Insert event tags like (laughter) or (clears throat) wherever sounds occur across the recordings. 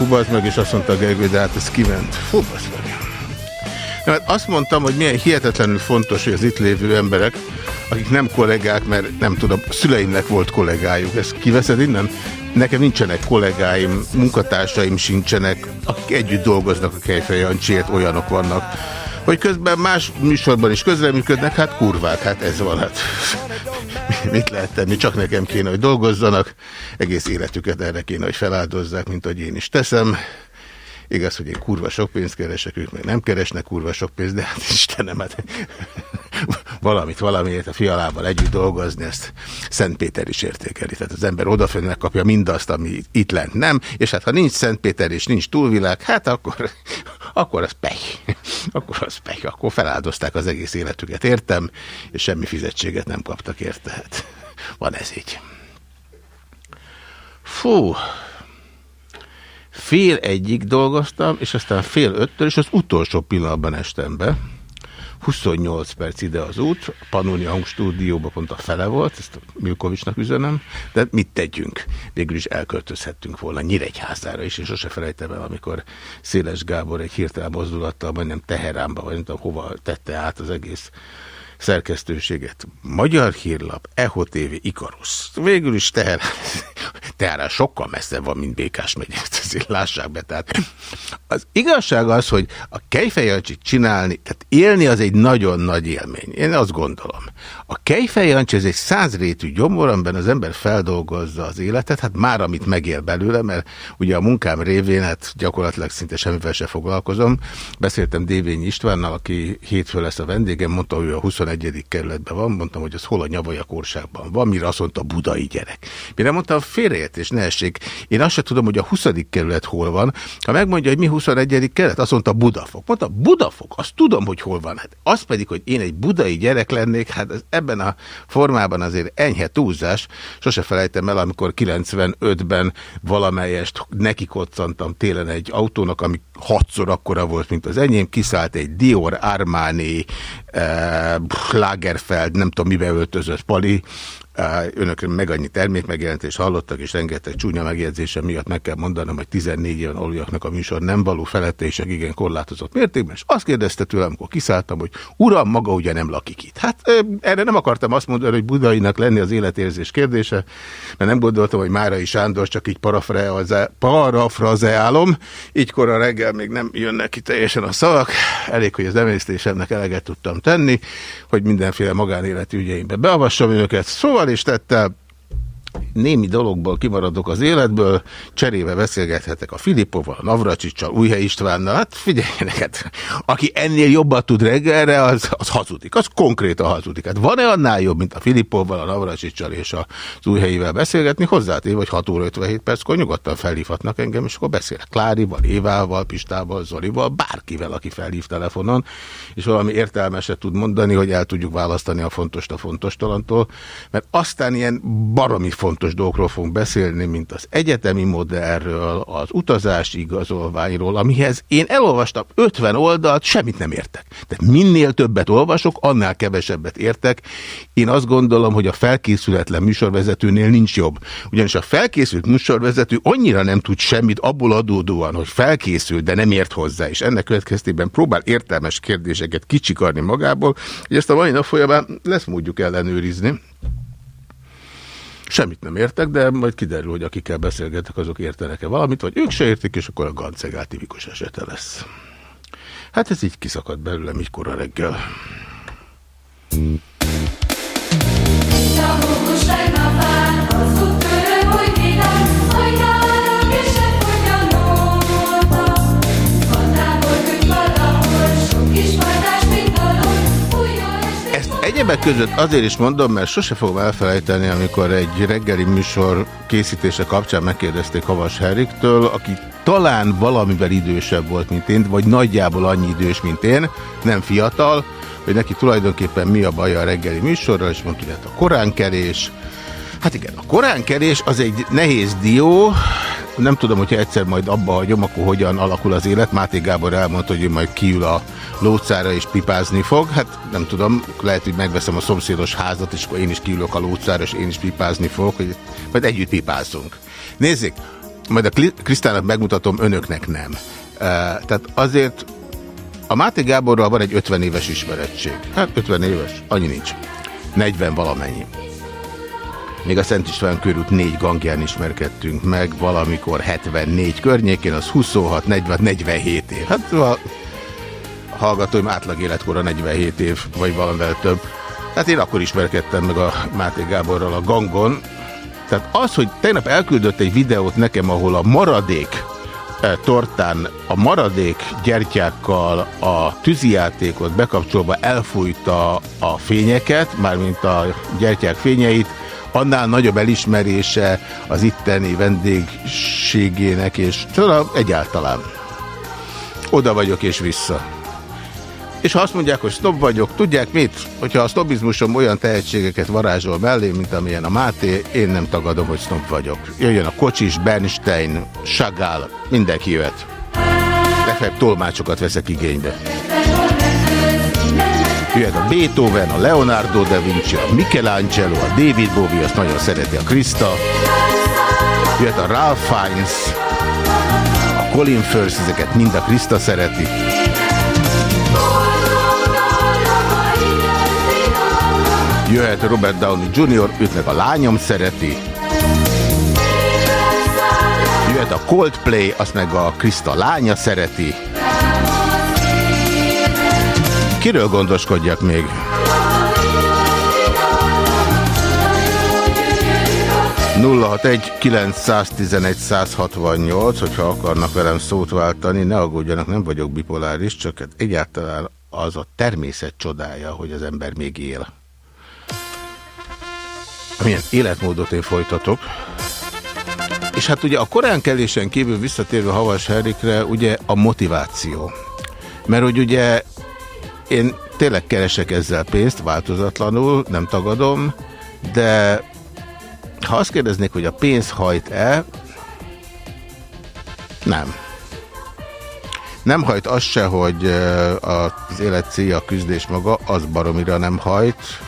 fubasz meg, és azt mondta Gergő, de hát ez kiment. Fubasz meg. Na, hát azt mondtam, hogy milyen hihetetlenül fontos, hogy az itt lévő emberek, akik nem kollégák, mert nem tudom, szüleimnek volt kollégájuk, ezt kiveszed innen? Nekem nincsenek kollégáim, munkatársaim sincsenek, akik együtt dolgoznak a Kejfej Jancsiért, olyanok vannak, hogy közben más műsorban is közreműködnek, hát kurvák, hát ez van, hát (laughs) mit lehet tenni, csak nekem kéne, hogy dolgozzanak, egész életüket erre kéne, hogy feláldozzák, mint ahogy én is teszem. Igaz, hogy én kurva sok pénzt keresek, ők meg nem keresnek kurva sok pénzt, de hát Istenem, hát valamit valamiért a fialával együtt dolgozni, ezt Szentpéter is értékeli. Tehát az ember odafönn megkapja mindazt, ami itt lent nem, és hát ha nincs Szentpéter és nincs túlvilág, hát akkor, akkor az pech. Akkor az pech. Akkor feláldozták az egész életüket, értem, és semmi fizetséget nem kaptak érte. Hát van ez így. Fú, fél egyik dolgoztam, és aztán fél öttől, és az utolsó pillanatban estem be. 28 perc ide az út, Pannonia Hang stúdióban pont a fele volt, ezt Milkovicsnak üzenem, de mit tegyünk? Végül is elköltözhettünk volna Nyíregyházára is, és sose felejtem el, amikor Széles Gábor egy hirtelen mozdulattal, majdnem Teheránba, vagy nem tudom hova tette át az egész szerkesztőséget. Magyar hírlap, Echo TV, Ikarusz. Végül is Teherán, Teherán sokkal messzebb van, mint Békás megy. Lássák be. Tehát az igazság az, hogy a kejfejancsit csinálni, tehát élni az egy nagyon nagy élmény. Én azt gondolom. A kejfejancsi ez egy százrétű gyomor, amiben az ember feldolgozza az életet, hát már amit megél belőle, mert ugye a munkám révén, hát gyakorlatilag szinte semmivel se foglalkozom. Beszéltem Dévényi Istvánnal, aki hétfő lesz a vendégem, mondta, hogy a 21 21. kerületben van, mondtam, hogy az hol a Nyavaja országban van, mire azt mondta, budai gyerek. Mire mondtam, félreértés, ne essék. Én azt sem tudom, hogy a 20. kerület hol van. Ha megmondja, hogy mi 21. kerület, azt mondta Budafok. Mondta, Budafok, azt tudom, hogy hol van. Hát az pedig, hogy én egy budai gyerek lennék, hát ez ebben a formában azért enyhe túlzás. Sose felejtem el, amikor 95-ben valamelyest nekikoccantam télen egy autónak, ami hatszor akkora volt, mint az enyém, kiszállt egy Dior Armani eh, Lagerfeld, nem tudom mibe öltözött Pali, Önök meg annyi termék megjelentést hallottak, és rengeteg csúnya megjegyzése miatt meg kell mondanom, hogy 14 éven aluljaknak a műsor nem való felette, és igen korlátozott mértékben, és azt kérdezte tőlem, amikor kiszálltam, hogy uram, maga ugye nem lakik itt. Hát erre nem akartam azt mondani, hogy budainak lenni az életérzés kérdése, mert nem gondoltam, hogy Márai Sándor csak így parafrazeálom, így a reggel még nem jönnek ki teljesen a szavak, elég, hogy az emésztésemnek eleget tudtam tenni, hogy mindenféle magánéletű ügyeimbe beavassam önöket, szóval és tettel némi dologból kimaradok az életből, cserébe beszélgethetek a Filippovval, a Navracsicsal, Újhely Istvánnal, hát figyeljenek, hát, aki ennél jobban tud reggelre, az, az hazudik, az konkrétan hazudik. Hát van-e annál jobb, mint a Filippovval, a Navracsicsal és az Újhelyivel beszélgetni? Hozzátév, hogy 6 óra 57 perckor nyugodtan felhívhatnak engem, és akkor beszélek Klárival, Évával, Pistával, Zolival, bárkivel, aki felhív telefonon, és valami értelmeset tud mondani, hogy el tudjuk választani a fontos a fontos talantól, mert aztán ilyen baromi fontos dolgokról fogunk beszélni, mint az egyetemi modellről, az utazási igazolványról, amihez én elolvastam 50 oldalt, semmit nem értek. De minél többet olvasok, annál kevesebbet értek. Én azt gondolom, hogy a felkészületlen műsorvezetőnél nincs jobb. Ugyanis a felkészült műsorvezető annyira nem tud semmit abból adódóan, hogy felkészült, de nem ért hozzá, és ennek következtében próbál értelmes kérdéseket kicsikarni magából, hogy ezt a mai nap folyamán lesz módjuk ellenőrizni. Semmit nem értek, de majd kiderül, hogy akikkel beszélgetek, azok értenek-e valamit, vagy ők se értik, és akkor a gancegál tipikus esete lesz. Hát ez így kiszakadt belőlem így kora reggel. Egyebek között azért is mondom, mert sose fogom elfelejteni, amikor egy reggeli műsor készítése kapcsán megkérdezték Havas Heriktől, aki talán valamivel idősebb volt, mint én, vagy nagyjából annyi idős, mint én, nem fiatal, hogy neki tulajdonképpen mi a baj a reggeli műsorral, és mondta, hogy hát a koránkerés, Hát igen, a koránkerés az egy nehéz dió, nem tudom, hogyha egyszer majd abba hagyom, akkor hogyan alakul az élet. Máté Gábor elmondta, hogy ő majd kiül a lócára és pipázni fog. Hát nem tudom, lehet, hogy megveszem a szomszédos házat, és akkor én is kiülök a lócára, és én is pipázni fogok, hogy majd együtt pipázunk. Nézzék, majd a Krisztának megmutatom, önöknek nem. Tehát azért a Máté Gáborral van egy 50 éves ismerettség. Hát 50 éves, annyi nincs. 40 valamennyi. Még a Szent István körút négy gangján ismerkedtünk meg, valamikor 74 környékén, az 26, 40, 47 év. Hát a hallgatóim átlag életkora 47 év, vagy valamivel több. Hát én akkor ismerkedtem meg a Máté Gáborral a gangon. Tehát az, hogy tegnap elküldött egy videót nekem, ahol a maradék e, tortán a maradék gyertyákkal a tűzijátékot bekapcsolva elfújta a fényeket, mármint a gyertyák fényeit, annál nagyobb elismerése az itteni vendégségének, és szóval egyáltalán. Oda vagyok és vissza. És ha azt mondják, hogy snob vagyok, tudják mit? Hogyha a snobizmusom olyan tehetségeket varázsol mellé, mint amilyen a Máté, én nem tagadom, hogy snob vagyok. Jöjjön a Kocsis, Bernstein, Chagall, mindenki jöhet. Legfeljebb tolmácsokat veszek igénybe. Jöhet a Beethoven, a Leonardo da Vinci, a Michelangelo, a David Bowie, azt nagyon szereti a Krista. Jöhet a Ralph Fiennes, a Colin Firth, ezeket mind a Krista szereti. Jöhet Robert Downey Jr., őt meg a lányom szereti. Jöhet a Coldplay, azt meg a Krista lánya szereti. Kiről gondoskodjak még? egy 911 168, hogyha akarnak velem szót váltani, ne aggódjanak, nem vagyok bipoláris, csak hát egyáltalán az a természet csodája, hogy az ember még él. Amilyen életmódot én folytatok. És hát ugye a korán kelésen kívül visszatérve Havas Herikre, ugye a motiváció. Mert hogy ugye én tényleg keresek ezzel pénzt, változatlanul, nem tagadom, de ha azt kérdeznék, hogy a pénz hajt-e, nem. Nem hajt az se, hogy az élet célja a küzdés maga, az baromira nem hajt.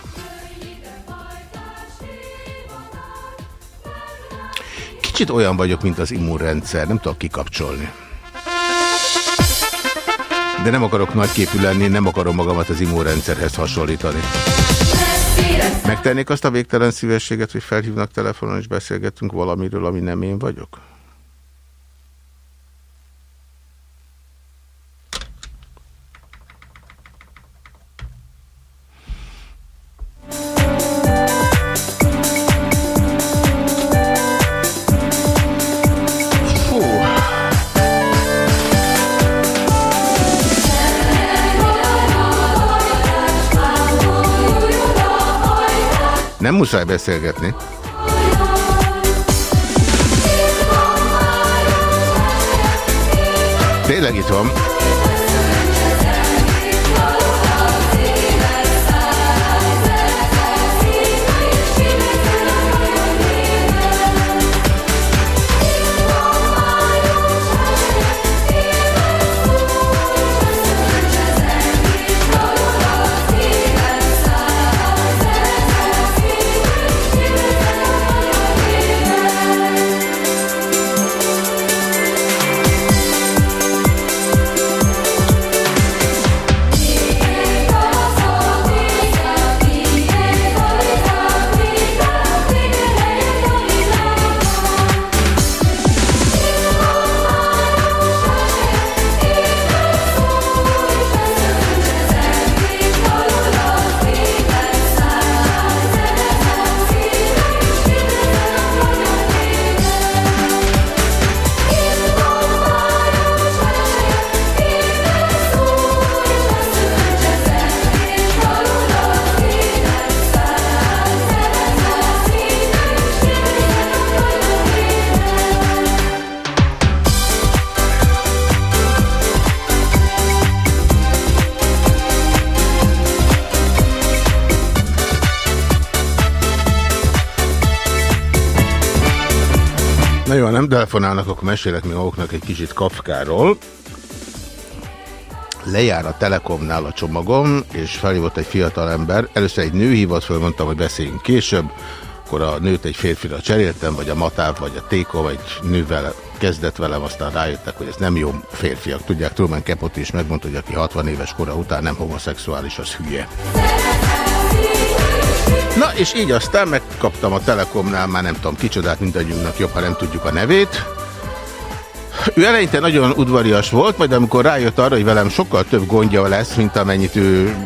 Kicsit olyan vagyok, mint az immunrendszer, nem tudok kikapcsolni. De nem akarok nagyképű lenni, nem akarom magamat az immunrendszerhez hasonlítani. Megtennék azt a végtelen szívességet, hogy felhívnak telefonon és beszélgetünk valamiről, ami nem én vagyok? Muszáj beszélgetni. Tényleg itt van. Telefonálnak, akkor mesélek még maguknak egy kicsit Kafkáról. Lejár a Telekomnál a csomagom, és felhívott egy fiatal ember. Először egy nő hívott föl, mondtam, hogy beszéljünk később, akkor a nőt egy férfira cseréltem, vagy a Matáv, vagy a Téko, vagy nővel kezdett velem, aztán rájöttek, hogy ez nem jó férfiak. Tudják, Truman Capote is megmondta, hogy aki 60 éves kora után nem homoszexuális, az hülye. Na, és így aztán megkaptam a Telekomnál, már nem tudom kicsodát, mindannyiunknak jobb, ha nem tudjuk a nevét. Ő eleinte nagyon udvarias volt, majd amikor rájött arra, hogy velem sokkal több gondja lesz, mint amennyit ő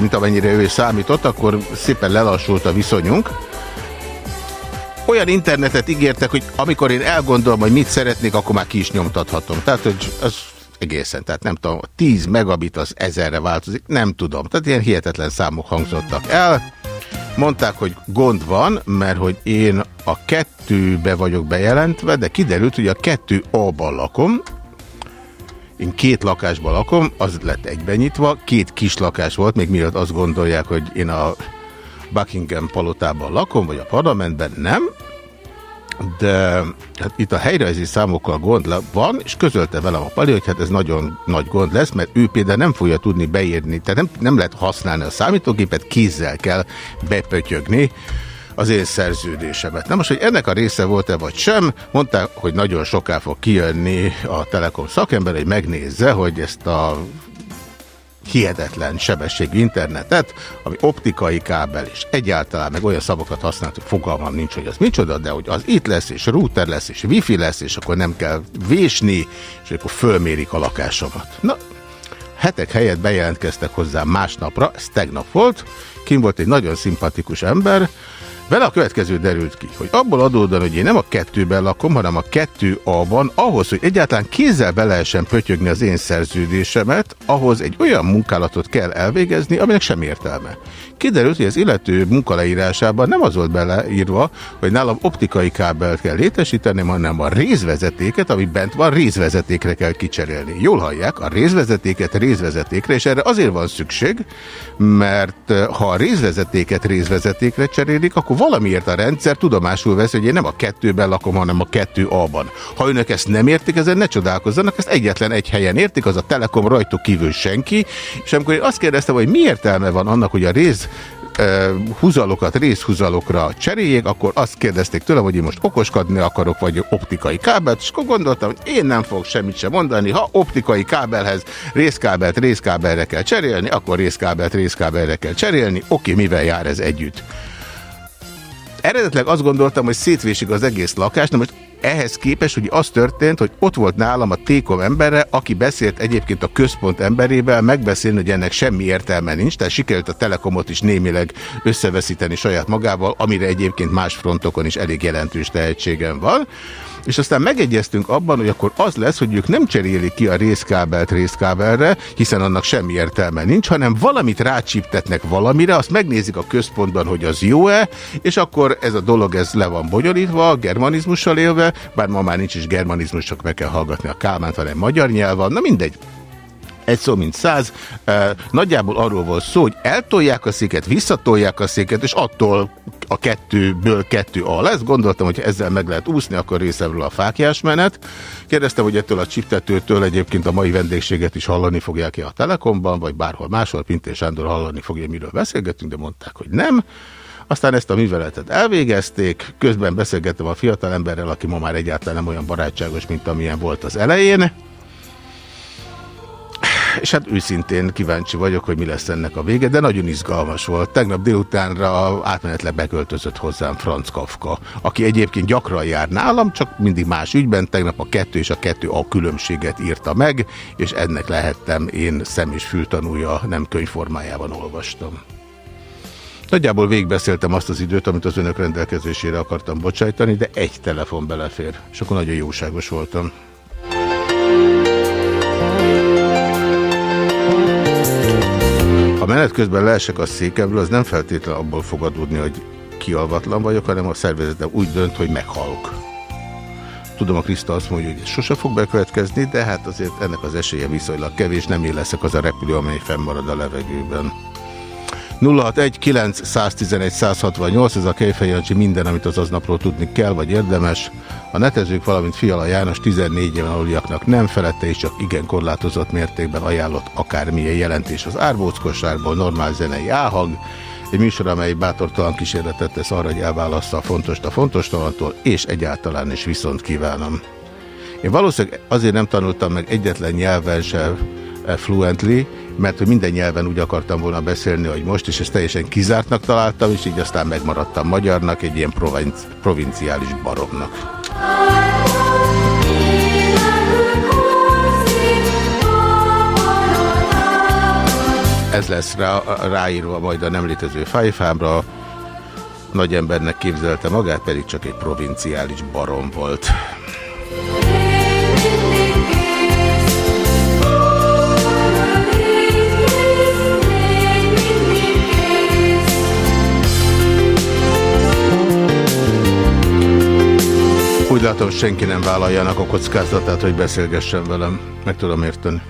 mint amennyire ő számított, akkor szépen lelassult a viszonyunk. Olyan internetet ígértek, hogy amikor én elgondolom, hogy mit szeretnék, akkor már ki is nyomtathatom. Tehát, hogy az egészen, tehát nem tudom, 10 megabit az ezerre változik, nem tudom. Tehát ilyen hihetetlen számok hangzottak el. Mondták, hogy gond van, mert hogy én a kettőbe vagyok bejelentve, de kiderült, hogy a kettő A-ban lakom, én két lakásban lakom, az lett egyben nyitva, két kis lakás volt, még mielőtt azt gondolják, hogy én a Buckingham palotában lakom, vagy a parlamentben, nem. De hát itt a helyrejelzés számokkal gond van, és közölte velem a pali, hogy hát ez nagyon nagy gond lesz, mert ő például nem fogja tudni beírni, tehát nem, nem lehet használni a számítógépet, kézzel kell bepötyögni az én szerződésemet. Na most, hogy ennek a része volt-e vagy sem, mondták, hogy nagyon soká fog kijönni a Telekom szakember, hogy megnézze, hogy ezt a hihetetlen sebességű internetet, ami optikai kábel, és egyáltalán meg olyan szavakat használt, hogy fogalmam nincs, hogy az micsoda, de hogy az itt lesz, és router lesz, és wifi lesz, és akkor nem kell vésni, és akkor fölmérik a lakásomat. Na, hetek helyett bejelentkeztek hozzá másnapra, ez tegnap volt, kim volt egy nagyon szimpatikus ember, Vele a következő derült ki, hogy abból adódóan, hogy én nem a kettőben lakom, hanem a kettő A-ban, ahhoz, hogy egyáltalán kézzel be lehessen pötyögni az én szerződésemet, ahhoz egy olyan munkálatot kell elvégezni, aminek sem értelme. Kiderült, hogy az illető munkaleírásában nem az volt beleírva, hogy nálam optikai kábelt kell létesíteni, hanem a részvezetéket, ami bent van, részvezetékre kell kicserélni. Jól hallják, a részvezetéket részvezetékre, és erre azért van szükség, mert eh, ha a részvezetéket részvezetékre cserélik, akkor valamiért a rendszer tudomásul vesz, hogy én nem a kettőben lakom, hanem a kettő A-ban. Ha önök ezt nem értik, ezen ne csodálkozzanak, ezt egyetlen egy helyen értik, az a Telekom rajtuk kívül senki, és amikor én azt kérdeztem, hogy mi értelme van annak, hogy a rész húzalokat részhúzalokra cseréljék, akkor azt kérdezték tőlem, hogy én most okoskodni akarok, vagy optikai kábelt, és akkor gondoltam, hogy én nem fogok semmit sem mondani, ha optikai kábelhez részkábelt részkábelre kell cserélni, akkor részkábelt részkábelre kell cserélni, oké, mivel jár ez együtt. Eredetleg azt gondoltam, hogy szétvésik az egész lakás, de most ehhez képest hogy az történt, hogy ott volt nálam a Tékom embere, aki beszélt egyébként a központ emberével, megbeszélni, hogy ennek semmi értelme nincs, tehát sikerült a Telekomot is némileg összeveszíteni saját magával, amire egyébként más frontokon is elég jelentős tehetségem van és aztán megegyeztünk abban, hogy akkor az lesz, hogy ők nem cserélik ki a részkábelt részkábelre, hiszen annak semmi értelme nincs, hanem valamit rácsíptetnek valamire, azt megnézik a központban, hogy az jó-e, és akkor ez a dolog ez le van bonyolítva, germanizmussal élve, bár ma már nincs is germanizmus, csak meg kell hallgatni a Kálmánt, hanem magyar nyelv van, na mindegy egy szó mint száz. Nagyjából arról volt szó, hogy eltolják a széket, visszatolják a széket, és attól a kettőből kettő A lesz. Gondoltam, hogy ezzel meg lehet úszni, akkor részemről a fákjás menet. Kérdeztem, hogy ettől a csiptetőtől egyébként a mai vendégséget is hallani fogják-e a Telekomban, vagy bárhol máshol, Pintér Sándor hallani fogja, miről beszélgetünk, de mondták, hogy nem. Aztán ezt a műveletet elvégezték, közben beszélgettem a fiatalemberrel, aki ma már egyáltalán nem olyan barátságos, mint amilyen volt az elején és hát őszintén kíváncsi vagyok, hogy mi lesz ennek a vége, de nagyon izgalmas volt. Tegnap délutánra átmenetleg beköltözött hozzám Franz Kafka, aki egyébként gyakran jár nálam, csak mindig más ügyben, tegnap a kettő és a kettő a különbséget írta meg, és ennek lehettem én szem és fültanúja, nem könyvformájában olvastam. Nagyjából végigbeszéltem azt az időt, amit az önök rendelkezésére akartam bocsájtani, de egy telefon belefér, és akkor nagyon jóságos voltam. Ha menet közben leesek a székemről, az nem feltétlenül abból fog adódni, hogy kialvatlan vagyok, hanem a szervezetem úgy dönt, hogy meghalok. Tudom, a Kriszta azt mondja, hogy ez sose fog bekövetkezni, de hát azért ennek az esélye viszonylag kevés, nem én leszek az a repülő, amely fennmarad a levegőben. 061 111 168, ez a Kejfejancsi minden, amit az aznapról tudni kell, vagy érdemes. A netezők, valamint Fiala János 14 éven aluliaknak nem felette, és csak igen korlátozott mértékben ajánlott akármilyen jelentés az árbóckosárból, normál zenei áhang. Egy műsor, amely bátortalan kísérletet tesz arra, hogy elválassza a fontos a fontos talantól, és egyáltalán is viszont kívánom. Én valószínűleg azért nem tanultam meg egyetlen nyelven sem fluently, mert hogy minden nyelven úgy akartam volna beszélni, hogy most, és ezt teljesen kizártnak találtam, és így aztán megmaradtam magyarnak, egy ilyen provinci provinciális baromnak. Ez lesz rá, ráírva majd a nem létező fájfámra. Nagy embernek képzelte magát, pedig csak egy provinciális barom volt. Úgy látom, senki nem vállaljanak a kockázatát, hogy beszélgessen velem. Meg tudom érteni.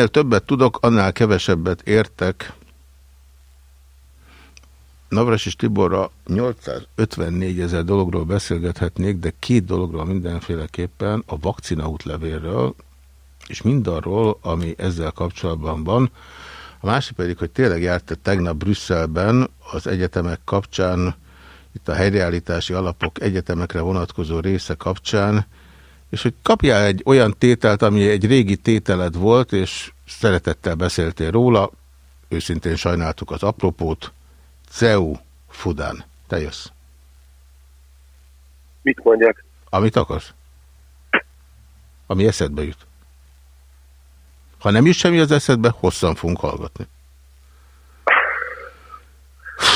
Minél többet tudok, annál kevesebbet értek. Navras és Tiborra 854 ezer dologról beszélgethetnék, de két dologról mindenféleképpen, a vakcina útlevélről, és mindarról, ami ezzel kapcsolatban van. A másik pedig, hogy tényleg járt -e tegnap Brüsszelben az egyetemek kapcsán, itt a helyreállítási alapok egyetemekre vonatkozó része kapcsán, és hogy kapjál egy olyan tételt, ami egy régi tételed volt, és szeretettel beszéltél róla, őszintén sajnáltuk az apropót, CEU Fudan. Te jössz. Mit mondjak? Amit akarsz. Ami eszedbe jut. Ha nem jut semmi az eszedbe, hosszan fogunk hallgatni.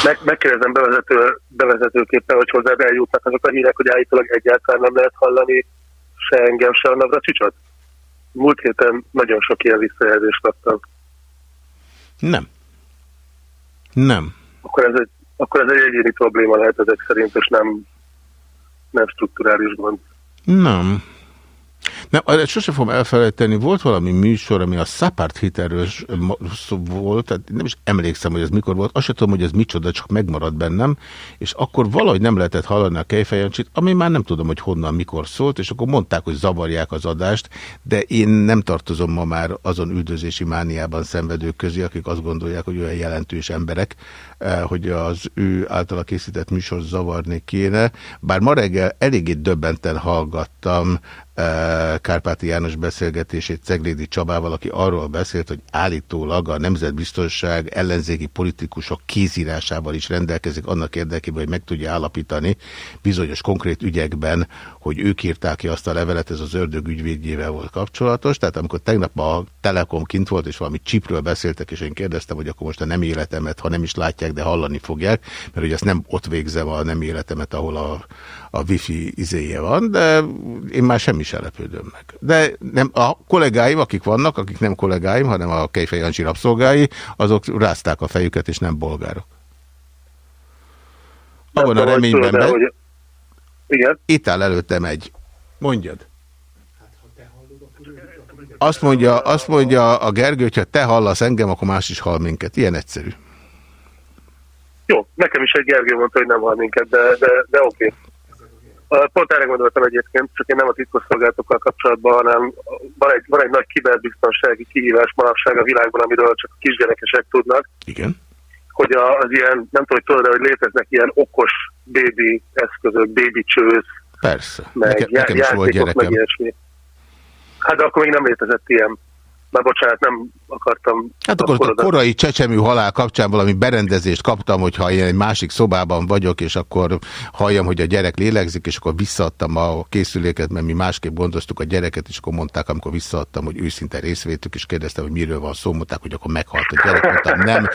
Meg, megkérdezem bevezető, bevezetőképpen, hogy hozzád eljutnak azok a hírek, hogy állítólag egyáltalán nem lehet hallani se engem, se a Navracsicsot? Múlt héten nagyon sok ilyen visszajelzést kaptam. Nem. Nem. Akkor ez egy, akkor ez egy egyéni probléma lehet ezek szerint, és nem, nem strukturális gond. Nem. Nem, sose fogom elfelejteni, volt valami műsor, ami a Szapárt hitelről volt, tehát nem is emlékszem, hogy ez mikor volt, azt sem tudom, hogy ez micsoda, csak megmaradt bennem, és akkor valahogy nem lehetett hallani a Kejfejancsit, ami már nem tudom, hogy honnan, mikor szólt, és akkor mondták, hogy zavarják az adást, de én nem tartozom ma már azon üldözési mániában szenvedők közé, akik azt gondolják, hogy olyan jelentős emberek, hogy az ő általa készített műsor zavarni kéne. Bár ma reggel eléggé döbbenten hallgattam Kárpáti János beszélgetését Ceglédi Csabával, aki arról beszélt, hogy állítólag a nemzetbiztonság ellenzéki politikusok kézírásával is rendelkezik annak érdekében, hogy meg tudja állapítani bizonyos konkrét ügyekben, hogy ők írták ki azt a levelet, ez az ördög ügyvédjével volt kapcsolatos. Tehát amikor tegnap a Telekom kint volt, és valami csipről beszéltek, és én kérdeztem, hogy akkor most a nem életemet, ha nem is látják, de hallani fogják, mert hogy azt nem ott végzem a nem életemet, ahol a, a wifi izéje van, de én már semmi sem lepődöm meg. De nem, a kollégáim, akik vannak, akik nem kollégáim, hanem a Kejfej Jancsi rabszolgái, azok rázták a fejüket, és nem bolgárok. Abban a reményben, be... hogy... Igen? Itt áll előttem egy. Mondjad. Azt mondja, azt mondja a Gergő, hogy ha te hallasz engem, akkor más is hall minket. Ilyen egyszerű. Jó, nekem is egy Gergő mondta, hogy nem hall minket, de, de, de oké. Pont erre gondoltam egyébként, csak én nem a titkosszolgálatokkal kapcsolatban, hanem van egy, van egy nagy kiberbiztonsági kihívás manapság a világban, amiről csak a kisgyerekesek tudnak. Igen. Hogy az ilyen, nem tudom, hogy tudod, hogy léteznek ilyen okos baby eszközök, baby csősz. Persze, meg nekem, nekem is volt gyerekem. Meg ilyesmi. Hát de akkor még nem létezett ilyen. Már bocsánat, nem akartam... Hát akkor a korai csecsemű halál kapcsán valami berendezést kaptam, hogyha én egy másik szobában vagyok, és akkor halljam, hogy a gyerek lélegzik, és akkor visszaadtam a készüléket, mert mi másképp gondoztuk a gyereket, és akkor mondták, amikor visszaadtam, hogy őszinte részvétük, és kérdeztem, hogy miről van szó, mondták, hogy akkor meghalt a gyerek, mondtam, nem,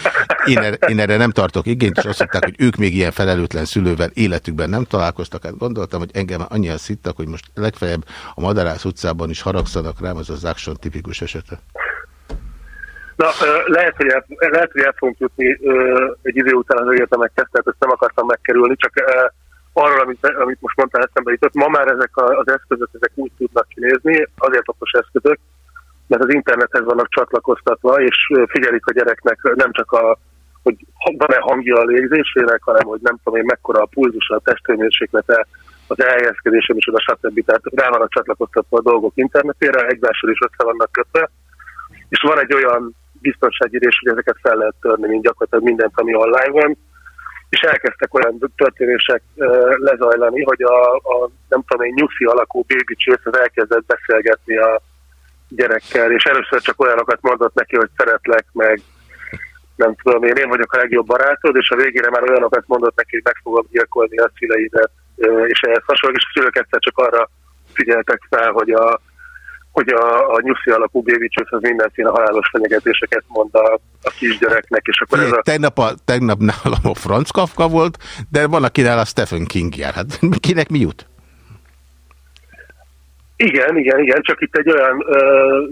én erre, én erre nem tartok igényt, és azt mondták, hogy ők még ilyen felelőtlen szülővel életükben nem találkoztak, hát gondoltam, hogy engem annyian szittak, hogy most legfeljebb a Madarász utcában is haragszanak rám, az az Action tipikus esete. Na, lehet, hogy el, lehet, hogy el fogunk jutni egy idő után az egyetemekhez, tehát ezt nem akartam megkerülni, csak arról, amit, amit most mondtál, eszembe jutott, ma már ezek az eszközök ezek úgy tudnak kinézni, azért okos eszközök, mert az internethez vannak csatlakoztatva, és figyelik a gyereknek nem csak a, hogy van-e hangja a légzésének, hanem hogy nem tudom én mekkora a pulzusa, a testhőmérséklete, az elhelyezkedésem is, a stb. Tehát rá vannak csatlakoztatva a dolgok internetére, egymással is össze vannak kötve, és van egy olyan biztonságírés, hogy ezeket fel lehet törni, mint gyakorlatilag mindent, ami online van, és elkezdtek olyan történések lezajlani, hogy a, a nem tudom én, nyuszi alakú baby az elkezdett beszélgetni a gyerekkel, és először csak olyanokat mondott neki, hogy szeretlek, meg nem tudom én, én vagyok a legjobb barátod, és a végére már olyanokat mondott neki, hogy meg fogom gyilkolni a szüleidet, és ehhez hasonló, és a szülők egyszer csak arra figyeltek fel, hogy a, hogy a, a nyuszi alapú bébicsősz az mindenféle halálos fenyegetéseket mond a, a kisgyereknek, és akkor ez a... Tegnap, a, tegnap nálam a Franz Kafka volt, de van, akinek a Stephen King jár. Hát (laughs) kinek mi jut? Igen, igen, igen, csak itt egy olyan ö,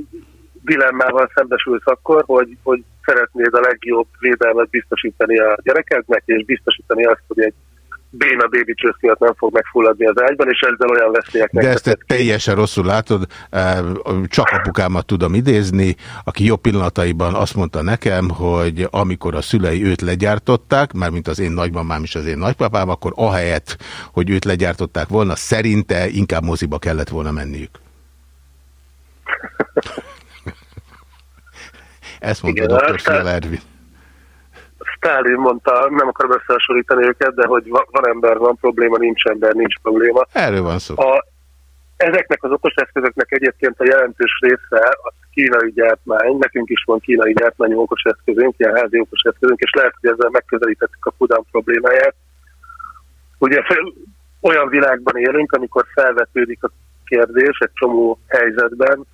dilemmával szembesülsz akkor, hogy, hogy szeretnéd a legjobb védelmet biztosítani a gyerekednek, és biztosítani azt, hogy egy béna baby miatt nem fog megfulladni az ágyban, és ezzel olyan veszélyeknek... De ezt te teljesen rosszul látod, csak apukámat tudom idézni, aki jobb pillanataiban azt mondta nekem, hogy amikor a szülei őt legyártották, mármint az én nagymamám is az én nagypapám, akkor ahelyett, hogy őt legyártották volna, szerinte inkább moziba kellett volna menniük. (laughs) Ezt mondta dr. Fiala Ervin. Stálin mondta, nem akarom összehasonlítani őket, de hogy van ember, van probléma, nincs ember, nincs probléma. Erről van szó. A, ezeknek az okos eszközöknek egyébként a jelentős része az kínai gyártmány, nekünk is van kínai gyártmány okos eszközünk, ilyen házi okos eszközünk, és lehet, hogy ezzel megközelítettük a Fudan problémáját. Ugye olyan világban élünk, amikor felvetődik a kérdés egy csomó helyzetben,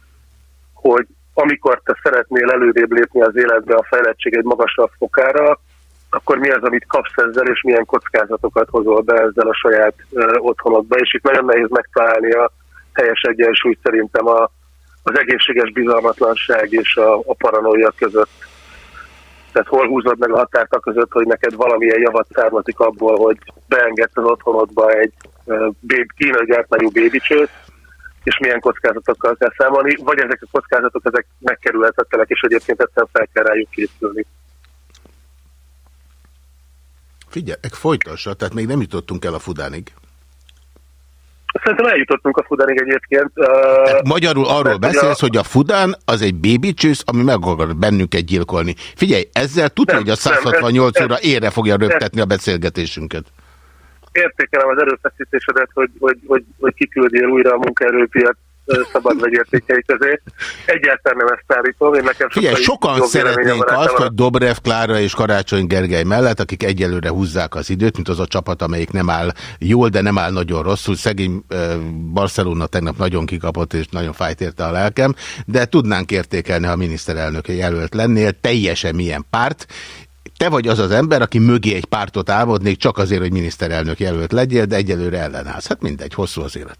hogy amikor te szeretnél előrébb lépni az életbe a fejlettség egy magasabb fokára, akkor mi az, amit kapsz ezzel, és milyen kockázatokat hozol be ezzel a saját uh, otthonodba. És itt nagyon nehéz megtalálni a helyes egyensúlyt szerintem a, az egészséges bizalmatlanság és a, a paranoia között. Tehát hol húzod meg a határt a között, hogy neked valamilyen javat származik abból, hogy beengedsz az otthonodba egy uh, kínai gyártmányú bébicsőt, és milyen kockázatokkal kell számolni, vagy ezek a kockázatok ezek megkerülhetetlenek, és egyébként egyszerűen fel kell rájuk készülni. Figyelj, folytassa, tehát még nem jutottunk el a Fudánig. Szerintem eljutottunk a Fudánig egyébként. Tehát magyarul arról beszélsz, a... hogy a Fudán az egy baby csősz, ami meg akar bennünket gyilkolni. Figyelj, ezzel tudod, hogy a 168 nem, óra ére fogja röptetni a beszélgetésünket értékelem az erőfeszítésedet, hogy, hogy, hogy, hogy kiküldjél újra a munkaerőpiac szabad vegyértékei közé. Egyáltalán nem ezt állítom. Én nekem Figyelj, sokan szeretnénk azt, hogy Dobrev Klára és Karácsony Gergely mellett, akik egyelőre húzzák az időt, mint az a csapat, amelyik nem áll jól, de nem áll nagyon rosszul. Szegény Barcelona tegnap nagyon kikapott, és nagyon fájt érte a lelkem, de tudnánk értékelni, ha a miniszterelnök jelölt lennél, teljesen milyen párt, te vagy az az ember, aki mögé egy pártot álmodnék, csak azért, hogy miniszterelnök jelölt legyél, de egyelőre ellenállsz. Hát mindegy, hosszú az élet.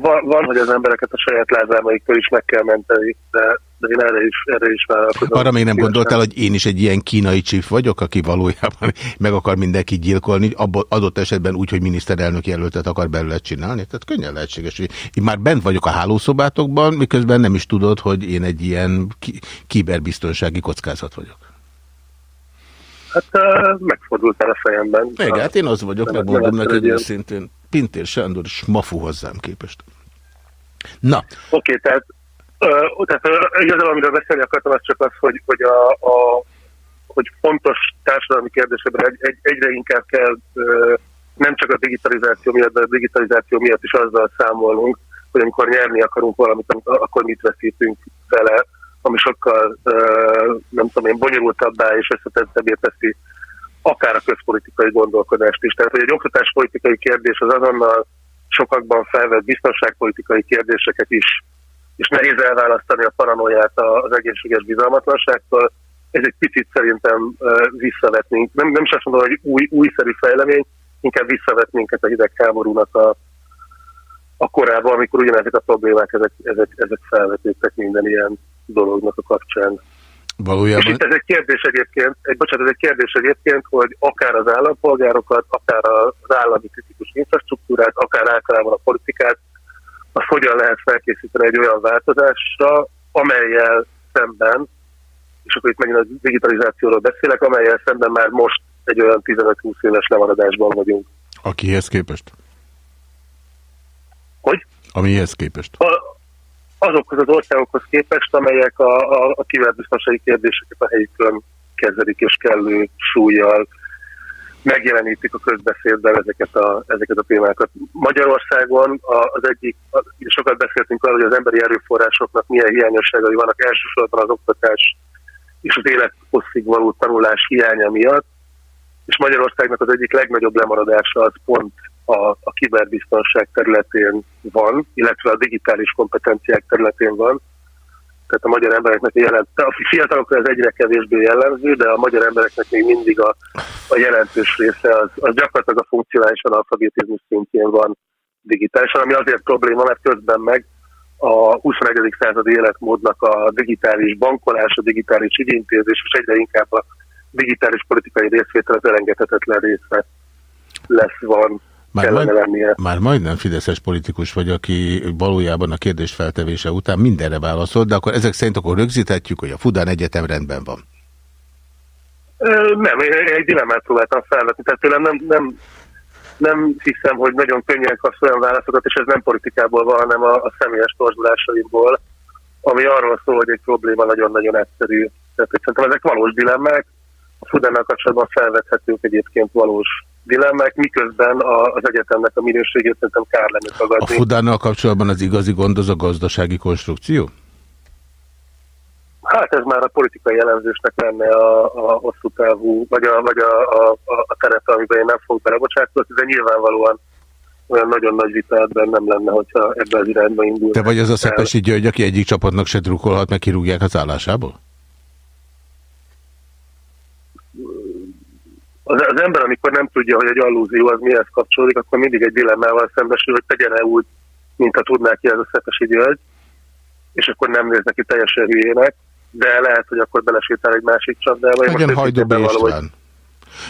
Van, van hogy az embereket a saját lázámaiktól is meg kell menteni, de, de én erre is, erre is vállalkozom. Arra még nem gondoltál, hogy én is egy ilyen kínai csíf vagyok, aki valójában (laughs) meg akar mindenki gyilkolni, abból adott esetben úgy, hogy miniszterelnök jelöltet akar belőle csinálni? Tehát könnyen lehetséges. Én már bent vagyok a hálószobátokban, miközben nem is tudod, hogy én egy ilyen ki kiberbiztonsági kockázat vagyok. Hát uh, megfordultál a fejemben. Igen, hát én az vagyok, megmondom neked őszintén. Pintér Sándor és Mafu hozzám képest. Na. Oké, okay, tehát, uh, tehát uh, igazából amiről beszélni akartam, az csak az, hogy, hogy, a, a, hogy fontos társadalmi kérdésekben egy, egy, egyre inkább kell uh, nem csak a digitalizáció miatt, de a digitalizáció miatt is azzal számolunk, hogy amikor nyerni akarunk valamit, akkor mit veszítünk vele, ami sokkal, nem tudom én, bonyolultabbá és összetettebbé teszi akár a közpolitikai gondolkodást is. Tehát, hogy egy oktatáspolitikai kérdés az azonnal sokakban felvett biztonságpolitikai kérdéseket is, és nehéz elválasztani a paranoiát az egészséges bizalmatlanságtól, ez egy picit szerintem visszavetnénk. Nem, nem is azt mondom, hogy új, újszerű fejlemény, inkább visszavet minket a hidegháborúnak a, a korábban, amikor ugyanezek a problémák, ezek, ezek, ezek felvetődtek minden ilyen dolognak a kapcsán. Valójában... És itt ez egy kérdés egyébként, egy, bocsánat, ez egy kérdés egyébként, hogy akár az állampolgárokat, akár az állami kritikus infrastruktúrát, akár általában a politikát, azt hogyan lehet felkészíteni egy olyan változásra, amelyel szemben, és akkor itt megint a digitalizációról beszélek, amelyel szemben már most egy olyan 15-20 éves lemaradásban vagyunk. Akihez képest? Hogy? Amihez képest? A, azokhoz az országokhoz képest, amelyek a, a, a kiberbiztonsági kérdéseket a helyükön kezelik és kellő súlyjal megjelenítik a közbeszédben ezeket a, ezeket a témákat. Magyarországon az egyik, sokat beszéltünk arról, hogy az emberi erőforrásoknak milyen hiányosságai vannak elsősorban az oktatás és az élethosszig való tanulás hiánya miatt, és Magyarországnak az egyik legnagyobb lemaradása az pont a, a kiberbiztonság területén van, illetve a digitális kompetenciák területén van. Tehát a magyar embereknek jelent, a fiatalokra ez egyre kevésbé jellemző, de a magyar embereknek még mindig a, a jelentős része az, az gyakorlatilag a funkcionális analfabetizmus szintjén van digitálisan, ami azért probléma, mert közben meg a 21. századi életmódnak a digitális bankolás, a digitális ügyintézés, és egyre inkább a digitális politikai részvétel az elengedhetetlen része lesz, van, már, majd, már majdnem fideszes politikus vagy, aki valójában a kérdés feltevése után mindenre válaszol, de akkor ezek szerint akkor rögzíthetjük, hogy a Fudán Egyetem rendben van. Nem, én egy dilemmát próbáltam felvetni, tehát tőlem nem, nem, nem hiszem, hogy nagyon könnyen kapsz olyan válaszokat, és ez nem politikából van, hanem a, a személyes torzulásaimból, ami arról szól, hogy egy probléma nagyon-nagyon egyszerű. Tehát szerintem ezek valós dilemmák, a Fudánnal kapcsolatban felvethetők egyébként valós dilemmák, miközben az egyetemnek a minőségét szerintem kár lenne tagadni. A Fudánnal kapcsolatban az igazi gond az a gazdasági konstrukció? Hát ez már a politikai jellemzésnek lenne a, a hosszú távú, vagy a, vagy a, a, a teret, amiben én nem fogok belebocsátkozni, de nyilvánvalóan olyan nagyon nagy vita ebben nem lenne, hogyha ebben az irányba indul. Te vagy az a Szepesi György, aki egyik csapatnak se drukkolhat, meg kirúgják az állásából? Az, az ember, amikor nem tudja, hogy egy allúzió az mihez kapcsolódik, akkor mindig egy dilemmával szembesül, hogy tegyen-e úgy, mint ha tudná ki ez a Szepesi György, és akkor nem néz neki teljesen hülyének, de lehet, hogy akkor belesétál egy másik csapdába. Legyen Hajdóba István.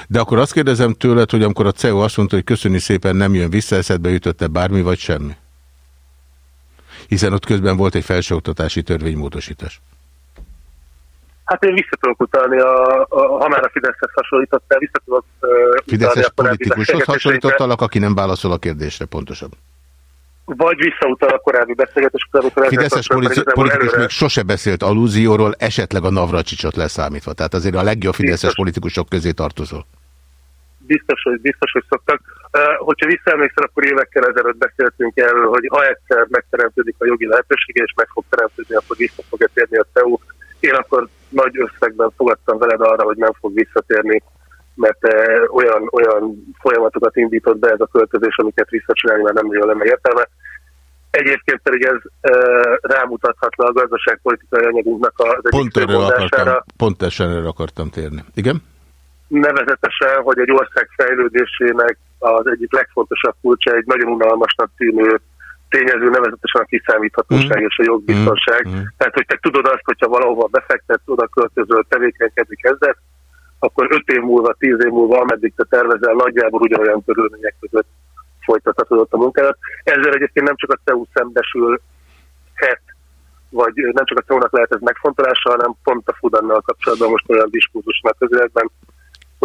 De akkor azt kérdezem tőled, hogy amikor a CEO azt mondta, hogy köszöni szépen nem jön vissza, eszedbe jutott-e bármi vagy semmi? Hiszen ott közben volt egy felsőoktatási törvénymódosítás. Hát én vissza tudok utalni, a, a, ha már a Fideszhez hasonlítottál, vissza tudok uh, Fideszes politikushoz hasonlítottalak, aki nem válaszol a kérdésre pontosan. Vagy visszautal a korábbi beszélgetésre. Fideszes politikus előre... még sose beszélt alúzióról, esetleg a Navracsicsot leszámítva. Tehát azért a legjobb Fideszes biztos. politikusok közé tartozol. Biztos, hogy, biztos, hogy szoktak. Uh, hogyha visszaemlékszel, akkor évekkel ezelőtt beszéltünk erről, hogy ha egyszer megteremtődik a jogi lehetősége, és meg fog teremtődni, akkor vissza fogja térni a TEU én akkor nagy összegben fogadtam veled arra, hogy nem fog visszatérni, mert eh, olyan, olyan folyamatokat indított be ez a költözés, amiket visszacsinálni már nem nagyon lenne értelme. Egyébként pedig ez e, rámutathat le a gazdaságpolitikai anyagunknak az egyik pont akartam, Pont erre akartam térni. Igen? Nevezetesen, hogy egy ország fejlődésének az egyik legfontosabb kulcsa egy nagyon unalmasnak tűnő tényező nevezetesen a kiszámíthatóság mm. és a jogbiztonság. Mm. Tehát, hogy te tudod azt, hogyha valahova befektet, oda költözöl, tevékenykedni kezdett, akkor öt év múlva, tíz év múlva, ameddig te tervezel, nagyjából ugyanolyan körülmények között folytathatod a munkádat. Ezzel egyébként nem csak a CEU szembesülhet, vagy nem csak a CEU-nak lehet ez megfontolása, hanem pont a Fudannal kapcsolatban most olyan diskurzusnak közületben,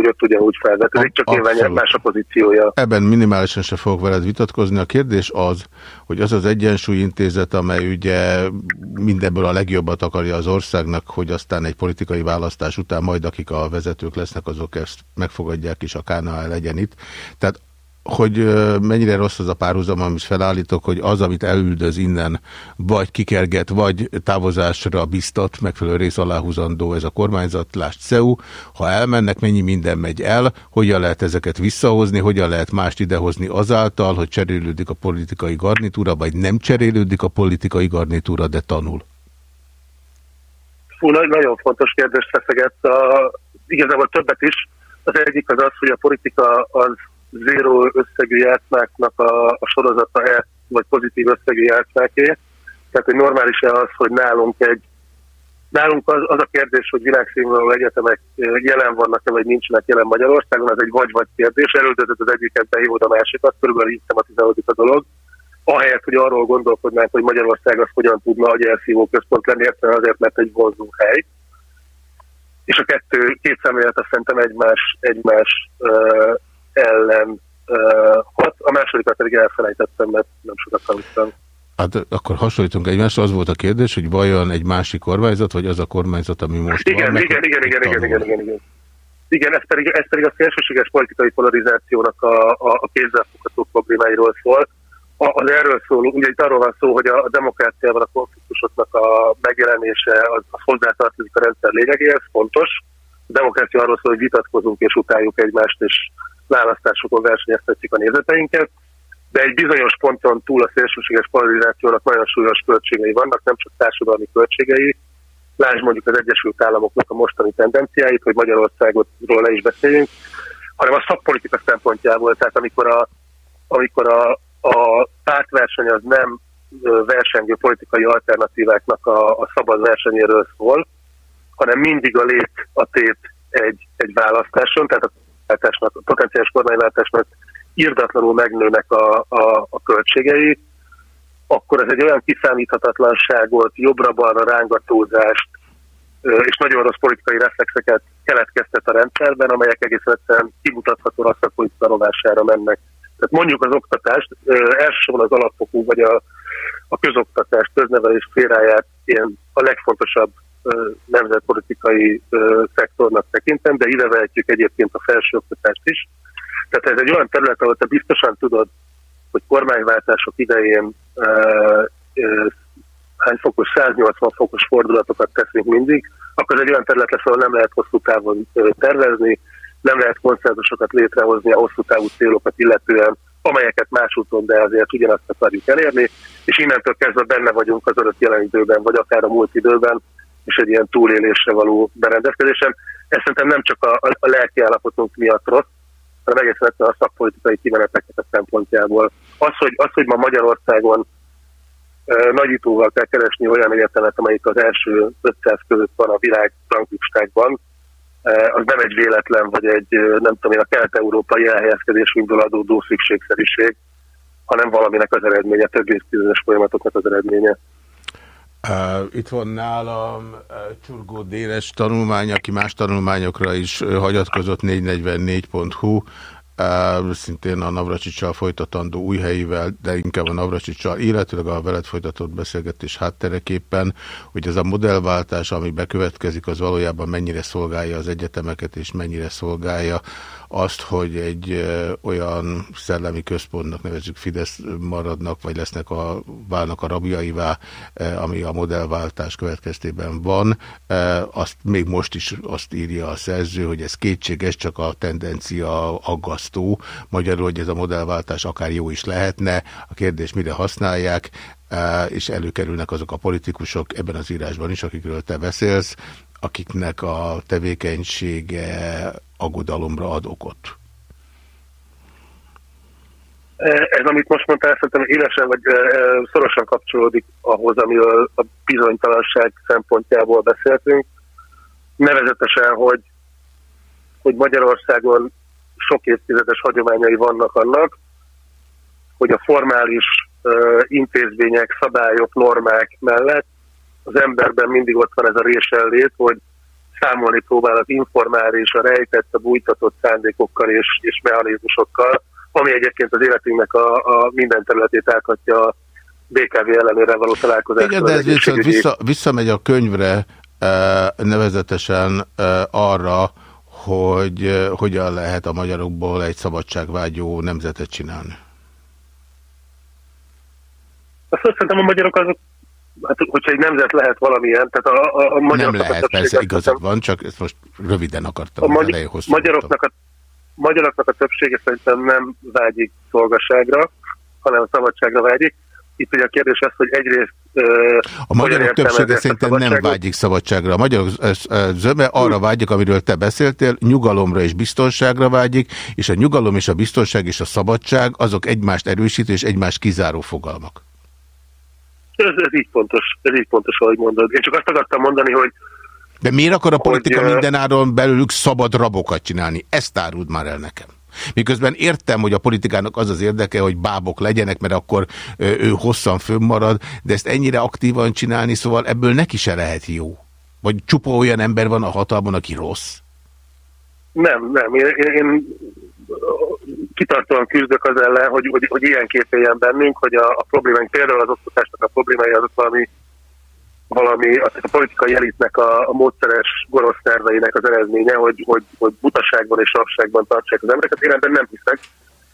hogy ott ugyanúgy felvetődik, csak Abszolút. nyilván más a pozíciója. Ebben minimálisan se fogok veled vitatkozni. A kérdés az, hogy az az egyensúlyintézet, amely ugye mindenből a legjobbat akarja az országnak, hogy aztán egy politikai választás után majd akik a vezetők lesznek, azok ezt megfogadják, és a KNA legyen itt. Tehát hogy mennyire rossz az a párhuzam, amit felállítok, hogy az, amit elüldöz innen, vagy kikerget, vagy távozásra biztat, megfelelő rész aláhúzandó ez a kormányzat, lást CEU, ha elmennek, mennyi minden megy el, hogyan lehet ezeket visszahozni, hogyan lehet mást idehozni azáltal, hogy cserélődik a politikai garnitúra, vagy nem cserélődik a politikai garnitúra, de tanul. Fú, nagyon fontos kérdés feszegett. Igazából többet is. Az egyik az az, hogy a politika az zéró összegű játszmáknak a, a sorozata e, vagy pozitív összegű játszmáké. Tehát, hogy normális-e az, hogy nálunk egy Nálunk az, az a kérdés, hogy világszínvonalú egyetemek jelen vannak-e, vagy nincsenek jelen Magyarországon, az egy vagy-vagy kérdés. Elődözött az egyiket, behívod a másikat, körülbelül így tematizálódik a dolog. Ahelyett, hogy arról gondolkodnánk, hogy Magyarország az hogyan tudna agyelszívó központ lenni, egyszerűen azért, mert egy vonzó hely. És a kettő, két szemlélet azt szerintem egymás, egymás uh, ellen hat, a másodikat pedig elfelejtettem, mert nem sokat hallottam. Hát akkor hasonlítunk egymásra, az volt a kérdés, hogy vajon egy másik kormányzat, vagy az a kormányzat, ami most igen, van? Igen, igen, igen, igen, igen, igen, igen. Igen, ez pedig, ez pedig a szélsőséges politikai polarizációnak a, a, a kézzelfogható problémáiról szól. A, az erről szól, ugye itt arról van szó, hogy a, a demokráciával a konfliktusoknak a megjelenése az, az hozzátartozik a rendszer lényegéhez, fontos. A demokrácia arról szól, hogy vitatkozunk és utáljuk egymást, és választásokon versenyeztetjük a nézeteinket, de egy bizonyos ponton túl a szélsőséges polarizációnak nagyon súlyos költségei vannak, nem csak társadalmi költségei, lásd mondjuk az Egyesült Államoknak a mostani tendenciáit, hogy Magyarországról ne is beszéljünk, hanem a szakpolitika szempontjából, tehát amikor a, amikor a, a pártverseny az nem versengő politikai alternatíváknak a, a szabad versenyéről szól, hanem mindig a lét a tét egy, egy választáson, tehát a kormányváltásnak, a potenciális kormányváltásnak írdatlanul megnőnek a, a, a költségei, akkor ez egy olyan kiszámíthatatlanságot, jobbra-balra rángatózást és nagyon rossz politikai reflexeket keletkeztet a rendszerben, amelyek egész egyszerűen kimutatható a szakpolitika rovására mennek. Tehát mondjuk az oktatást, elsősorban az alapfokú vagy a, a közoktatás, köznevelés szféráját én a legfontosabb nemzetpolitikai szektornak tekintem, de ide vehetjük egyébként a felsőoktatást is. Tehát ez egy olyan terület, ahol te biztosan tudod, hogy kormányváltások idején hány fokos, 180 fokos fordulatokat teszünk mindig, akkor egy olyan terület lesz, ahol nem lehet hosszú távon tervezni, nem lehet konszenzusokat létrehozni a hosszú távú célokat illetően, amelyeket más úton, de azért ugyanazt akarjuk elérni, és innentől kezdve benne vagyunk az adott jelen időben, vagy akár a múlt időben, és egy ilyen túlélésre való berendezkedésem. Ez szerintem nem csak a, a lelki állapotunk miatt rossz, hanem egész a szakpolitikai kimeneteket a szempontjából. Az, hogy, az, hogy ma Magyarországon e, nagyítóval kell keresni olyan egyetemet, amelyik az első 500 között van a világ ranglistákban, e, az nem egy véletlen, vagy egy, nem tudom én, a kelet-európai elhelyezkedésünkből adódó szükségszerűség, hanem valaminek az eredménye, több évtizedes folyamatoknak az eredménye. Uh, itt van nálam uh, Csurgó Dénes tanulmány, aki más tanulmányokra is uh, hagyatkozott 444.hu, uh, szintén a Navracsicsal folytatandó új helyivel, de inkább a Navracsicsal, illetőleg a veled folytatott beszélgetés háttereképpen, hogy ez a modellváltás, ami bekövetkezik, az valójában mennyire szolgálja az egyetemeket, és mennyire szolgálja azt, hogy egy olyan szellemi központnak nevezzük Fidesz maradnak, vagy lesznek a, válnak a rabjaivá, ami a modellváltás következtében van, azt még most is azt írja a szerző, hogy ez kétséges, csak a tendencia aggasztó. Magyarul, hogy ez a modellváltás akár jó is lehetne, a kérdés mire használják, és előkerülnek azok a politikusok ebben az írásban is, akikről te beszélsz, akiknek a tevékenysége aggodalomra ad okot? Ez, amit most mondtál, szerintem élesen vagy szorosan kapcsolódik ahhoz, amiről a bizonytalanság szempontjából beszéltünk. Nevezetesen, hogy, hogy Magyarországon sok évtizedes hagyományai vannak annak, hogy a formális intézmények, szabályok, normák mellett az emberben mindig ott van ez a réselét, hogy számolni próbál az informális, a rejtett, a bújtatott szándékokkal és, és mechanizmusokkal, ami egyébként az életünknek a, a minden területét áthatja a BKV ellenőre való találkozás. Igen, de ez viszont vissza, visszamegy a könyvre nevezetesen arra, hogy hogyan lehet a magyarokból egy szabadságvágyó nemzetet csinálni. Azt szerintem a magyarok azok hát, hogyha egy nemzet lehet valamilyen, tehát a, a, a magyaroknak Nem lehet, a persze igazad van, csak ezt most röviden akartam. A magy magyaroknak, a, magyaroknak a többsége szerintem nem vágyik szolgaságra, hanem a szabadságra vágyik. Itt ugye a kérdés az, hogy egyrészt... A magyarok többsége szerintem nem vágyik szabadságra. A magyarok zöme arra vágyik, amiről te beszéltél, nyugalomra és biztonságra vágyik, és a nyugalom és a biztonság és a szabadság azok egymást erősítő és egymást kizáró fogalmak. Ez, ez így pontos, ez így pontos, ahogy mondod. Én csak azt akartam mondani, hogy de miért akar a politika hogy, mindenáron belőlük szabad rabokat csinálni? Ezt áruld már el nekem. Miközben értem, hogy a politikának az az érdeke, hogy bábok legyenek, mert akkor ő hosszan fönnmarad, de ezt ennyire aktívan csinálni, szóval ebből neki se lehet jó. Vagy csupa olyan ember van a hatalmon, aki rossz? Nem, nem. Én, én kitartóan küzdök az ellen, hogy, hogy, hogy ilyen képéljen bennünk, hogy a, a problémánk, például az oktatásnak a problémája azok valami, valami a, a politikai elitnek a, a módszeres gonosz terveinek az eredménye, hogy, hogy, hogy butaságban és rabságban tartsák az embereket. Én ebben nem hiszek.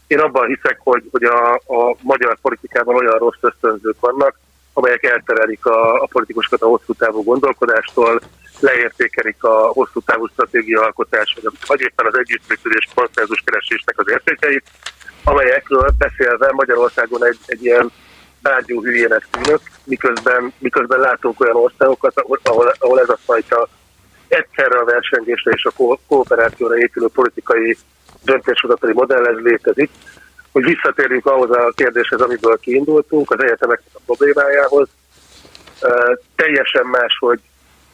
Én abban hiszek, hogy, hogy a, a magyar politikában olyan rossz ösztönzők vannak, amelyek elterelik a, a politikusokat a hosszú távú gondolkodástól, leértékelik a hosszú távú stratégia alkotás, vagy, éppen az együttműködés keresésnek az értékeit, amelyekről beszélve Magyarországon egy, egy ilyen bárgyú hülyének tűnök, miközben, miközben látunk olyan országokat, ahol, ahol ez a fajta egyszerre a versengésre és a ko kooperációra épülő politikai döntéshozatali modell ez létezik, hogy visszatérjünk ahhoz a kérdéshez, amiből kiindultunk, az egyetemeknek a problémájához. Uh, teljesen más, hogy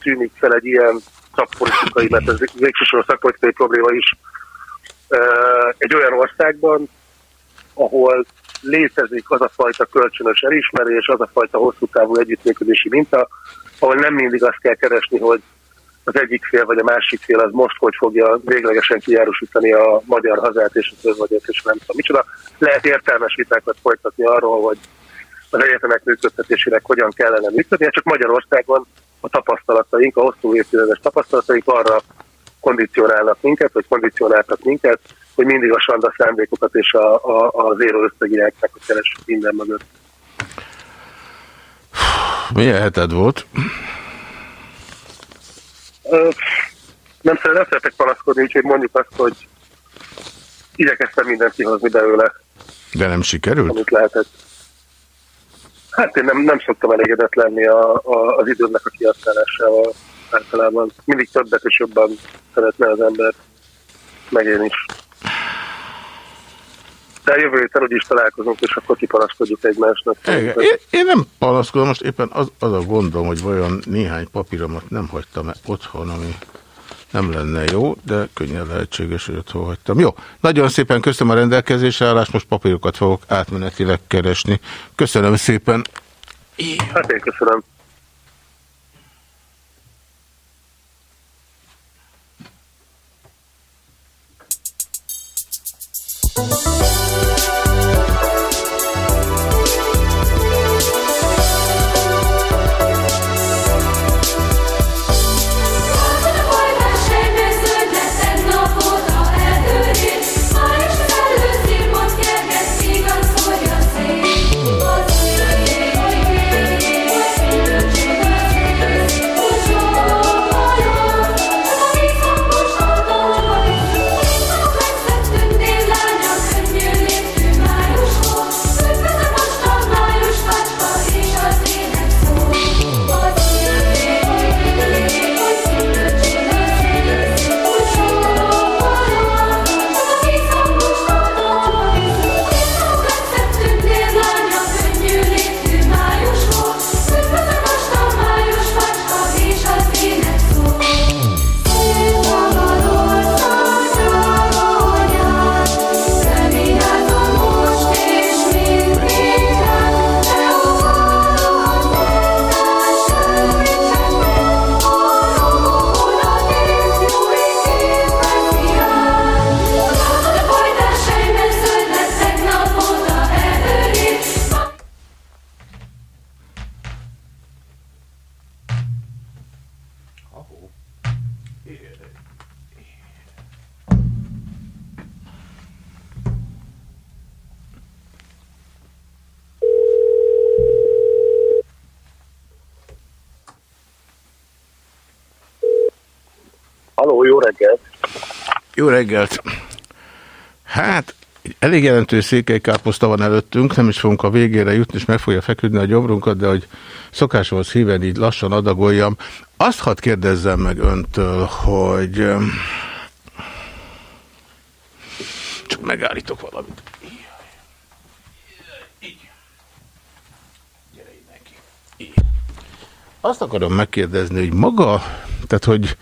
tűnik fel egy ilyen szakpolitikai, mert ez végsősorban szakpolitikai probléma is egy olyan országban, ahol létezik az a fajta kölcsönös elismerés, az a fajta hosszú távú együttműködési minta, ahol nem mindig azt kell keresni, hogy az egyik fél vagy a másik fél az most hogy fogja véglegesen kijárosítani a magyar hazát és a közvagyat, és nem tudom micsoda. Lehet értelmes vitákat folytatni arról, hogy az egyetemek működtetésének hogyan kellene működni, csak Magyarországon a tapasztalataink, a hosszú évtizedes tapasztalataink arra kondicionálnak minket, vagy kondicionáltak minket, hogy mindig a sanda szándékokat és a, a, az érő összegirányoknak keressük minden mögött. Milyen heted volt? nem, nem szeretek panaszkodni, úgyhogy mondjuk azt, hogy igyekeztem mindent kihozni belőle. De nem sikerült? Amit lehetett. Hát én nem, nem szoktam elégedett lenni a, a, az időmnek a kihasználásával általában. Mindig többet és jobban szeretne az ember, meg én is. De jövő héten úgyis találkozunk, és akkor kipanaszkodjuk egymásnak. Én, én nem panaszkodom, most éppen az, az a gondom, hogy vajon néhány papíromat nem hagytam -e otthon, ami nem lenne jó, de könnyen lehetséges, hogy otthon hagytam. Jó, nagyon szépen köszönöm a rendelkezésre állást, most papírokat fogok átmenetileg keresni. Köszönöm szépen. Hát én köszönöm. Halló, jó reggelt! Jó reggelt! Hát, elég jelentős székelykáposzta van előttünk, nem is fogunk a végére jutni, és meg fogja feküdni a gyomrunkat, de hogy szokáshoz híven így lassan adagoljam. Azt hadd kérdezzem meg öntől, hogy... Csak megállítok valamit. Azt akarom megkérdezni, hogy maga, tehát hogy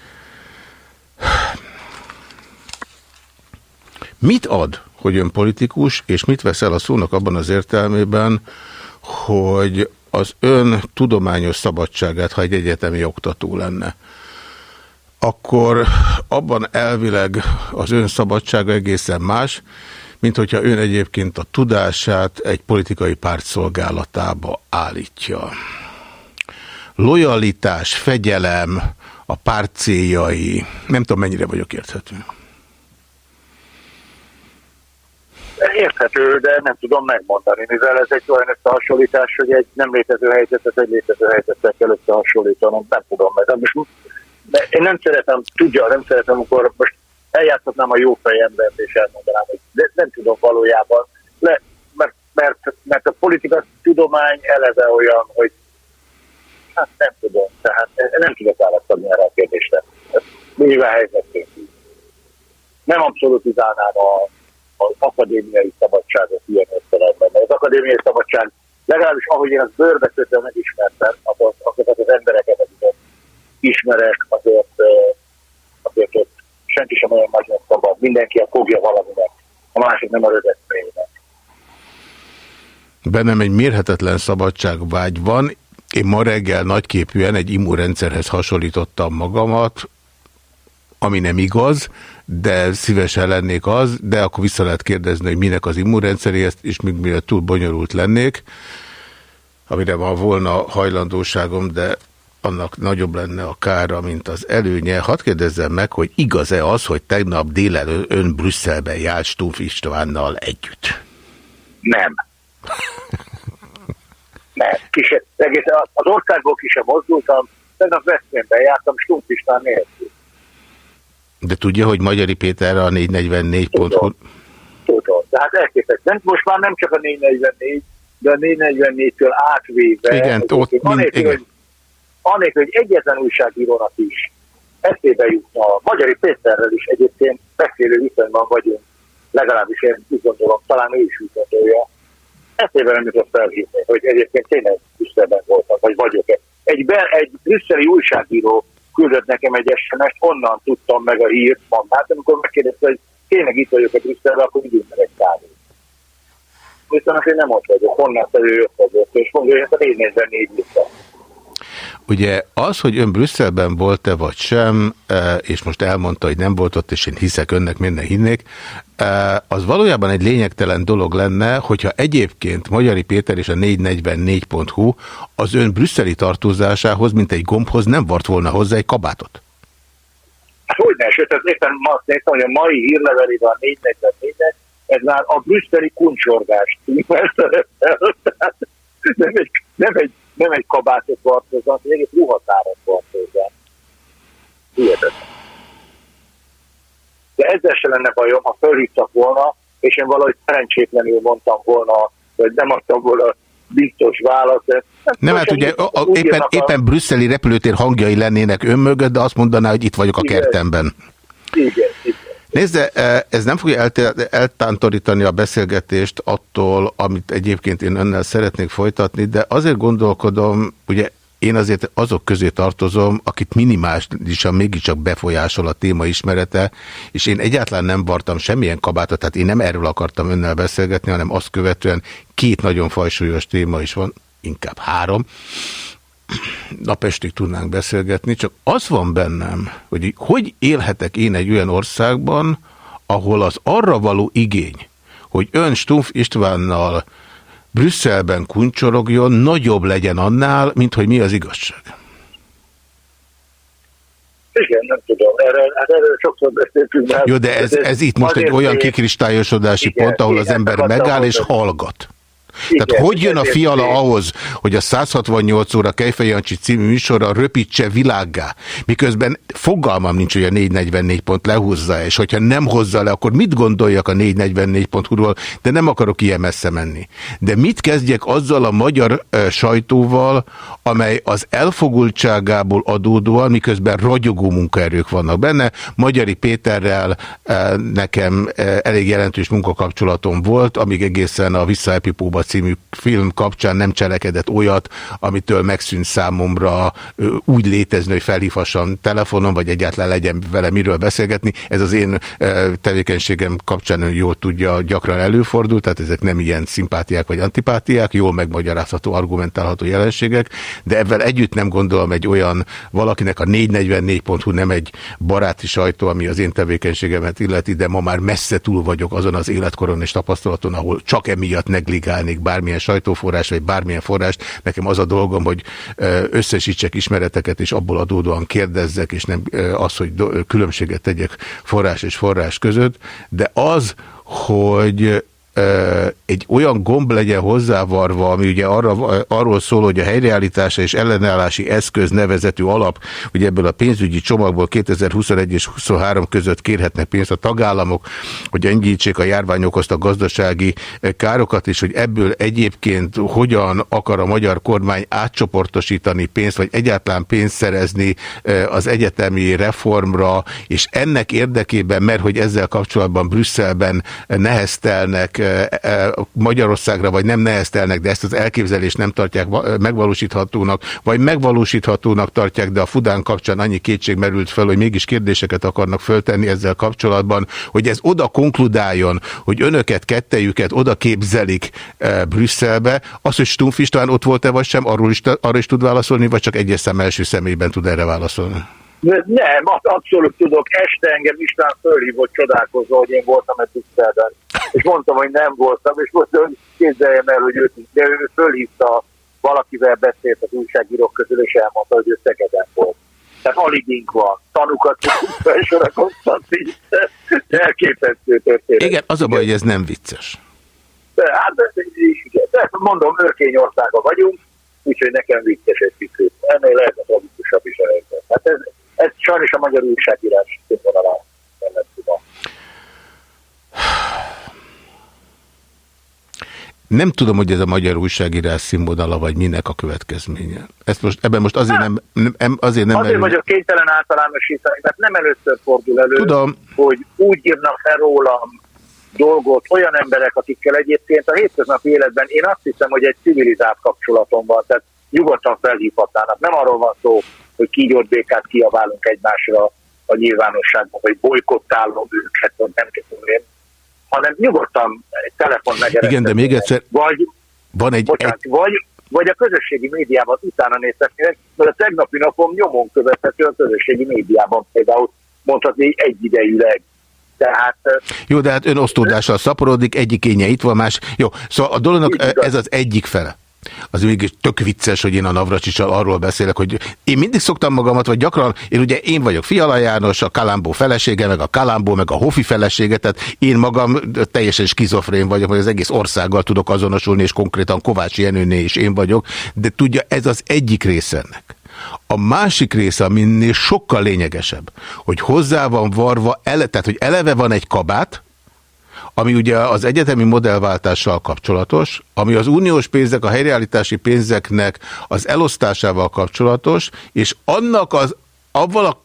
Mit ad, hogy ön politikus, és mit veszel a szónak abban az értelmében, hogy az ön tudományos szabadságát, ha egy egyetemi oktató lenne, akkor abban elvileg az ön szabadsága egészen más, mint hogyha ön egyébként a tudását egy politikai párt szolgálatába állítja. Lojalitás, fegyelem, a párt céljai, nem tudom mennyire vagyok érthető. Érthető, de nem tudom megmondani, mivel ez egy olyan összehasonlítás, hogy egy nem létező helyzetet egy létező helyzetet kell összehasonlítanom, nem tudom, most, de én nem szeretem, tudja, nem szeretem, amikor most eljátszhatnám a jó fejembert, és elmondanám, hogy de nem tudom valójában, le, mert, mert, mert a politika tudomány eleve olyan, hogy hát nem tudom, tehát nem tudok választani erre a kérdésre. Mivel helyzetként Nem abszolutizálnám a az akadémiai szabadságot ilyen értelemben. Az akadémiai szabadság, legalábbis ahogy én az bőrbe kötve megismertem, azokat az embereket, akiket ismerek, azért, azért ott senki sem olyan nagyon szabad. Mindenki a fogja valaminek, a másik nem a rögeszmélynek. Bennem egy mérhetetlen szabadságvágy van. Én ma reggel nagyképűen egy immunrendszerhez hasonlítottam magamat, ami nem igaz, de szívesen lennék az, de akkor vissza lehet kérdezni, hogy minek az immunrendszeréhez, és még mire túl bonyolult lennék, amire van volna hajlandóságom, de annak nagyobb lenne a kára, mint az előnye. Hadd kérdezzem meg, hogy igaz-e az, hogy tegnap délelő ön Brüsszelben járt Stumpf Istvánnal együtt? Nem. Nem. Kise, egész, az országból ki sem mozdultam, tegnap Veszprémben jártam Stumpf István nélkül. De tudja, hogy Magyari Péter a 444.hu... Tudom. Tudom. Tehát elképesztő. Most már nem csak a 444, de a 444-től átvéve... Igen, ott anélkül, igen. Hogy, anélkül, hogy egyetlen újságírónak is eszébe jutna. A Magyari Péterrel is egyébként beszélő viszonyban vagyunk. Legalábbis én úgy gondolom, talán ő is úgy gondolja. Eszébe nem jutott felhívni, hogy egyébként tényleg Brüsszelben voltam, vagy vagyok-e. Egy, be, egy brüsszeli újságíró küldött nekem egy SMS-t, onnan tudtam meg a hírt magát, amikor megkérdezte, hogy tényleg itt vagyok a Brüsszelben, akkor időn meg egy kávét. Viszont én nem ott vagyok, honnan ő jött azért, és mondja, hogy hát a 444 vissza. Ugye az, hogy ön Brüsszelben volt-e vagy sem, e, és most elmondta, hogy nem volt ott, és én hiszek önnek, miért hinnék, e, az valójában egy lényegtelen dolog lenne, hogyha egyébként Magyari Péter és a 444.hu az ön brüsszeli tartozásához, mint egy gombhoz nem vart volna hozzá egy kabátot. Hát hogy ne, sőt, ez éppen azt néztem, hogy a mai hírlevelében a 444 ez már a brüsszeli kuncsorgást (laughs) nem egy, nem egy nem egy kabátot vart hozzá, hanem egy ruhatárat vart hozzá. Hihetetlen. De ezzel se lenne bajom, ha felhívtak volna, és én valahogy szerencsétlenül mondtam volna, vagy nem adtam volna biztos választ. De nem, hát ugye a, a, éppen, a... éppen brüsszeli repülőtér hangjai lennének ön mögött, de azt mondaná, hogy itt vagyok a igen. kertemben. Igen, Nézze, e, ez nem fogja eltántorítani a beszélgetést attól, amit egyébként én önnel szeretnék folytatni, de azért gondolkodom, ugye én azért azok közé tartozom, akit minimálisan mégiscsak befolyásol a téma ismerete, és én egyáltalán nem vartam semmilyen kabátot, tehát én nem erről akartam önnel beszélgetni, hanem azt követően két nagyon fajsúlyos téma is van, inkább három, napestig tudnánk beszélgetni, csak az van bennem, hogy hogy élhetek én egy olyan országban, ahol az arra való igény, hogy ön Stumpf Istvánnal Brüsszelben kuncsorogjon, nagyobb legyen annál, mint hogy mi az igazság. Igen, nem tudom. Erről, hát erről sokszor beszéltünk. Jó, de ez, ez itt most egy olyan kikristályosodási pont, ahol az ember megáll és hallgat. Igen, Tehát hogy jön a fiala ahhoz, hogy a 168 óra Kejfej Jancsi című műsorra röpítse világgá, miközben fogalmam nincs, hogy a 444 pont lehúzza, és hogyha nem hozza le, akkor mit gondoljak a 444.hu-ról, de nem akarok ilyen messze menni. De mit kezdjek azzal a magyar uh, sajtóval, amely az elfogultságából adódóan, miközben ragyogó munkaerők vannak benne. Magyari Péterrel uh, nekem uh, elég jelentős munkakapcsolatom volt, amíg egészen a Visszaepipóba című film kapcsán nem cselekedett olyat, amitől megszűnt számomra úgy létezni, hogy felhívhassam telefonon, vagy egyáltalán legyen vele miről beszélgetni. Ez az én tevékenységem kapcsán ön jól tudja, gyakran előfordul, tehát ezek nem ilyen szimpátiák vagy antipátiák, jól megmagyarázható, argumentálható jelenségek, de ebben együtt nem gondolom egy olyan valakinek a 444.hu nem egy baráti sajtó, ami az én tevékenységemet illeti, de ma már messze túl vagyok azon az életkoron és tapasztalaton, ahol csak emiatt negligálni használnék bármilyen sajtóforrás, vagy bármilyen forrást. Nekem az a dolgom, hogy összesítsek ismereteket, és abból adódóan kérdezzek, és nem az, hogy különbséget tegyek forrás és forrás között. De az, hogy egy olyan gomb legyen hozzávarva, ami ugye arra, arról szól, hogy a helyreállítása és ellenállási eszköz nevezetű alap, ugye ebből a pénzügyi csomagból 2021 és 2023 között kérhetnek pénzt a tagállamok, hogy enyhítsék a járvány okozta gazdasági károkat, és hogy ebből egyébként hogyan akar a magyar kormány átcsoportosítani pénzt, vagy egyáltalán pénzt szerezni az egyetemi reformra, és ennek érdekében, mert hogy ezzel kapcsolatban Brüsszelben neheztelnek Magyarországra, vagy nem neheztelnek, de ezt az elképzelést nem tartják megvalósíthatónak, vagy megvalósíthatónak tartják, de a Fudán kapcsán annyi kétség merült fel, hogy mégis kérdéseket akarnak föltenni ezzel kapcsolatban, hogy ez oda konkludáljon, hogy önöket, kettejüket oda képzelik e, Brüsszelbe. Az, hogy Stumpf István ott volt-e vagy sem, arról is, arra is tud válaszolni, vagy csak egyes szem első személyben tud erre válaszolni? Nem, abszolút tudok. Este engem István fölhívott csodálkozó, hogy én voltam egy Brüsszelben. És mondtam, hogy nem voltam, és mondta, hogy képzeljem el, hogy ő, de ő fölhívta, valakivel beszélt az újságírók közül, és elmondta, hogy ő Szegeden volt. Tehát aligink van. Tanukat tudunk felsorakoztatni. Elképesztő történet. Igen, az a baj, hogy ez nem vicces. De, hát, de, igen. De mondom, országa vagyunk, úgyhogy nekem vicces egy picit. Ennél lehet a tragikusabb is a. Hát ez, ez sajnos a magyar újságírás színvonalán tudom. Nem tudom, hogy ez a magyar újságírás színvonala, vagy minek a következménye. Ezt most, ebben most azért nem... nem azért nem azért vagyok kénytelen általánosítani, mert nem először fordul elő, tudom. hogy úgy írnak fel rólam dolgot olyan emberek, akikkel egyébként a hétköznapi életben én azt hiszem, hogy egy civilizált kapcsolatom van, tehát nyugodtan felhívhatnának. Nem arról van szó, hogy kígyott békát kiaválunk egymásra a nyilvánosságban, vagy bolykottálom őket, vagy nem tudom én, hanem nyugodtan egy telefon megeredett. Igen, de még egyszer, vagy, van egy, bocsánat, egy... Vagy, vagy a közösségi médiában utána nézhetnének, mert a tegnapi napom nyomon követhető a közösségi médiában például mondhatni egyidejűleg. Tehát, Jó, de hát ön osztódással szaporodik, egyik énye itt van, más. Jó, szóval a dolognak ez az egyik fele az mégis tök vicces, hogy én a Navracsicsal arról beszélek, hogy én mindig szoktam magamat, vagy gyakran, én ugye én vagyok Fiala János, a Kalambó felesége, meg a Kalambó, meg a Hofi felesége, tehát én magam teljesen skizofrén vagyok, hogy az egész országgal tudok azonosulni, és konkrétan Kovács Jenőné is én vagyok, de tudja, ez az egyik része ennek. A másik része, aminél sokkal lényegesebb, hogy hozzá van varva, ele, tehát hogy eleve van egy kabát, ami ugye az egyetemi modellváltással kapcsolatos, ami az uniós pénzek, a helyreállítási pénzeknek az elosztásával kapcsolatos, és annak az avval a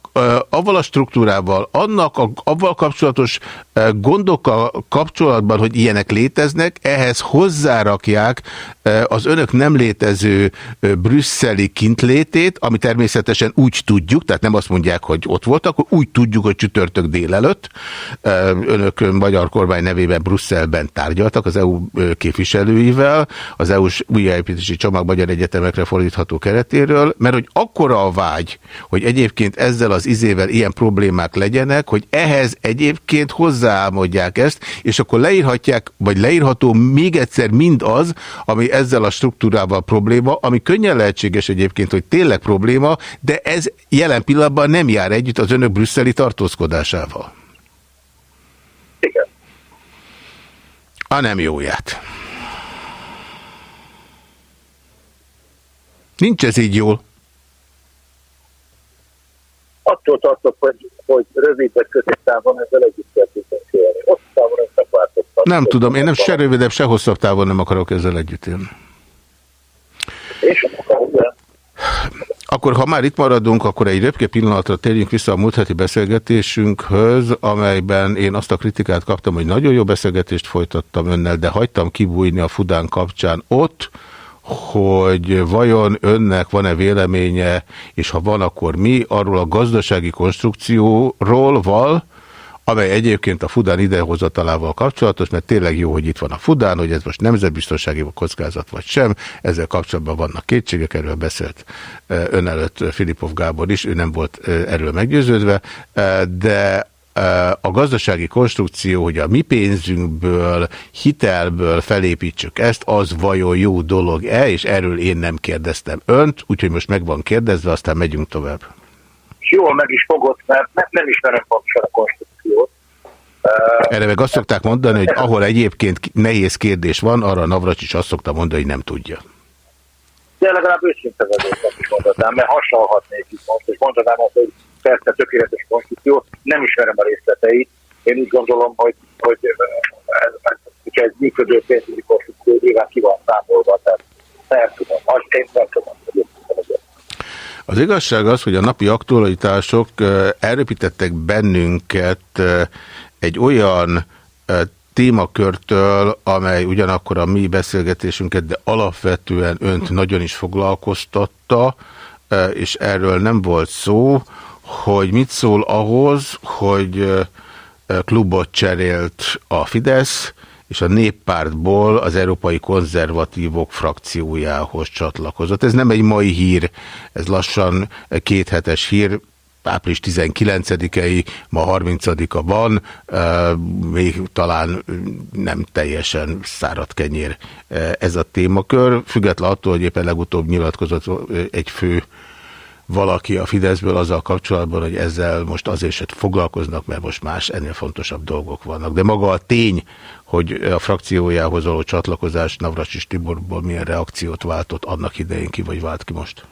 avval a struktúrával, annak a, avval kapcsolatos gondokkal kapcsolatban, hogy ilyenek léteznek, ehhez hozzárakják az önök nem létező brüsszeli kintlétét, ami természetesen úgy tudjuk, tehát nem azt mondják, hogy ott voltak, úgy tudjuk, hogy csütörtök délelőtt önök magyar kormány nevében Brüsszelben tárgyaltak az EU képviselőivel, az EU-s újjáépítési csomag magyar egyetemekre fordítható keretéről, mert hogy akkora a vágy, hogy egyébként ezzel az izével ilyen problémák legyenek, hogy ehhez egyébként hozzáálmodják ezt, és akkor leírhatják, vagy leírható még egyszer mind az, ami ezzel a struktúrával probléma, ami könnyen lehetséges egyébként, hogy tényleg probléma, de ez jelen pillanatban nem jár együtt az önök brüsszeli tartózkodásával. Igen. A nem jóját. Nincs ez így jól. Attól tartok, hogy, hogy rövid vagy középtávon ezzel együtt kell tudni. Nem tudom, én nem se rövidebb, se hosszabb távon nem akarok ezzel együtt élni. Akkor, ha már itt maradunk, akkor egy röpke pillanatra térjünk vissza a múlt heti beszélgetésünkhöz, amelyben én azt a kritikát kaptam, hogy nagyon jó beszélgetést folytattam önnel, de hagytam kibújni a Fudán kapcsán ott, hogy vajon önnek van-e véleménye, és ha van, akkor mi, arról a gazdasági konstrukcióról val, amely egyébként a Fudán idehozatalával kapcsolatos, mert tényleg jó, hogy itt van a Fudán, hogy ez most nemzetbiztonsági kockázat vagy sem, ezzel kapcsolatban vannak kétségek, erről beszélt ön előtt Filipov Gábor is, ő nem volt erről meggyőződve, de a gazdasági konstrukció, hogy a mi pénzünkből, hitelből felépítsük ezt, az vajon jó dolog-e, és erről én nem kérdeztem önt, úgyhogy most meg van kérdezve, aztán megyünk tovább. Jól meg is fogott, mert nem ismerem pontosan a konstrukciót. Erre meg azt szokták mondani, hogy ahol egyébként nehéz kérdés van, arra Navracsics azt szokta mondani, hogy nem tudja. De legalább őszinte vezetnek is mondhatnám, mert hasonlhatnék itt most, és mondhatnám azt, hogy persze tökéletes konstrukció, nem ismerem a részleteit. Én úgy gondolom, hogy, hogy ez, ez, ez működő pénzügyi konstrukció, nyilván ki van számolva, tehát nem tudom, azt én nem tudom, az igazság az, hogy a napi aktualitások elröpítettek bennünket egy olyan témakörtől, amely ugyanakkor a mi beszélgetésünket, de alapvetően önt nagyon is foglalkoztatta, és erről nem volt szó, hogy mit szól ahhoz, hogy klubot cserélt a Fidesz, és a néppártból az európai konzervatívok frakciójához csatlakozott. Ez nem egy mai hír, ez lassan kéthetes hír, április 19-ei, ma 30-a van, még talán nem teljesen száradt kenyér ez a témakör, független attól, hogy éppen legutóbb nyilatkozott egy fő valaki a Fideszből azzal kapcsolatban, hogy ezzel most azért se foglalkoznak, mert most más ennél fontosabb dolgok vannak. De maga a tény, hogy a frakciójához való csatlakozás Navracsis Tiborból milyen reakciót váltott annak idején ki, vagy vált ki most?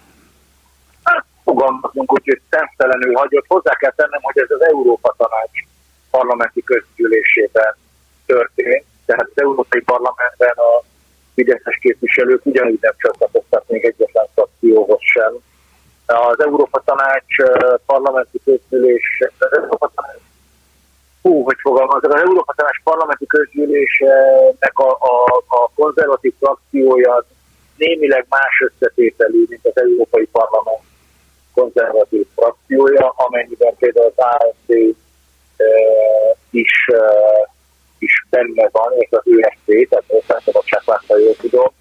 Hát fogalmazunk úgy, hogy szemtelenül hagyott. Hozzá kell tennem, hogy ez az Európa Tanács parlamenti közgyűlésében történt, tehát az Európai Parlamentben a Fideszes képviselők ugyanúgy nem csatlakoztak még egyetlen frakcióhoz sem, az Európa Tanács parlamenti közgyűlés, az Európa Tanács, hú, hogy fogalmazok, az Európa Tanács parlamenti közgyűlésnek a, a, a konzervatív frakciója némileg más összetételű, mint az Európai Parlament konzervatív frakciója, amennyiben például az AFD e, is, e, is benne van, és az ÖSZP, tehát Országszabadságpárta, jól tudom.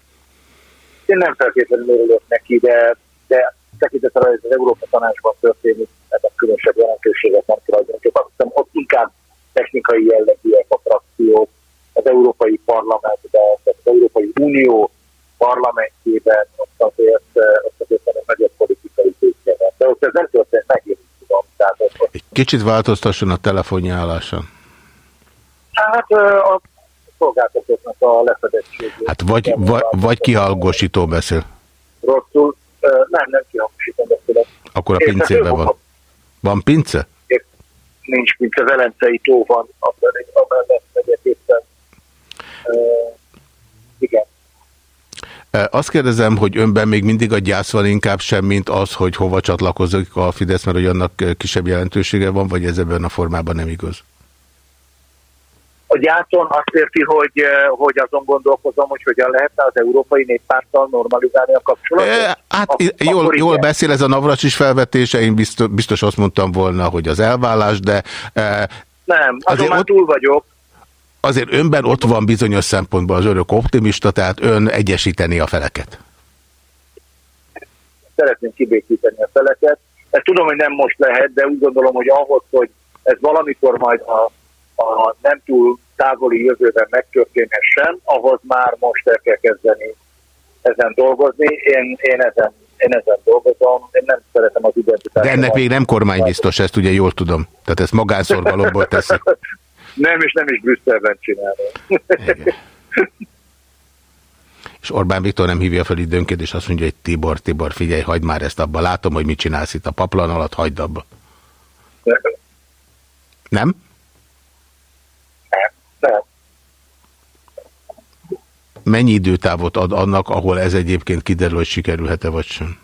Én nem feltétlenül örülök neki, de, de tekintettel, az Európa Tanácsban történik, ennek különösebb jelentőséget nem tulajdonítok. Azt hiszem, ott inkább technikai jellegűek a frakciók az Európai Parlamentben, az Európai Unió parlamentjében, ott azért, ott azért nem nagyobb politikai van. De ott ez nem történt meg, én tudom. Tehát ott, Egy kicsit változtasson a telefonja álláson. Hát a szolgáltatóknak a lefedettségét. Hát vagy, vagy, vagy kihallgósító beszél. Rosszul nem, nem kihangosítom beszélek. Akkor a pincében van. Van pince? Nincs pince, Velencei tó van, amellett megyek éppen. igen. Azt kérdezem, hogy önben még mindig a gyász van inkább sem, mint az, hogy hova csatlakozik a Fidesz, mert hogy annak kisebb jelentősége van, vagy ez ebben a formában nem igaz? A gyászon azt érti, hogy, eh, hogy azon gondolkozom, hogy hogyan lehetne az Európai Néppárttal normalizálni a kapcsolatot? E, hát a, jól, jól beszél ez a Navracsis felvetése, én biztos, biztos azt mondtam volna, hogy az elvállás, de... E, nem, azon már ott, túl vagyok. Azért önben ott van bizonyos szempontból az örök optimista, tehát ön egyesíteni a feleket. Szeretném kibékíteni a feleket. Ezt tudom, hogy nem most lehet, de úgy gondolom, hogy ahhoz, hogy ez valamikor majd a a nem túl távoli jövőben megtörténhessen, ahhoz már most el kell kezdeni ezen dolgozni. Én, én, ezen, én ezen dolgozom, én nem szeretem az identitást. De ennek még nem kormánybiztos, ezt ugye jól tudom. Tehát ezt magánszorgalomból teszi. (laughs) nem, és nem is Brüsszelben csinálom. és Orbán Viktor nem hívja fel időnként, és azt mondja, hogy Tibor, Tibor, figyelj, hagyd már ezt abba, látom, hogy mit csinálsz itt a paplan alatt, hagyd abba. Nem? Nem. Mennyi időtávot ad annak, ahol ez egyébként kiderül, hogy sikerülhet-e vagy sem?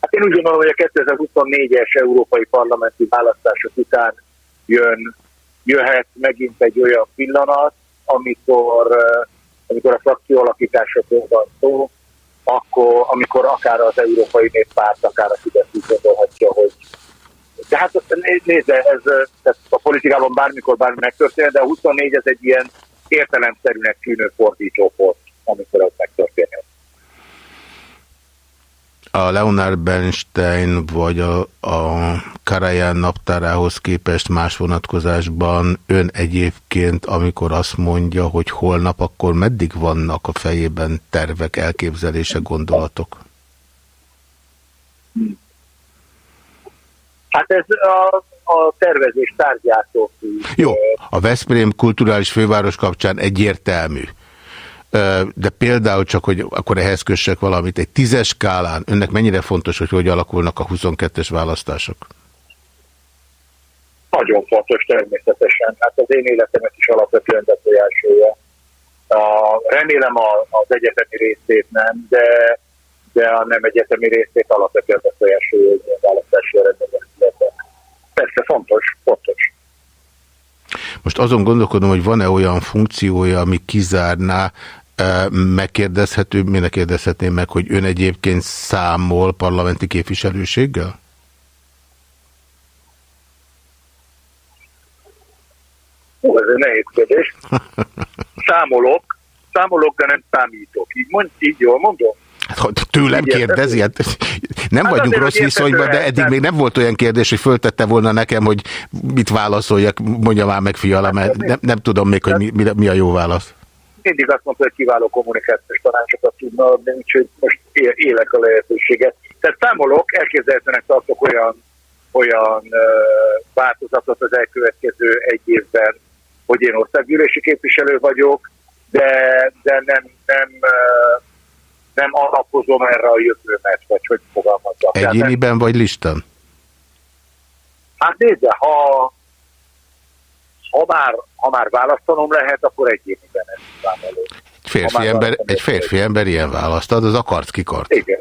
Hát én úgy gondolom, hogy a 2024-es európai parlamenti választások után jön, jöhet megint egy olyan pillanat, amikor, amikor a frakció alakításokról van szó, akkor, amikor akár az Európai Néppárt, akár a Fidesz úgy gondolhatja, hogy de hát nézze, ez, ez a politikában bármikor bármi megtörténhet, de a 24 ez egy ilyen értelemszerűnek tűnő fordítópont, amikor ez megtörténhet. A Leonard Bernstein vagy a, a Karajan naptárához képest más vonatkozásban ön egyébként, amikor azt mondja, hogy holnap, akkor meddig vannak a fejében tervek, elképzelések, gondolatok? Hát ez a, a tervezés tárgyától. Jó, a Veszprém kulturális főváros kapcsán egyértelmű. De például csak, hogy akkor ehhez kössek valamit, egy tízes skálán, önnek mennyire fontos, hogy hogy alakulnak a 22-es választások? Nagyon fontos természetesen. Hát az én életemet is alapvetően befolyásolja. Remélem az egyetemi részét nem, de, de a nem egyetemi részét alapvetően befolyásolja, milyen választási eredmények Persze, fontos, fontos. Most azon gondolkodom, hogy van-e olyan funkciója, ami kizárná, e, megkérdezhető, minek kérdezhetném meg, hogy ön egyébként számol parlamenti képviselőséggel? Hú, ez egy nehéz kérdés. (laughs) Számolok, számolok, de nem számítok. Így, mond, így jól mondom? Hát, tőlem kérdezi? Hát, nem hát vagyunk rossz viszonyban, de eddig még nem volt olyan kérdés, hogy föltette volna nekem, hogy mit válaszoljak, mondja már meg fiala, mert nem, nem tudom még, hogy mi, mi a jó válasz. Mindig azt mondta, hogy kiváló kommunikációs tanácsokat tudna adni, úgyhogy most élek a lehetőséget. Tehát számolok, elképzelhetőnek tartok olyan, olyan változatot az elkövetkező egy évben, hogy én országgyűlési képviselő vagyok, de, de nem, nem nem alapozom erre a jövőmet, vagy hogy fogalmazzak. Egyéniben vagy listán? Hát nézze, ha, ha, már, ha már választanom lehet, akkor egyéniben ezt számolom. Férfi ember, egy férfi ember ilyen választad, az akarsz kikart. Igen.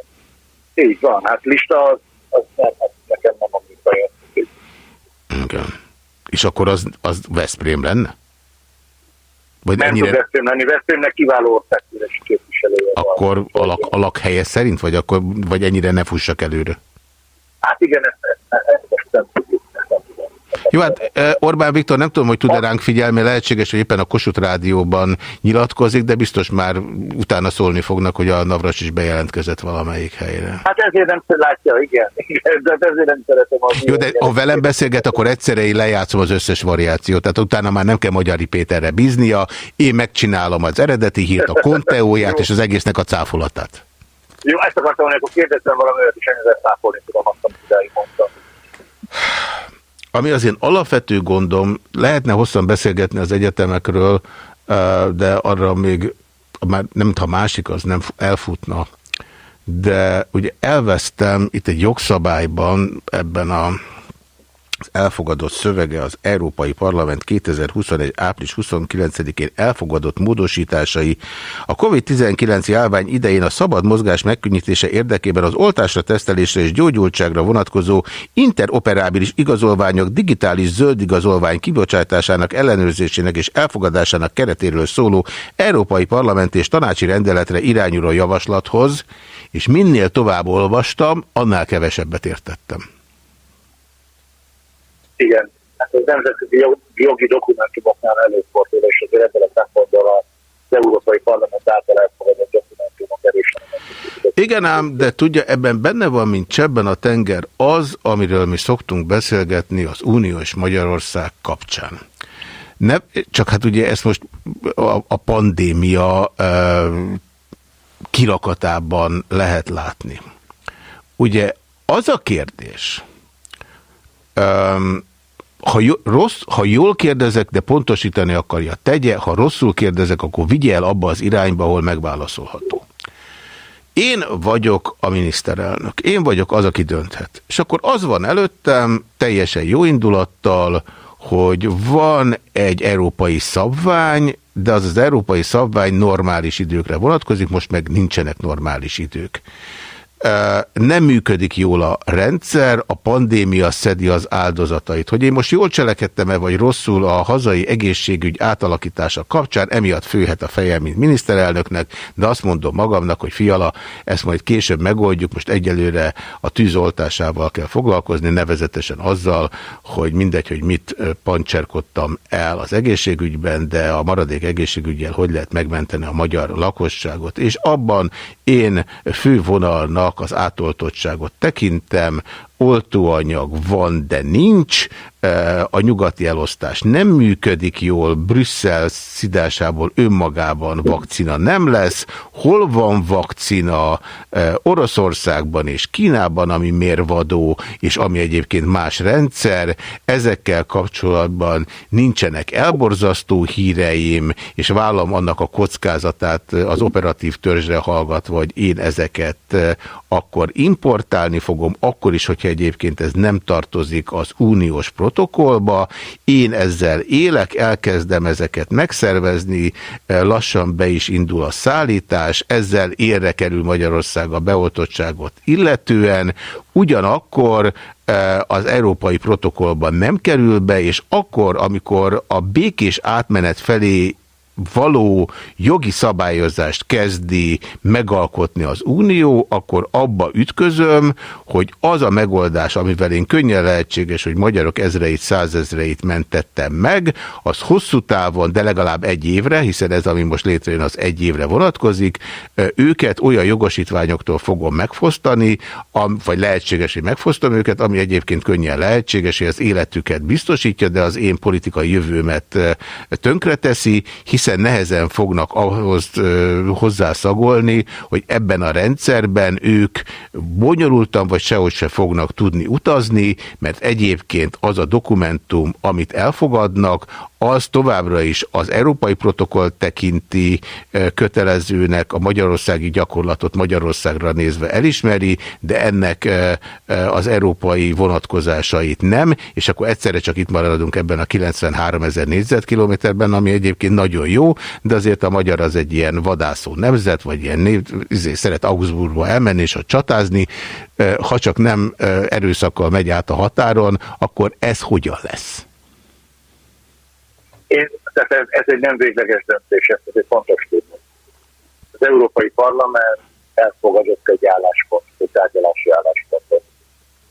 Így van, hát lista az, az nem, az nekem nem a műfajom. Igen. És akkor az, az Veszprém lenne? Vagy nem ennyire... tud Veszprém lenni. Veszprémnek kiváló országgyűlési képviselője Akkor van. a, lak, a lakhelye szerint, vagy, akkor, vagy ennyire ne fussak előre? Hát igen, ezt, ezt, ezt nem tudjuk. Jó, hát Orbán Viktor nem tudom, hogy tud-e ránk figyelni, lehetséges, hogy éppen a Kossuth Rádióban nyilatkozik, de biztos már utána szólni fognak, hogy a Navras is bejelentkezett valamelyik helyre. Hát ezért nem látja, igen. de ezért nem szeretem az Jó, de ha velem beszélget, akkor egyszerre én lejátszom az összes variációt, tehát utána már nem kell Magyari Péterre bíznia, én megcsinálom az eredeti hírt, a konteóját és az egésznek a cáfolatát. Jó, ezt akartam mondani, akkor kérdeztem valami olyat, és ennyi száfolni tudom azt, amit idáig mondtam. Ami az én alapvető gondom, lehetne hosszan beszélgetni az egyetemekről, de arra még már nem, ha másik, az nem elfutna. De ugye elvesztem itt egy jogszabályban ebben a elfogadott szövege az Európai Parlament 2021. április 29-én elfogadott módosításai a COVID-19 járvány idején a szabad mozgás megkönnyítése érdekében az oltásra, tesztelésre és gyógyultságra vonatkozó interoperábilis igazolványok digitális zöld igazolvány kibocsátásának ellenőrzésének és elfogadásának keretéről szóló Európai Parlament és Tanácsi Rendeletre irányuló javaslathoz, és minél tovább olvastam, annál kevesebbet értettem. Igen, hát az nemzetközi jogi dokumentumoknál előfordul, és azért ebből a szempontból az Európai Parlament által elfogadott dokumentumok erősen. Igen ám, de tudja, ebben benne van, mint csebben a tenger az, amiről mi szoktunk beszélgetni az Unió és Magyarország kapcsán. Ne, csak hát ugye ezt most a, a pandémia kirakatában lehet látni. Ugye az a kérdés, um, ha, rossz, ha jól kérdezek, de pontosítani akarja, tegye, ha rosszul kérdezek, akkor vigye el abba az irányba, ahol megválaszolható. Én vagyok a miniszterelnök, én vagyok az, aki dönthet. És akkor az van előttem, teljesen jó indulattal, hogy van egy európai szabvány, de az az európai szabvány normális időkre vonatkozik, most meg nincsenek normális idők nem működik jól a rendszer, a pandémia szedi az áldozatait. Hogy én most jól cselekedtem-e, vagy rosszul a hazai egészségügy átalakítása kapcsán, emiatt főhet a fejem, mint miniszterelnöknek, de azt mondom magamnak, hogy fiala, ezt majd később megoldjuk, most egyelőre a tűzoltásával kell foglalkozni, nevezetesen azzal, hogy mindegy, hogy mit pancserkodtam el az egészségügyben, de a maradék egészségügyel hogy lehet megmenteni a magyar lakosságot, és abban én fővonalnak az átoltottságot tekintem, oltóanyag van, de nincs, a nyugati elosztás nem működik jól, Brüsszel szidásából önmagában vakcina nem lesz, hol van vakcina Oroszországban és Kínában, ami mérvadó, és ami egyébként más rendszer, ezekkel kapcsolatban nincsenek elborzasztó híreim, és vállam annak a kockázatát az operatív törzsre hallgatva, hogy én ezeket akkor importálni fogom, akkor is, hogyha egyébként ez nem tartozik az uniós protokollba. Én ezzel élek, elkezdem ezeket megszervezni, lassan be is indul a szállítás, ezzel érre kerül Magyarország a beoltottságot illetően, ugyanakkor e, az európai protokollban nem kerül be, és akkor, amikor a békés átmenet felé való jogi szabályozást kezdi megalkotni az Unió, akkor abba ütközöm, hogy az a megoldás, amivel én könnyen lehetséges, hogy magyarok ezreit, százezreit mentettem meg, az hosszú távon, de legalább egy évre, hiszen ez, ami most létrejön, az egy évre vonatkozik, őket olyan jogosítványoktól fogom megfosztani, vagy lehetséges, hogy megfosztom őket, ami egyébként könnyen lehetséges, hogy az életüket biztosítja, de az én politikai jövőmet tönkreteszi, hisz hiszen nehezen fognak ahhoz hozzászagolni, hogy ebben a rendszerben ők bonyolultan vagy sehogy se fognak tudni utazni, mert egyébként az a dokumentum, amit elfogadnak, az továbbra is az európai protokoll tekinti kötelezőnek, a magyarországi gyakorlatot Magyarországra nézve elismeri, de ennek az európai vonatkozásait nem, és akkor egyszerre csak itt maradunk ebben a 93 ezer négyzetkilométerben, ami egyébként nagyon de azért a magyar az egy ilyen vadászó nemzet, vagy ilyen név, izé, szeret Augsburgba elmenni és ott csatázni, ha csak nem erőszakkal megy át a határon, akkor ez hogyan lesz? Én, tehát ez, ez egy nem végleges döntés, ez egy fontos tudni. Az Európai Parlament elfogadott egy álláspont, egy tárgyalási álláspontot.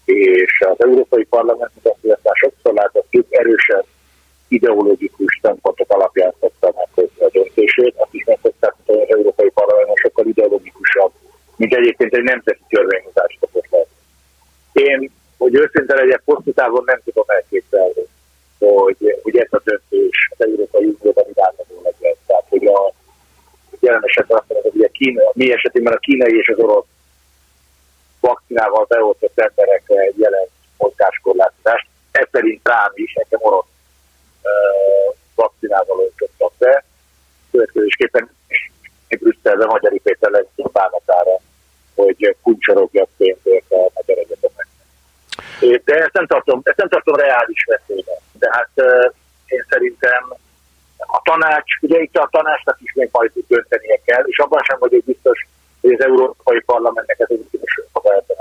És az Európai Parlament, mint azt sokszor láthatjuk, erősen ideológikus szempontok alapján szokta meghozni a döntését. Azt is megszokták, hogy az Európai Parlament sokkal ideológikusabb, mint egyébként egy nemzeti törvényhozás szokott lenni. Én, hogy őszinte legyek, hosszú távon nem tudom elképzelni, hogy, hogy ez a döntés az Európai Unióban irányadó legyen. Tehát, hogy a jelen esetben azt mondom, hogy a, Kína, mi esetében a kínai és az orosz vakcinával beoltott emberekre egy jelen mozgáskorlátozást. Ez szerint rám is, nekem orosz vakcinával oltottak be. Következésképpen Brüsszelben Magyari Péter lesz bánatára, hogy kuncsorogja pénzért a Magyar Egyetemek. De ezt nem tartom, ezt nem tartom reális veszélyben. Tehát én szerintem a tanács, ugye itt a tanácsnak is még majd döntenie kell, és abban sem vagyok biztos, hogy az Európai Parlamentnek ez egy maga ebben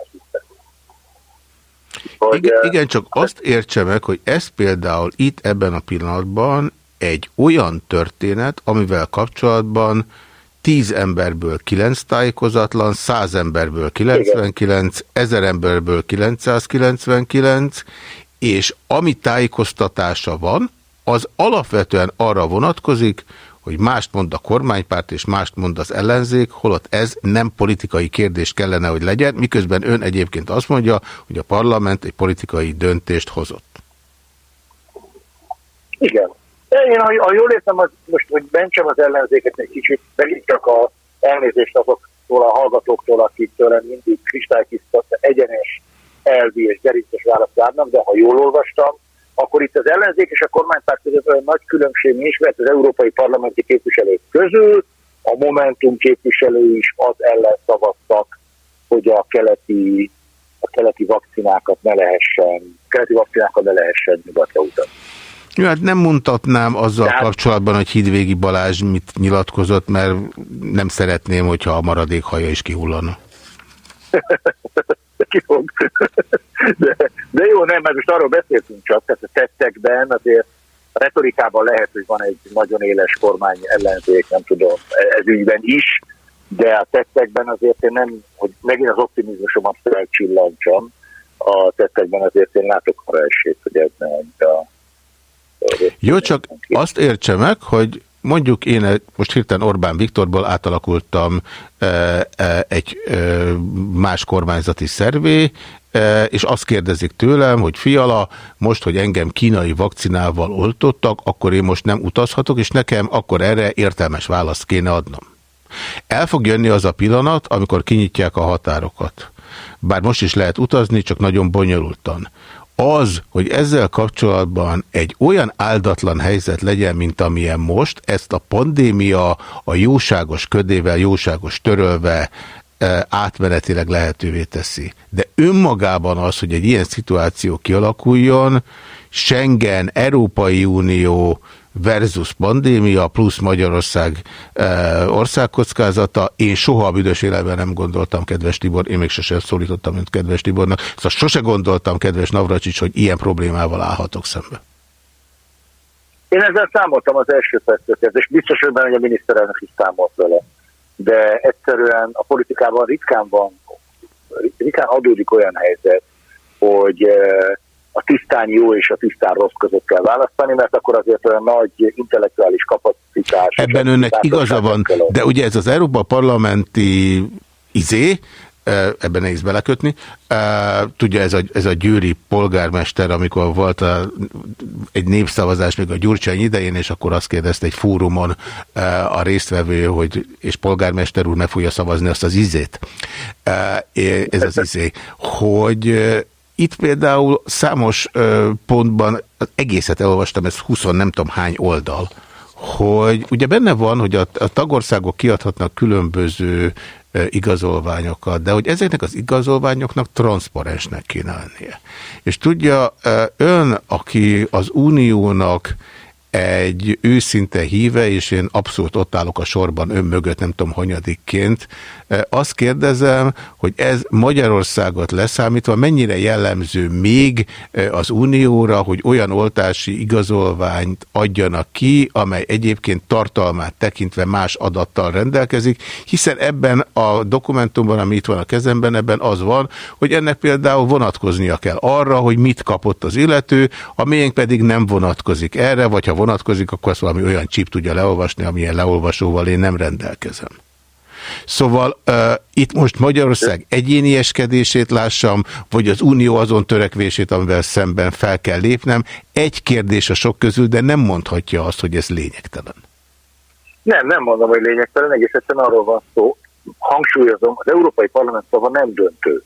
az igen, igen, csak azt értse meg, hogy ez például itt ebben a pillanatban egy olyan történet, amivel kapcsolatban 10 emberből 9 tájékozatlan, 100 emberből 99, 1000 emberből 999, és ami tájékoztatása van, az alapvetően arra vonatkozik, hogy mást mond a kormánypárt és mást mond az ellenzék, holott ez nem politikai kérdés kellene, hogy legyen, miközben ön egyébként azt mondja, hogy a parlament egy politikai döntést hozott. Igen. Én, ha, jól értem, az, most, hogy bentsem az ellenzéket egy kicsit, megint csak a elnézést azok azoktól a hallgatóktól, akiktől mindig kristálytiszta, egyenes, elvi és gerinces választ várnak, de ha jól olvastam, akkor itt az ellenzék és a kormánypárt között olyan nagy különbség nincs, mert az európai parlamenti képviselők közül a Momentum képviselői is az ellen szavaztak, hogy a keleti, a keleti vakcinákat ne lehessen, keleti vakcinákat ne lehessen nyugatra utazni. Jó, hát nem mondhatnám azzal Tehát... kapcsolatban, hogy Hidvégi Balázs mit nyilatkozott, mert nem szeretném, hogyha a maradék haja is kihullana. (laughs) (laughs) de, de jó, nem, mert most arról beszéltünk csak, tehát a tettekben azért a retorikában lehet, hogy van egy nagyon éles kormány ellenzék, nem tudom, ez ügyben is, de a tettekben azért én nem, hogy megint az optimizmusomat felcsillantsam, a tettekben azért én látok arra esélyt, hogy ez nem a jó, csak azt értse meg, hogy mondjuk én most hirtelen Orbán Viktorból átalakultam e, e, egy e, más kormányzati szervé, és azt kérdezik tőlem, hogy fiala, most, hogy engem kínai vakcinával oltottak, akkor én most nem utazhatok, és nekem akkor erre értelmes választ kéne adnom. El fog jönni az a pillanat, amikor kinyitják a határokat. Bár most is lehet utazni, csak nagyon bonyolultan az, hogy ezzel kapcsolatban egy olyan áldatlan helyzet legyen, mint amilyen most, ezt a pandémia a jóságos ködével, jóságos törölve e, átmenetileg lehetővé teszi. De önmagában az, hogy egy ilyen szituáció kialakuljon, Schengen, Európai Unió, versus pandémia plusz Magyarország e, országkockázata. Én soha a büdös életben nem gondoltam, kedves Tibor, én még sosem szólítottam, mint kedves Tibornak. Szóval sose gondoltam, kedves Navracsics, hogy ilyen problémával állhatok szembe. Én ezzel számoltam az első percet, és biztos, hogy benne, hogy a miniszterelnök is számolt vele. De egyszerűen a politikában ritkán van, ritkán adódik olyan helyzet, hogy e, a tisztán jó és a tisztán rossz között kell választani, mert akkor azért olyan nagy intellektuális kapacitás. Ebben önnek igaza van, de ugye ez az Európa Parlamenti izé, ebben nehéz belekötni. Tudja, ez a, ez a győri polgármester, amikor volt a, egy népszavazás még a Gyurcsány idején, és akkor azt kérdezte egy fórumon a résztvevő, hogy és polgármester úr meg fogja szavazni azt az izét. Ez az izé, hogy itt például számos pontban, egészet elolvastam, ez 20 nem tudom hány oldal, hogy ugye benne van, hogy a, a tagországok kiadhatnak különböző igazolványokat, de hogy ezeknek az igazolványoknak transzparensnek lennie. És tudja, ön, aki az uniónak egy őszinte híve, és én abszolút ott állok a sorban ön mögött, nem tudom, hanyadikként. Azt kérdezem, hogy ez Magyarországot leszámítva mennyire jellemző még az Unióra, hogy olyan oltási igazolványt adjanak ki, amely egyébként tartalmát tekintve más adattal rendelkezik, hiszen ebben a dokumentumban, ami itt van a kezemben, ebben az van, hogy ennek például vonatkoznia kell arra, hogy mit kapott az illető, a miénk pedig nem vonatkozik erre, vagy ha vonatkozik, akkor azt valami olyan csip tudja leolvasni, amilyen leolvasóval én nem rendelkezem. Szóval uh, itt most Magyarország egyénieskedését lássam, vagy az Unió azon törekvését, amivel szemben fel kell lépnem. Egy kérdés a sok közül, de nem mondhatja azt, hogy ez lényegtelen. Nem, nem mondom, hogy lényegtelen, egész egyszerűen arról van szó. Hangsúlyozom, az Európai Parlament szava nem döntő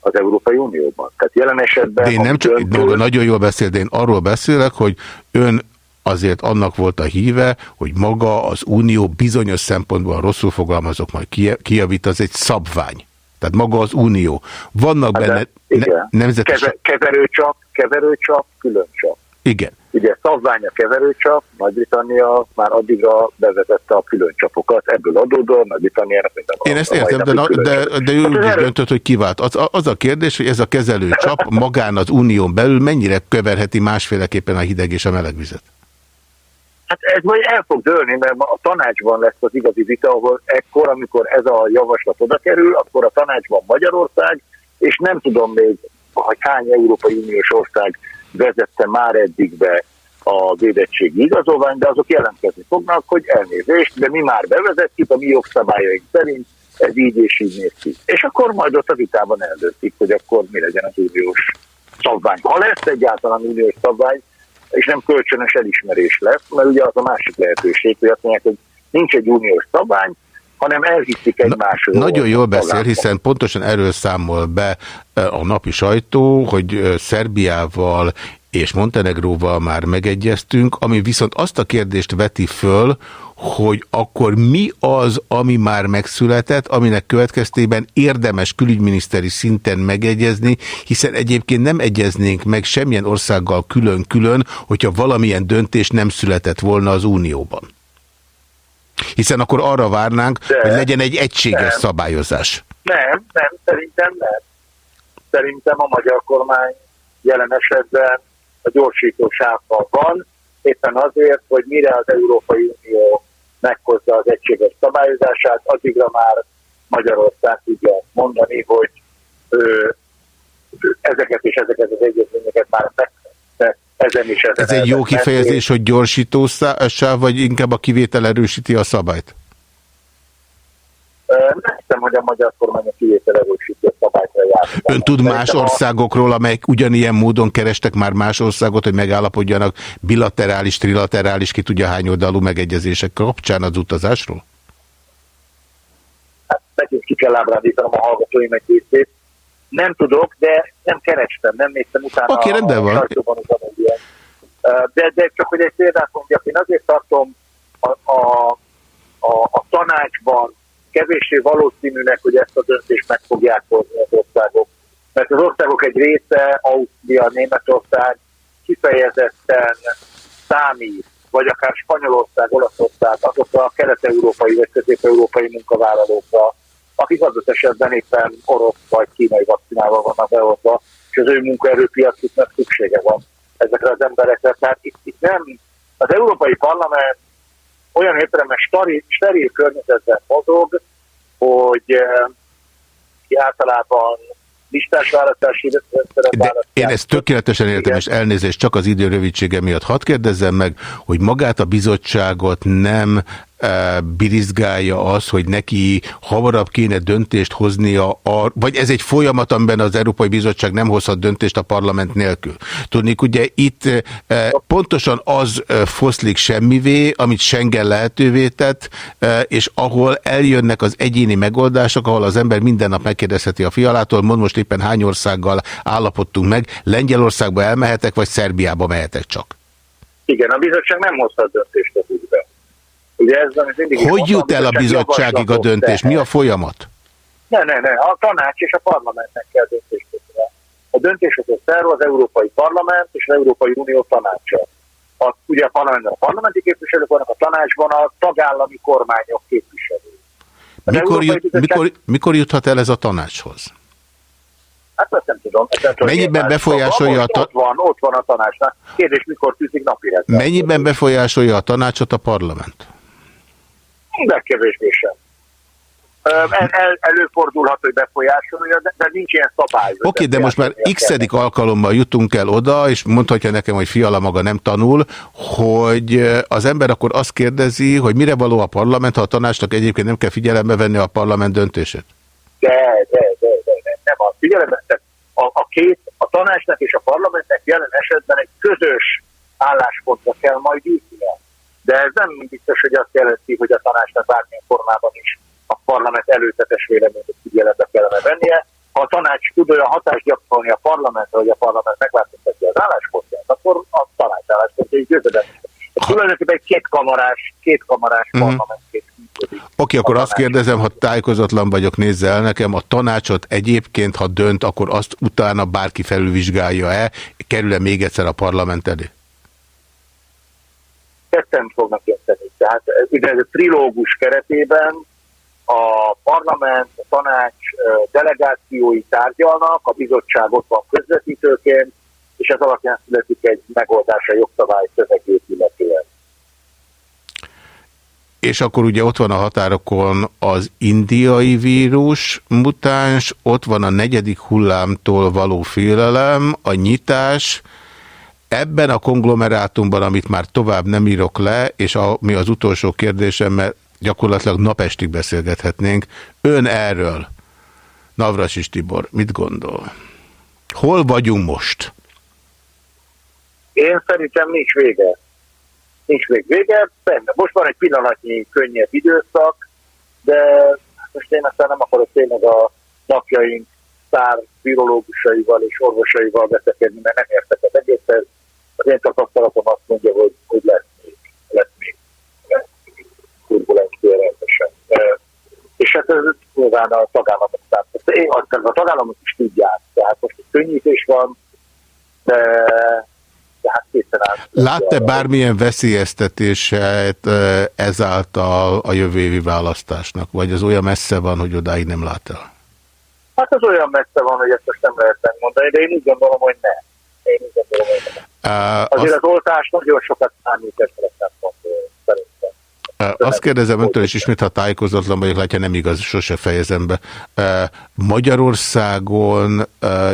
az Európai Unióban. Tehát jelen esetben... De én nem csak, döntő... nagyon jól beszél, de én arról beszélek, hogy ön azért annak volt a híve, hogy maga az Unió bizonyos szempontból rosszul fogalmazok, majd kijavít, az egy szabvány. Tehát maga az Unió. Vannak hát benne ne, nemzetes... Keve, keverőcsap, keverőcsap, különcsap. Igen. Ugye szabvány a keverőcsap, Nagy-Britannia már addigra bevezette a különcsapokat, ebből adódóan Nagy-Britanniának minden Én ezt értem, de, de, de ő úgy döntött, hogy kivált. Az, az a kérdés, hogy ez a kezelőcsap (laughs) magán az unión belül mennyire köverheti másféleképpen a hideg és a meleg vizet? Hát ez majd el fog dőlni, mert a tanácsban lesz az igazi vita, ahol ekkor, amikor ez a javaslat oda kerül, akkor a tanácsban Magyarország, és nem tudom még, hogy hány Európai Uniós ország vezette már eddig be a védettségi igazolvány, de azok jelentkezni fognak, hogy elnézést, de mi már bevezettük a mi jogszabályaink szerint, ez így és így néz ki. És akkor majd ott a vitában eldöntik, hogy akkor mi legyen az uniós szabvány. Ha lesz egyáltalán uniós szabvány, és nem kölcsönös elismerés lesz, mert ugye az a másik lehetőség, hogy azt mondják, hogy nincs egy uniós szabvány, hanem elhiszik egymásról. Na, nagyon jól beszél, hiszen pontosan erről számol be a napi sajtó, hogy Szerbiával és Montenegróval már megegyeztünk, ami viszont azt a kérdést veti föl, hogy akkor mi az, ami már megszületett, aminek következtében érdemes külügyminiszteri szinten megegyezni, hiszen egyébként nem egyeznénk meg semmilyen országgal külön-külön, hogyha valamilyen döntés nem született volna az Unióban. Hiszen akkor arra várnánk, De, hogy legyen egy egységes nem. szabályozás. Nem, nem, szerintem nem. Szerintem a magyar kormány jelen esetben a gyorsító sávban van, éppen azért, hogy mire az Európai Unió meghozza az egységes szabályozását, addigra már Magyarország tudja mondani, hogy ő, ezeket és ezeket az egyezményeket már meg ezen is ezen Ez egy jó kifejezés, hogy gyorsítósáv, vagy inkább a kivétel erősíti a szabályt? Nem hiszem, hogy a magyar kormány a kivétel erősíti a szabályra jár. Ön tud más országokról, amelyek ugyanilyen módon kerestek már más országot, hogy megállapodjanak bilaterális, trilaterális, ki tudja hány oldalú megegyezések kapcsán az utazásról? Hát nekünk ki kell ábrándítanom a hallgatóim egy részét. Nem tudok, de nem kerestem, nem néztem utána okay, a, a sajtóban ugyanilyen. De, de csak hogy egy példát mondjak, én azért tartom a, a, a, a tanácsban kevéssé valószínűnek, hogy ezt a döntést meg fogják hozni az országok. Mert az országok egy része, Ausztria, Németország kifejezetten számít, vagy akár Spanyolország, Olaszország, azokra a kelet-európai vagy közép-európai munkavállalókra, akik adott esetben éppen orosz vagy kínai vakcinával vannak beoltva, és az ő munkaerőpiacuknak szüksége van ezekre az emberekre. Tehát itt, itt nem, az Európai Parlament olyan értelemben steril, steril környezetben mozog, hogy ki általában listás választási De én ezt tökéletesen értem, Igen. és elnézést csak az idő rövidsége miatt hadd kérdezzem meg, hogy magát a bizottságot nem birizgálja az, hogy neki hamarabb kéne döntést hoznia, a, vagy ez egy folyamat, amiben az Európai Bizottság nem hozhat döntést a parlament nélkül. Tudnék, ugye itt pontosan az foszlik semmivé, amit Schengen lehetővé tett, és ahol eljönnek az egyéni megoldások, ahol az ember minden nap megkérdezheti a fialától, mond most éppen hány országgal állapodtunk meg, Lengyelországba elmehetek, vagy Szerbiába mehetek csak? Igen, a bizottság nem hozhat döntést a ügyben. Ugye ez, mindig hogy mondom, jut el a bizottságig a döntés? Mi a folyamat? Ne, ne, ne. A tanács és a parlamentnek kell döntést hozni. A döntéshozó szerv az Európai Parlament és az Európai Unió tanácsa. A, ugye a parlamentben a parlamenti képviselők vannak, a tanácsban a tagállami kormányok képviselői. Mikor, jut, bizottság... mikor, mikor juthat el ez a tanácshoz? Hát azt nem tudom. Mennyiben befolyásolja a tanácsot? Ott van, ott van a tanácsnak. Kérdés, mikor tűzik napirendre. Mennyiben befolyásolja a tanácsot a parlament? Legkevésbé sem. El, el, előfordulhat, hogy befolyásolja, de, de nincs ilyen szabály. Oké, okay, de most már x alkalommal jutunk el oda, és mondhatja nekem, hogy fiala maga nem tanul, hogy az ember akkor azt kérdezi, hogy mire való a parlament, ha a tanácsnak egyébként nem kell figyelembe venni a parlament döntését? De, de, de, de, de nem a figyelembe. A, a két, a tanácsnak és a parlamentnek jelen esetben egy közös álláspontra kell majd jutnia. De ez nem biztos, hogy azt jelenti, hogy a tanácsnak bármilyen formában is a parlament előtetes véleményét figyelembe kellene vennie. Ha a tanács tud olyan hatást gyakorolni a parlamentre, hogy a parlament megváltoztatja az álláspontját, akkor a tanács álláspontja így győzedelmes. Tulajdonképpen egy kétkamarás, kétkamarás mm. parlamentként Oké, okay, akkor azt kérdezem, ha tájékozatlan vagyok, nézze el nekem, a tanácsot egyébként, ha dönt, akkor azt utána bárki felülvizsgálja-e, kerül-e még egyszer a parlament elé? ketten fognak érteni. Tehát ez a trilógus keretében a parlament, a tanács delegációi tárgyalnak, a bizottság ott van közvetítőként, és ez alapján születik egy megoldás a jogszabály szövegét illetően. És akkor ugye ott van a határokon az indiai vírus mutáns, ott van a negyedik hullámtól való félelem, a nyitás, Ebben a konglomerátumban, amit már tovább nem írok le, és ami az utolsó kérdésem, mert gyakorlatilag napestig beszélgethetnénk, ön erről, Navrasis Tibor, mit gondol? Hol vagyunk most? Én szerintem nincs vége. Nincs még vége. Benne. Most van egy pillanatnyi könnyebb időszak, de most én aztán nem akarok tényleg a napjaink szár virológusaival és orvosaival veszekedni, mert nem értek az egészhez. Az én tapasztalatom azt mondja, hogy, hogy lesz még, lesz még, lesz még turbulencia rendesen. És hát ez nyilván a tagállamok számít. Én azt a tagállamok is tudják, tehát most könnyítés van, de, de hát készen áll. Lát-e bármilyen veszélyeztetését ezáltal a jövő évi választásnak, vagy az olyan messze van, hogy odáig nem lát el? Hát az olyan messze van, hogy ezt most nem lehet megmondani, de én úgy gondolom, hogy nem. Én úgy gondolom, hogy nem. Uh, Azért az, az oltás nagyon sokat számít a szerintem. Azt kérdezem öntől, és ismét, ha tájékozatlan vagyok, látja, nem igaz, sose fejezem be. Magyarországon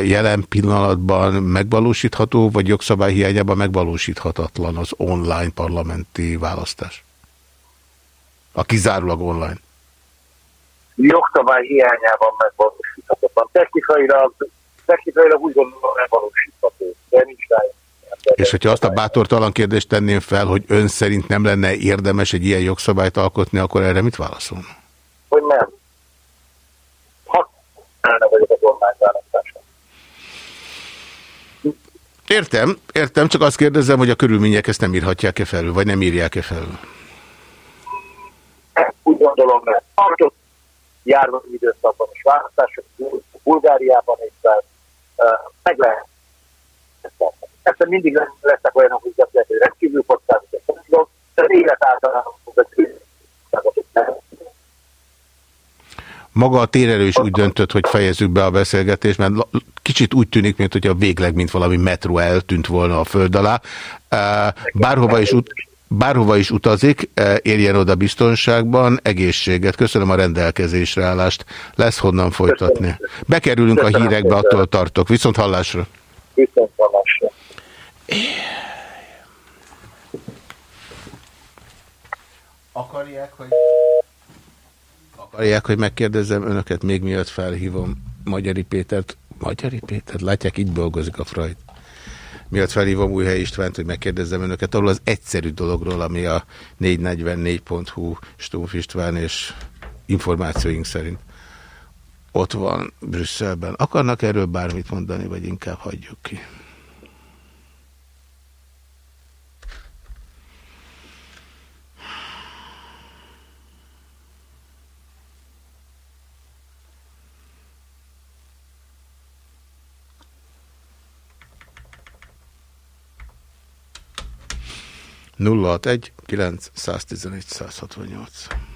jelen pillanatban megvalósítható, vagy jogszabály hiányában megvalósíthatatlan az online parlamenti választás? A kizárólag online. Jogszabály hiányában megvalósíthatatlan. Technikailag, technikailag úgy gondolom megvalósítható, de nincs rá és hogyha azt a bátortalan kérdést tenném fel, hogy ön szerint nem lenne érdemes egy ilyen jogszabályt alkotni, akkor erre mit válaszol? Hogy nem. Ha vagyok az online Értem, értem, csak azt kérdezem, hogy a körülmények ezt nem írhatják-e felül, vagy nem írják-e felül? Úgy gondolom, mert tartott járva időszakban és választások Bulgáriában és meg lehet Persze mindig lesznek olyanok, hogy lehet, hogy rendkívül kockázatos, de az élet általában maga a térerő is úgy döntött, hogy fejezzük be a beszélgetést, mert kicsit úgy tűnik, mint hogy a végleg, mint valami metró eltűnt volna a föld alá. Bárhova is, ut bárhova is utazik, érjen oda biztonságban, egészséget. Köszönöm a rendelkezésre állást. Lesz honnan folytatni. Bekerülünk a hírekbe, attól tartok. Viszont hallásra. Viszont hallásra. Akarják, hogy... Akarják, hogy megkérdezzem önöket, még miatt felhívom Magyari Pétert. Magyari Pétert? Látják, így dolgozik a Freud. Miatt felhívom Újhely Istvánt, hogy megkérdezzem önöket arról az egyszerű dologról, ami a 444.hu Stumpf István és információink szerint ott van Brüsszelben. Akarnak erről bármit mondani, vagy inkább hagyjuk ki? 061 9 111 168.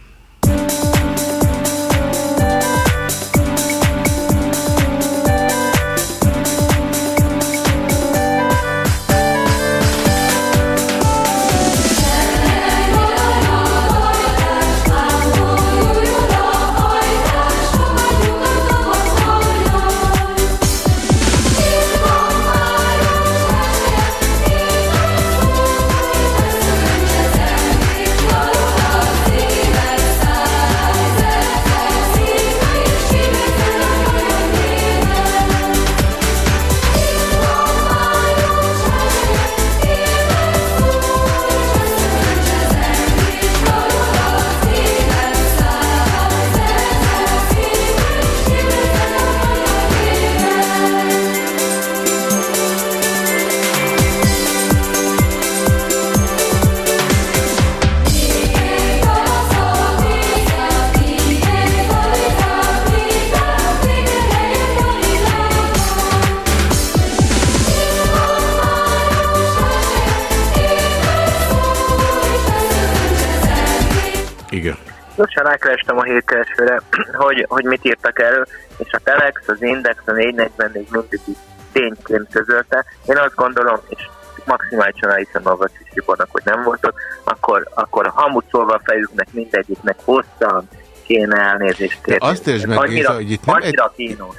gyorsan rákerestem a hétkeresőre, (clears throat) hogy, hogy mit írtak erről, és a Telex, az Index, a 444 mindig tényként közölte. Én azt gondolom, és maximálisan elhiszem a Vacsisibornak, hogy nem volt ott, akkor, akkor hamut szólva a fejüknek mindegyiknek hosszan kéne elnézést kérni. Azt értsd meg, annyira, Géza, hogy itt nem, egy,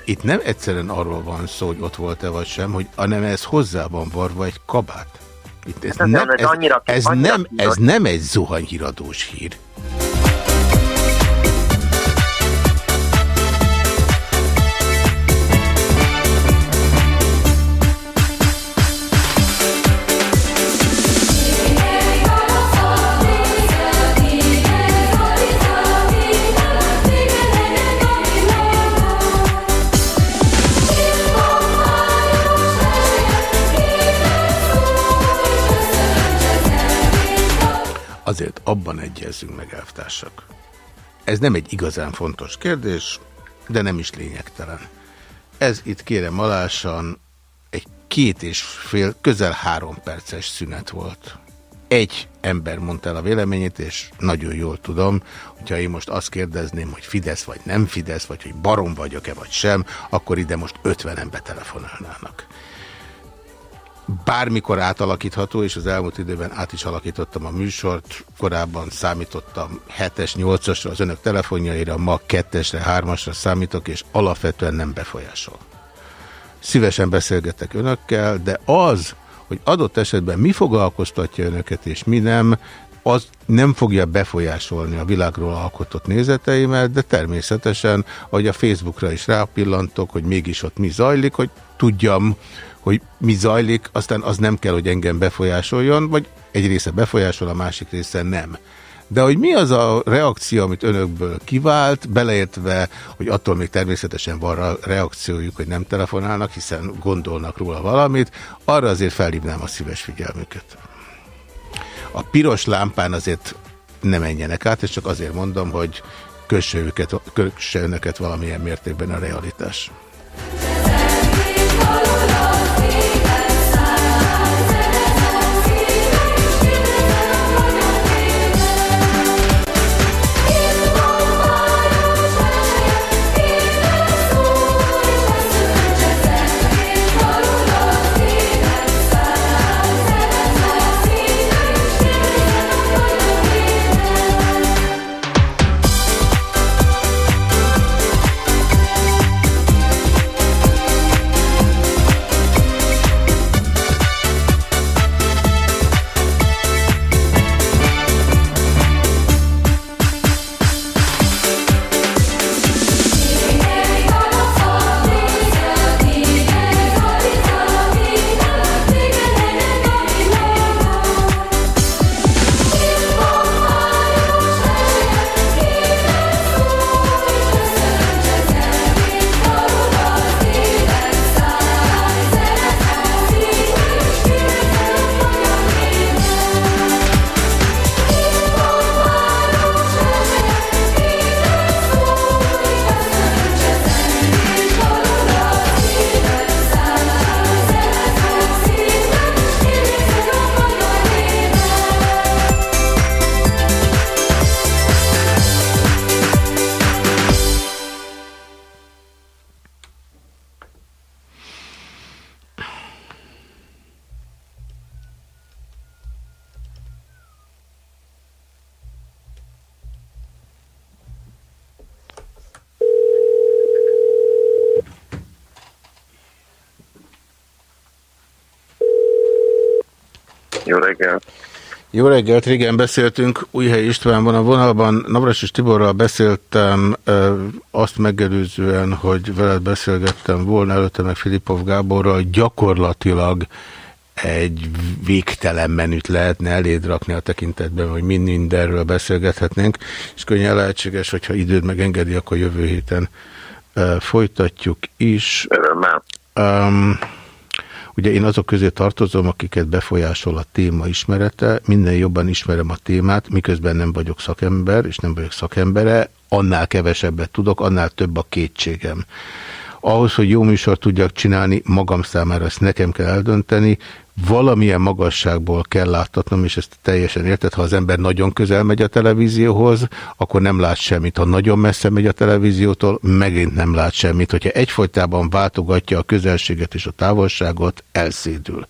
itt nem egyszerűen arról van szó, hogy ott volt-e vagy sem, hogy hanem ez hozzá van varva egy kabát. Itt ez, hát nem, ez, annyira, ez, annyira nem, ez nem egy zuhanyhíradós hír. Azért abban egyezzünk meg, elvtársak. Ez nem egy igazán fontos kérdés, de nem is lényegtelen. Ez itt kérem alásan egy két és fél, közel három perces szünet volt. Egy ember mondta el a véleményét, és nagyon jól tudom, hogyha én most azt kérdezném, hogy Fidesz vagy nem Fidesz, vagy hogy barom vagyok-e vagy sem, akkor ide most ötvenen betelefonálnának bármikor átalakítható, és az elmúlt időben át is alakítottam a műsort. Korábban számítottam 7-es, 8-asra az önök telefonjaira, ma 2-esre, 3-asra számítok, és alapvetően nem befolyásol. Szívesen beszélgetek önökkel, de az, hogy adott esetben mi foglalkoztatja önöket és mi nem, az nem fogja befolyásolni a világról alkotott nézeteimet, de természetesen, hogy a Facebookra is rápillantok, hogy mégis ott mi zajlik, hogy tudjam, hogy mi zajlik, aztán az nem kell, hogy engem befolyásoljon, vagy egy része befolyásol, a másik része nem. De hogy mi az a reakció, amit önökből kivált, beleértve, hogy attól még természetesen van reakciójuk, hogy nem telefonálnak, hiszen gondolnak róla valamit, arra azért felhívnám a szíves figyelmüket. A piros lámpán azért ne menjenek át, és csak azért mondom, hogy kösse, őket, kösse önöket valamilyen mértékben a realitás. Jó reggelt, régen beszéltünk, Újhely István van a vonalban, Navras és Tiborral beszéltem azt megelőzően, hogy veled beszélgettem volna, előtte meg Filipov Gáborral, gyakorlatilag egy végtelen menüt lehetne eléd rakni a tekintetben, hogy mind mindenről beszélgethetnénk, és könnyen lehetséges, hogyha időd megengedi, akkor jövő héten folytatjuk is. Örömmel. Um, Ugye én azok közé tartozom, akiket befolyásol a téma ismerete, minden jobban ismerem a témát, miközben nem vagyok szakember, és nem vagyok szakembere, annál kevesebbet tudok, annál több a kétségem. Ahhoz, hogy jó műsort tudjak csinálni, magam számára ezt nekem kell eldönteni, valamilyen magasságból kell láttatnom, és ezt teljesen érted, ha az ember nagyon közel megy a televízióhoz, akkor nem lát semmit. Ha nagyon messze megy a televíziótól, megint nem lát semmit. Hogyha egyfolytában váltogatja a közelséget és a távolságot, elszédül.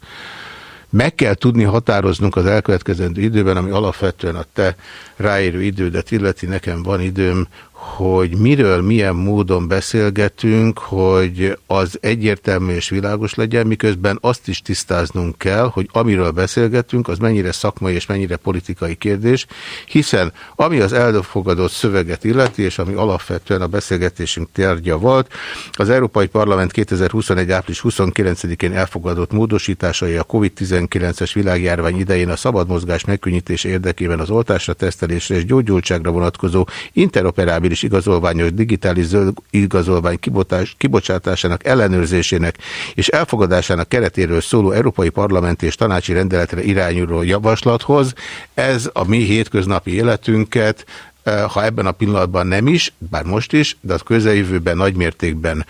Meg kell tudni határoznunk az elkövetkezendő időben, ami alapvetően a te ráérő idődet illeti, nekem van időm, hogy miről, milyen módon beszélgetünk, hogy az egyértelmű és világos legyen, miközben azt is tisztáznunk kell, hogy amiről beszélgetünk, az mennyire szakmai és mennyire politikai kérdés, hiszen ami az elfogadott szöveget illeti, és ami alapvetően a beszélgetésünk tárgya volt, az Európai Parlament 2021. április 29-én elfogadott módosításai a COVID-19-es világjárvány idején a szabad mozgás megkönnyítés érdekében az oltásra, tesztelésre és gyógyultságra vonatkozó interoperábilis mobilis igazolványos digitális zöld igazolvány kibotás, kibocsátásának ellenőrzésének és elfogadásának keretéről szóló Európai Parlament és Tanácsi Rendeletre irányuló javaslathoz. Ez a mi hétköznapi életünket ha ebben a pillanatban nem is, bár most is, de az közeljövőben nagymértékben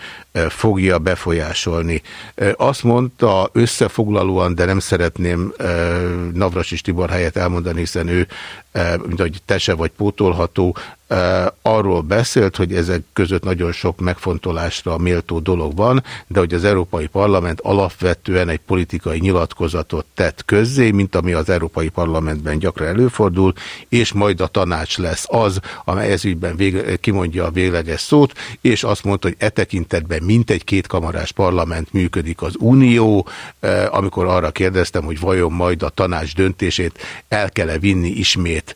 fogja befolyásolni. Azt mondta összefoglalóan, de nem szeretném Navras és Tibor helyett elmondani, hiszen ő, mint hogy tese vagy pótolható, arról beszélt, hogy ezek között nagyon sok megfontolásra méltó dolog van, de hogy az Európai Parlament alapvetően egy politikai nyilatkozatot tett közzé, mint ami az Európai Parlamentben gyakran előfordul, és majd a tanács lesz az, amely ezügyben kimondja a végleges szót, és azt mondta, hogy e tekintetben mintegy kétkamarás parlament működik az Unió, amikor arra kérdeztem, hogy vajon majd a tanács döntését el kell-e vinni ismét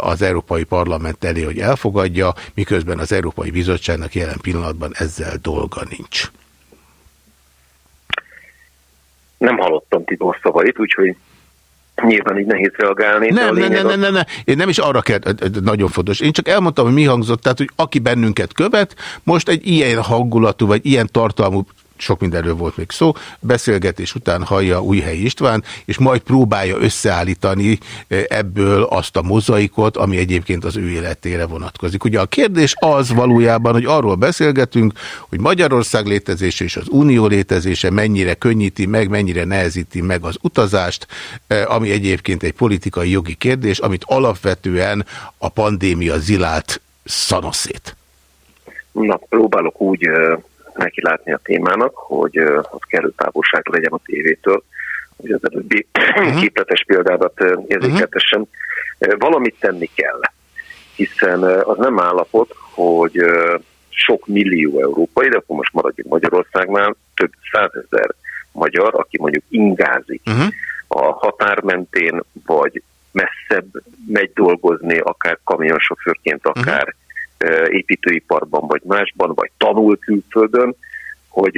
az Európai Parlament elé, hogy hogy elfogadja, miközben az Európai Bizottságnak jelen pillanatban ezzel dolga nincs. Nem hallottam Tibor szavait, úgyhogy nyilván így nehéz reagálni. Nem, nem, nem, nem, nem, nem, én nem is arra kell, nagyon fontos. Én csak elmondtam, hogy mi hangzott, tehát, hogy aki bennünket követ, most egy ilyen hangulatú, vagy ilyen tartalmú sok mindenről volt még szó, beszélgetés után hallja Újhely István, és majd próbálja összeállítani e, ebből azt a mozaikot, ami egyébként az ő életére vonatkozik. Ugye a kérdés az valójában, hogy arról beszélgetünk, hogy Magyarország létezése és az Unió létezése mennyire könnyíti meg, mennyire nehezíti meg az utazást, e, ami egyébként egy politikai jogi kérdés, amit alapvetően a pandémia zilált szanoszét. Na, próbálok úgy neki látni a témának, hogy az kellő távolság legyen a tévétől, hogy az előbbi uh-huh. (clears throat) képletes példádat érzékeltesen. Uh-huh. Valamit tenni kell, hiszen az nem állapot, hogy sok millió európai, de akkor most maradjunk Magyarországnál, több százezer magyar, aki mondjuk ingázik uh-huh. a határ mentén, vagy messzebb megy dolgozni, akár kamionsofőrként, akár uh-huh építőiparban, vagy másban, vagy tanul külföldön, hogy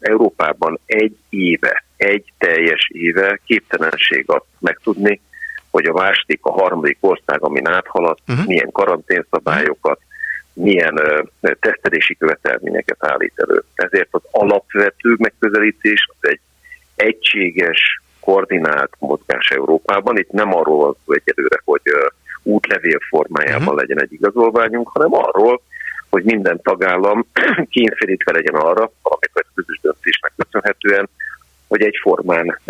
Európában egy éve, egy teljes éve képtelenség azt megtudni, hogy a második, a harmadik ország, amin áthalad, uh-huh. milyen karanténszabályokat, milyen uh, tesztelési követelményeket állít elő. Ezért az alapvető megközelítés az egy egységes, koordinált mozgás Európában. Itt nem arról van szó egyelőre, hogy uh, útlevél formájában uh-huh. legyen egy igazolványunk, hanem arról, hogy minden tagállam (clears throat) kényszerítve legyen arra, valamikor egy közös döntésnek köszönhetően, hogy egyformán...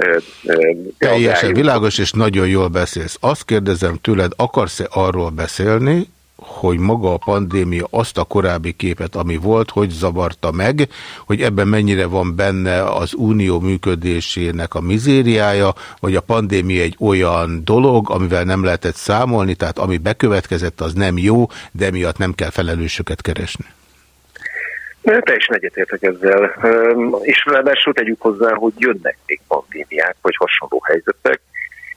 Teljesen világos, és nagyon jól beszélsz. Azt kérdezem tőled, akarsz-e arról beszélni, hogy maga a pandémia azt a korábbi képet, ami volt, hogy zavarta meg, hogy ebben mennyire van benne az unió működésének a mizériája, vagy a pandémia egy olyan dolog, amivel nem lehetett számolni, tehát ami bekövetkezett, az nem jó, de miatt nem kell felelősöket keresni. Teljesen egyetértek ezzel, és ráadásul tegyük hozzá, hogy jönnek még pandémiák, vagy hasonló helyzetek,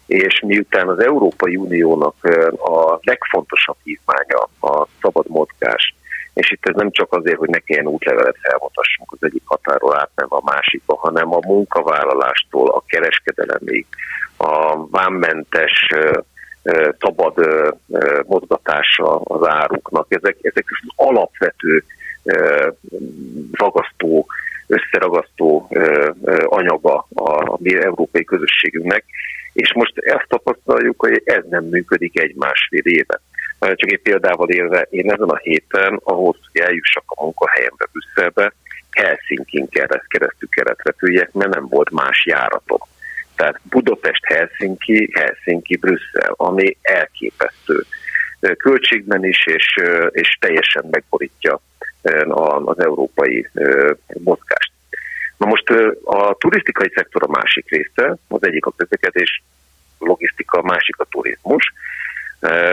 és miután az Európai Uniónak a legfontosabb hívmánya a szabad mozgás, és itt ez nem csak azért, hogy ne kelljen útlevelet felmutassunk az egyik határól átmenve a másikba, hanem a munkavállalástól a kereskedelemig, a vámmentes szabad mozgatása az áruknak, ezek, ezek az alapvető ragasztó, összeragasztó anyaga a mi európai közösségünknek, és most ezt tapasztaljuk, hogy ez nem működik egy-másfél éve. Csak egy példával élve, én ezen a héten, ahhoz, hogy eljussak a munkahelyembe Brüsszelbe, Helsinkin keresztül kellett repüljek, mert nem volt más járatom. Tehát Budapest-Helsinki, Helsinki-Brüsszel, ami elképesztő költségben is, és, és teljesen megborítja az európai mozgást. Na most a turisztikai szektor a másik része, az egyik a közlekedés, logisztika, a másik a turizmus.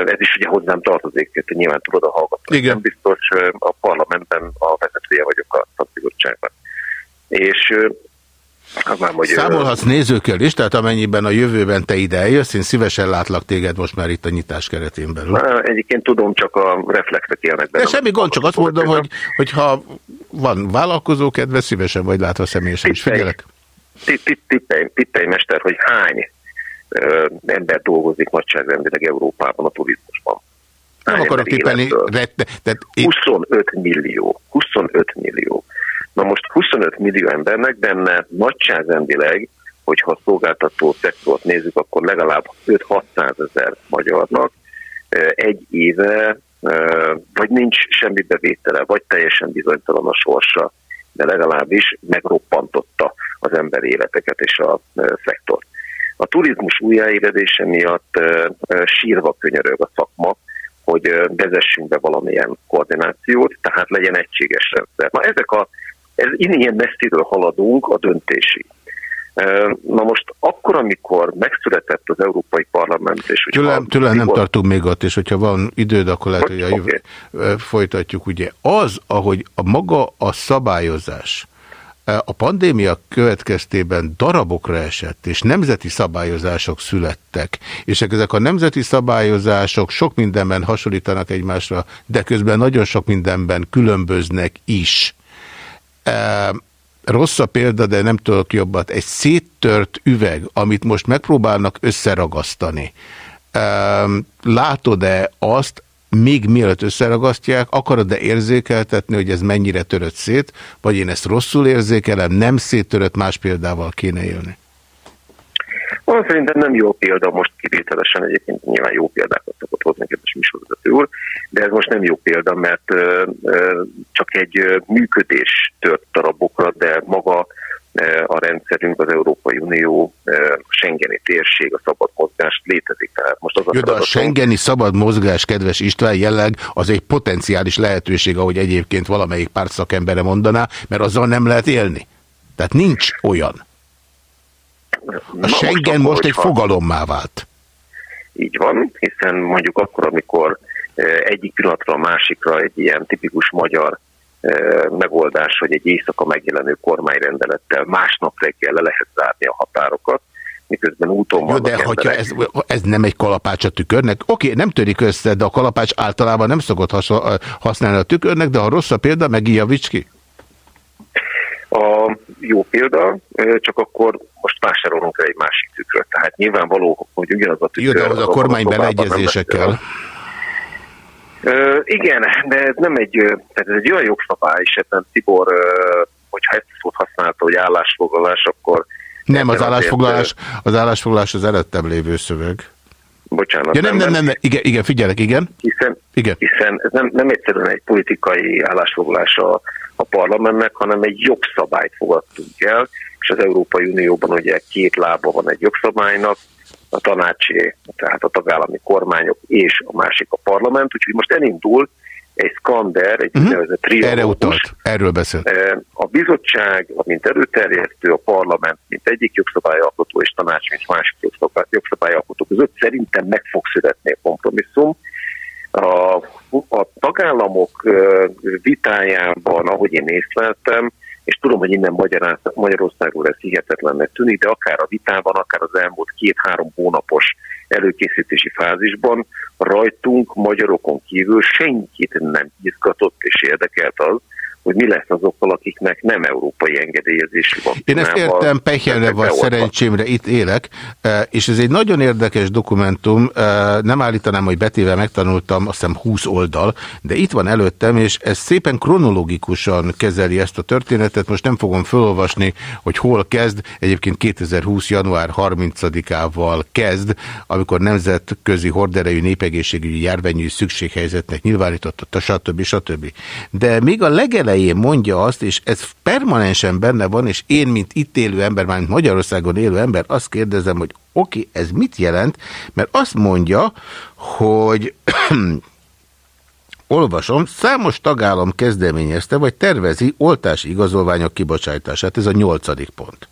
Ez is ugye hozzám tartozik, hogy nyilván tudod a hallgató. Igen. Nem biztos, a parlamentben a vezetője vagyok a szakbizottságban. És már, hogy Számolhatsz nézőkkel is, tehát amennyiben a jövőben te ide eljössz, én szívesen látlak téged most már itt a nyitás keretén belül. Egyébként tudom, csak a reflexek élnek benne. De semmi gond, csak azt mondom, hogy, hogy ha van vállalkozó kedve, szívesen vagy látva személyesen is. Figyelek. Tippelj, mester, hogy hány ember dolgozik nagyságrendileg Európában a turizmusban? Nem akarok tippelni. De, 25 millió. 25 millió. Na most 25 millió embernek benne nagyságrendileg, hogyha szolgáltató szektort nézzük, akkor legalább 5-600 ezer magyarnak egy éve vagy nincs semmi bevétele, vagy teljesen bizonytalan a sorsa, de legalábbis megroppantotta az ember életeket és a szektort. A turizmus újjáéledése miatt sírva könyörög a szakma, hogy vezessünk be valamilyen koordinációt, tehát legyen egységes rendszer. Na ezek a, ez ilyen messziről haladunk a döntési. Na most akkor, amikor megszületett az Európai Parlament, és Tőlem, tőlem nem tartunk még ott, és hogyha van időd, akkor lehet, hogy jövő, okay. folytatjuk. Ugye az, ahogy a maga a szabályozás, a pandémia következtében darabokra esett, és nemzeti szabályozások születtek, és ezek a nemzeti szabályozások sok mindenben hasonlítanak egymásra, de közben nagyon sok mindenben különböznek is rossz a példa, de nem tudok jobbat, egy széttört üveg, amit most megpróbálnak összeragasztani. Látod-e azt, még mielőtt összeragasztják, akarod-e érzékeltetni, hogy ez mennyire törött szét, vagy én ezt rosszul érzékelem, nem széttörött, más példával kéne élni? Van szerintem nem jó példa, most kivételesen egyébként nyilván jó példákat szokott hozni kedves műsorvezető úr, de ez most nem jó példa, mert ö, ö, csak egy működés tört darabokra, de maga a rendszerünk, az Európai Unió, a Schengeni térség, a szabad mozgás létezik. Tehát most az Jó, de a Schengeni szabad mozgás, kedves István, jelleg az egy potenciális lehetőség, ahogy egyébként valamelyik párt szakembere mondaná, mert azzal nem lehet élni. Tehát nincs olyan. A Schengen most, egy fogalommá vált. Így van, hiszen mondjuk akkor, amikor egyik pillanatra a másikra egy ilyen tipikus magyar megoldás, hogy egy éjszaka megjelenő kormányrendelettel másnap reggel le lehet zárni a határokat, miközben úton Jó, de hogyha ez, ez nem egy kalapács a tükörnek, oké, nem törik össze, de a kalapács általában nem szokott használni a tükörnek, de ha rossz a példa, megjavíts ki. A jó példa, csak akkor most vásárolunk el egy másik tükröt. Tehát nyilvánvaló, hogy ugyanaz a tükör... Jó, de az a kormány beleegyezése kell. Uh, igen, de ez nem egy, tehát ez egy olyan jogszabály, és ebben Tibor, uh, hogyha ezt szót használta, hogy állásfoglalás, akkor... Nem, az állásfoglalás, az állásfoglalás az előttem lévő szöveg. Bocsánat. Ja, nem, nem, nem, nem, igen, igen, figyelek, igen. Hiszen, igen. hiszen ez nem, nem egyszerűen egy politikai állásfoglalás a, a parlamentnek, hanem egy jogszabályt fogadtunk el, és az Európai Unióban ugye két lába van egy jogszabálynak, a tanácsé, tehát a tagállami kormányok és a másik a parlament, úgyhogy most elindul egy skander, egy uh-huh. nevezett triógus. Erre utalt, erről beszél. A bizottság, mint előterjesztő, a parlament, mint egyik jogszabályalkotó, és tanács, mint másik jogszabályalkotó között szerintem meg fog születni a kompromisszum. A, a tagállamok vitájában, ahogy én észleltem, és tudom, hogy innen Magyarországról ez hihetetlennek tűnik, de akár a vitában, akár az elmúlt két-három hónapos előkészítési fázisban rajtunk, magyarokon kívül senkit nem izgatott és érdekelt az, hogy mi lesz azokkal, akiknek nem európai engedélyezés van. Én ezt értem, pehjelre vagy szerencsémre itt élek, e, és ez egy nagyon érdekes dokumentum, e, nem állítanám, hogy betéve megtanultam, azt hiszem 20 oldal, de itt van előttem, és ez szépen kronológikusan kezeli ezt a történetet, most nem fogom felolvasni, hogy hol kezd, egyébként 2020. január 30-ával kezd, amikor nemzetközi horderejű népegészségügyi járványügyi szükséghelyzetnek nyilvánította, stb. stb. De még a legelején elején mondja azt, és ez permanensen benne van, és én, mint itt élő ember, mint Magyarországon élő ember, azt kérdezem, hogy oké, okay, ez mit jelent? Mert azt mondja, hogy (clears throat) olvasom, számos tagállam kezdeményezte, vagy tervezi oltási igazolványok kibocsátását. Ez a nyolcadik pont.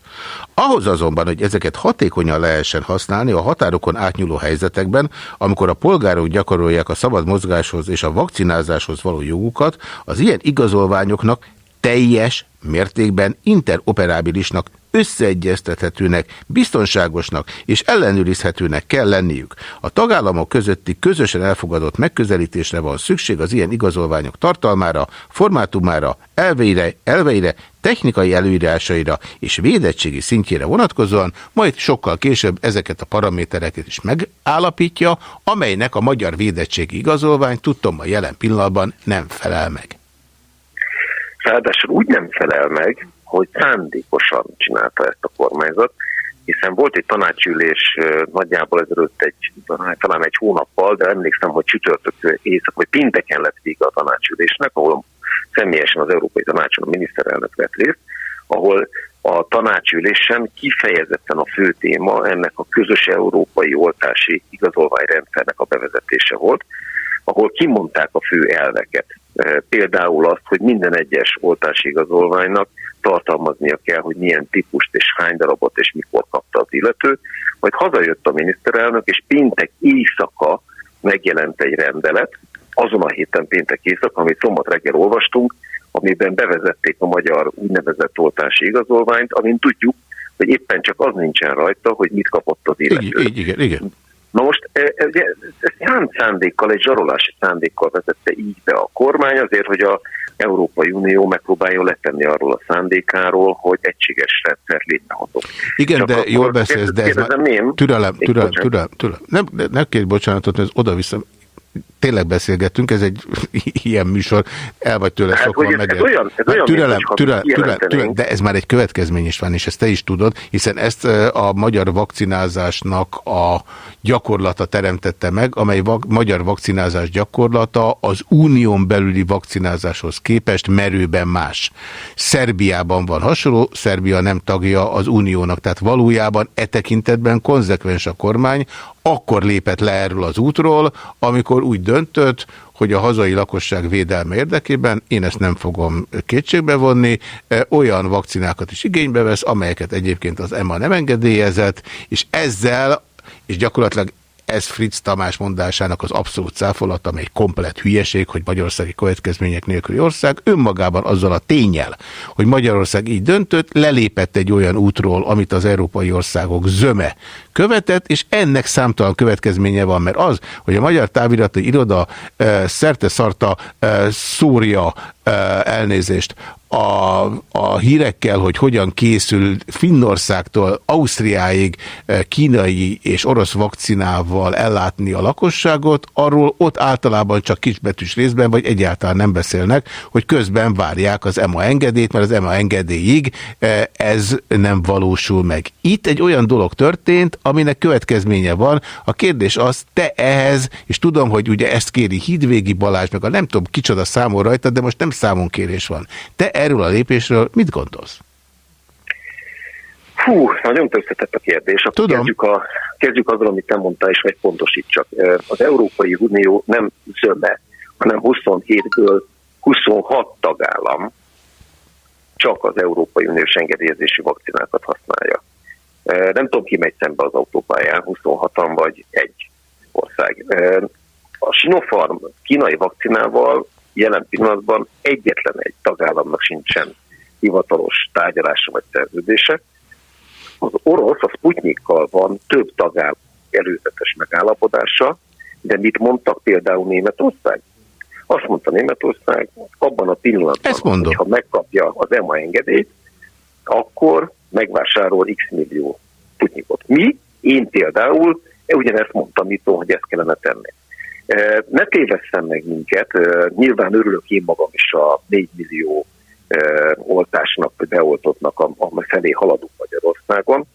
Ahhoz azonban, hogy ezeket hatékonyan lehessen használni a határokon átnyúló helyzetekben, amikor a polgárok gyakorolják a szabad mozgáshoz és a vakcinázáshoz való jogukat, az ilyen igazolványoknak teljes mértékben interoperábilisnak összeegyeztethetőnek, biztonságosnak és ellenőrizhetőnek kell lenniük. A tagállamok közötti közösen elfogadott megközelítésre van szükség az ilyen igazolványok tartalmára, formátumára, elveire, elveire, technikai előírásaira és védettségi szintjére vonatkozóan, majd sokkal később ezeket a paramétereket is megállapítja, amelynek a magyar védettségi igazolvány tudtom a jelen pillanatban nem felel meg. Ráadásul úgy nem felel meg, hogy szándékosan csinálta ezt a kormányzat, hiszen volt egy tanácsülés nagyjából ezelőtt egy, talán egy hónappal, de emlékszem, hogy csütörtök éjszak, vagy pinteken lett vége a tanácsülésnek, ahol személyesen az Európai Tanácson a miniszterelnök vett részt, ahol a tanácsülésen kifejezetten a fő téma ennek a közös európai oltási igazolványrendszernek a bevezetése volt, ahol kimondták a fő elveket. Például azt, hogy minden egyes oltási igazolványnak tartalmaznia kell, hogy milyen típust és hány darabot és mikor kapta az illető. Majd hazajött a miniszterelnök, és péntek éjszaka megjelent egy rendelet, azon a héten péntek éjszaka, amit szombat reggel olvastunk, amiben bevezették a magyar úgynevezett oltási igazolványt, amint tudjuk, hogy éppen csak az nincsen rajta, hogy mit kapott az illető. Így, így, igen, igen. Na most e, e, ezt hány szándékkal, egy zsarolási szándékkal vezette így be a kormány azért, hogy a Európai Unió megpróbálja letenni arról a szándékáról, hogy egységes rendszer létrehozott. Igen, Csak de jól beszélsz, de ez már türelem, türelem, türelem, türelem, türelem. Nem, nem kérj bocsánatot, ez oda-vissza tényleg beszélgettünk, ez egy (laughs) ilyen műsor, el vagy tőle hát, szokva meg. Ez olyan, ez olyan türelem, türelem, türelem, türelem, de ez már egy következmény is van, és ezt te is tudod, hiszen ezt a magyar vakcinázásnak a gyakorlata teremtette meg, amely vak magyar vakcinázás gyakorlata az unión belüli vakcinázáshoz képest merőben más. Szerbiában van hasonló, Szerbia nem tagja az uniónak, tehát valójában e tekintetben konzekvens a kormány, akkor lépett le erről az útról, amikor úgy döntött, hogy a hazai lakosság védelme érdekében, én ezt nem fogom kétségbe vonni, e, olyan vakcinákat is igénybe vesz, amelyeket egyébként az EMA nem engedélyezett, és ezzel, és gyakorlatilag ez Fritz Tamás mondásának az abszolút cáfolata, amely komplet hülyeség, hogy Magyarországi következmények nélküli ország, önmagában azzal a tényel, hogy Magyarország így döntött, lelépett egy olyan útról, amit az európai országok zöme követett, és ennek számtalan következménye van, mert az, hogy a Magyar Távirati Iroda e, szerte szarta e, szúrja e, elnézést a, a hírekkel, hogy hogyan készül Finnországtól Ausztriáig kínai és orosz vakcinával ellátni a lakosságot, arról ott általában csak kisbetűs részben, vagy egyáltalán nem beszélnek, hogy közben várják az EMA engedélyt, mert az EMA engedélyig ez nem valósul meg. Itt egy olyan dolog történt, aminek következménye van. A kérdés az, te ehhez, és tudom, hogy ugye ezt kéri Hídvégi Balázs, meg a nem tudom kicsoda számol rajta, de most nem számonkérés van. Te erről a lépésről mit gondolsz? Hú, nagyon összetett a kérdés. Akkor Tudom. Kezdjük, a, kezdjük azzal, amit te mondtál, és meg pontosítsak. Az Európai Unió nem zöme, hanem 27-ből 26 tagállam csak az Európai Uniós engedélyezési vakcinákat használja. Nem tudom, ki megy szembe az autópályán, 26-an vagy egy ország. A Sinopharm kínai vakcinával jelen pillanatban egyetlen egy tagállamnak sincsen hivatalos tárgyalása vagy szerződése. Az orosz a Sputnikkal van több tagállam előzetes megállapodása, de mit mondtak például Németország? Azt mondta Németország, abban a pillanatban, hogyha megkapja az EMA engedélyt, akkor megvásárol x millió Sputnikot. Mi? Én például ugyanezt mondtam, mit hogy ezt kellene tenni. Ne tévesszem meg minket, nyilván örülök én magam is a 4 millió oltásnak, beoltottnak, a felé haladunk Magyarországon,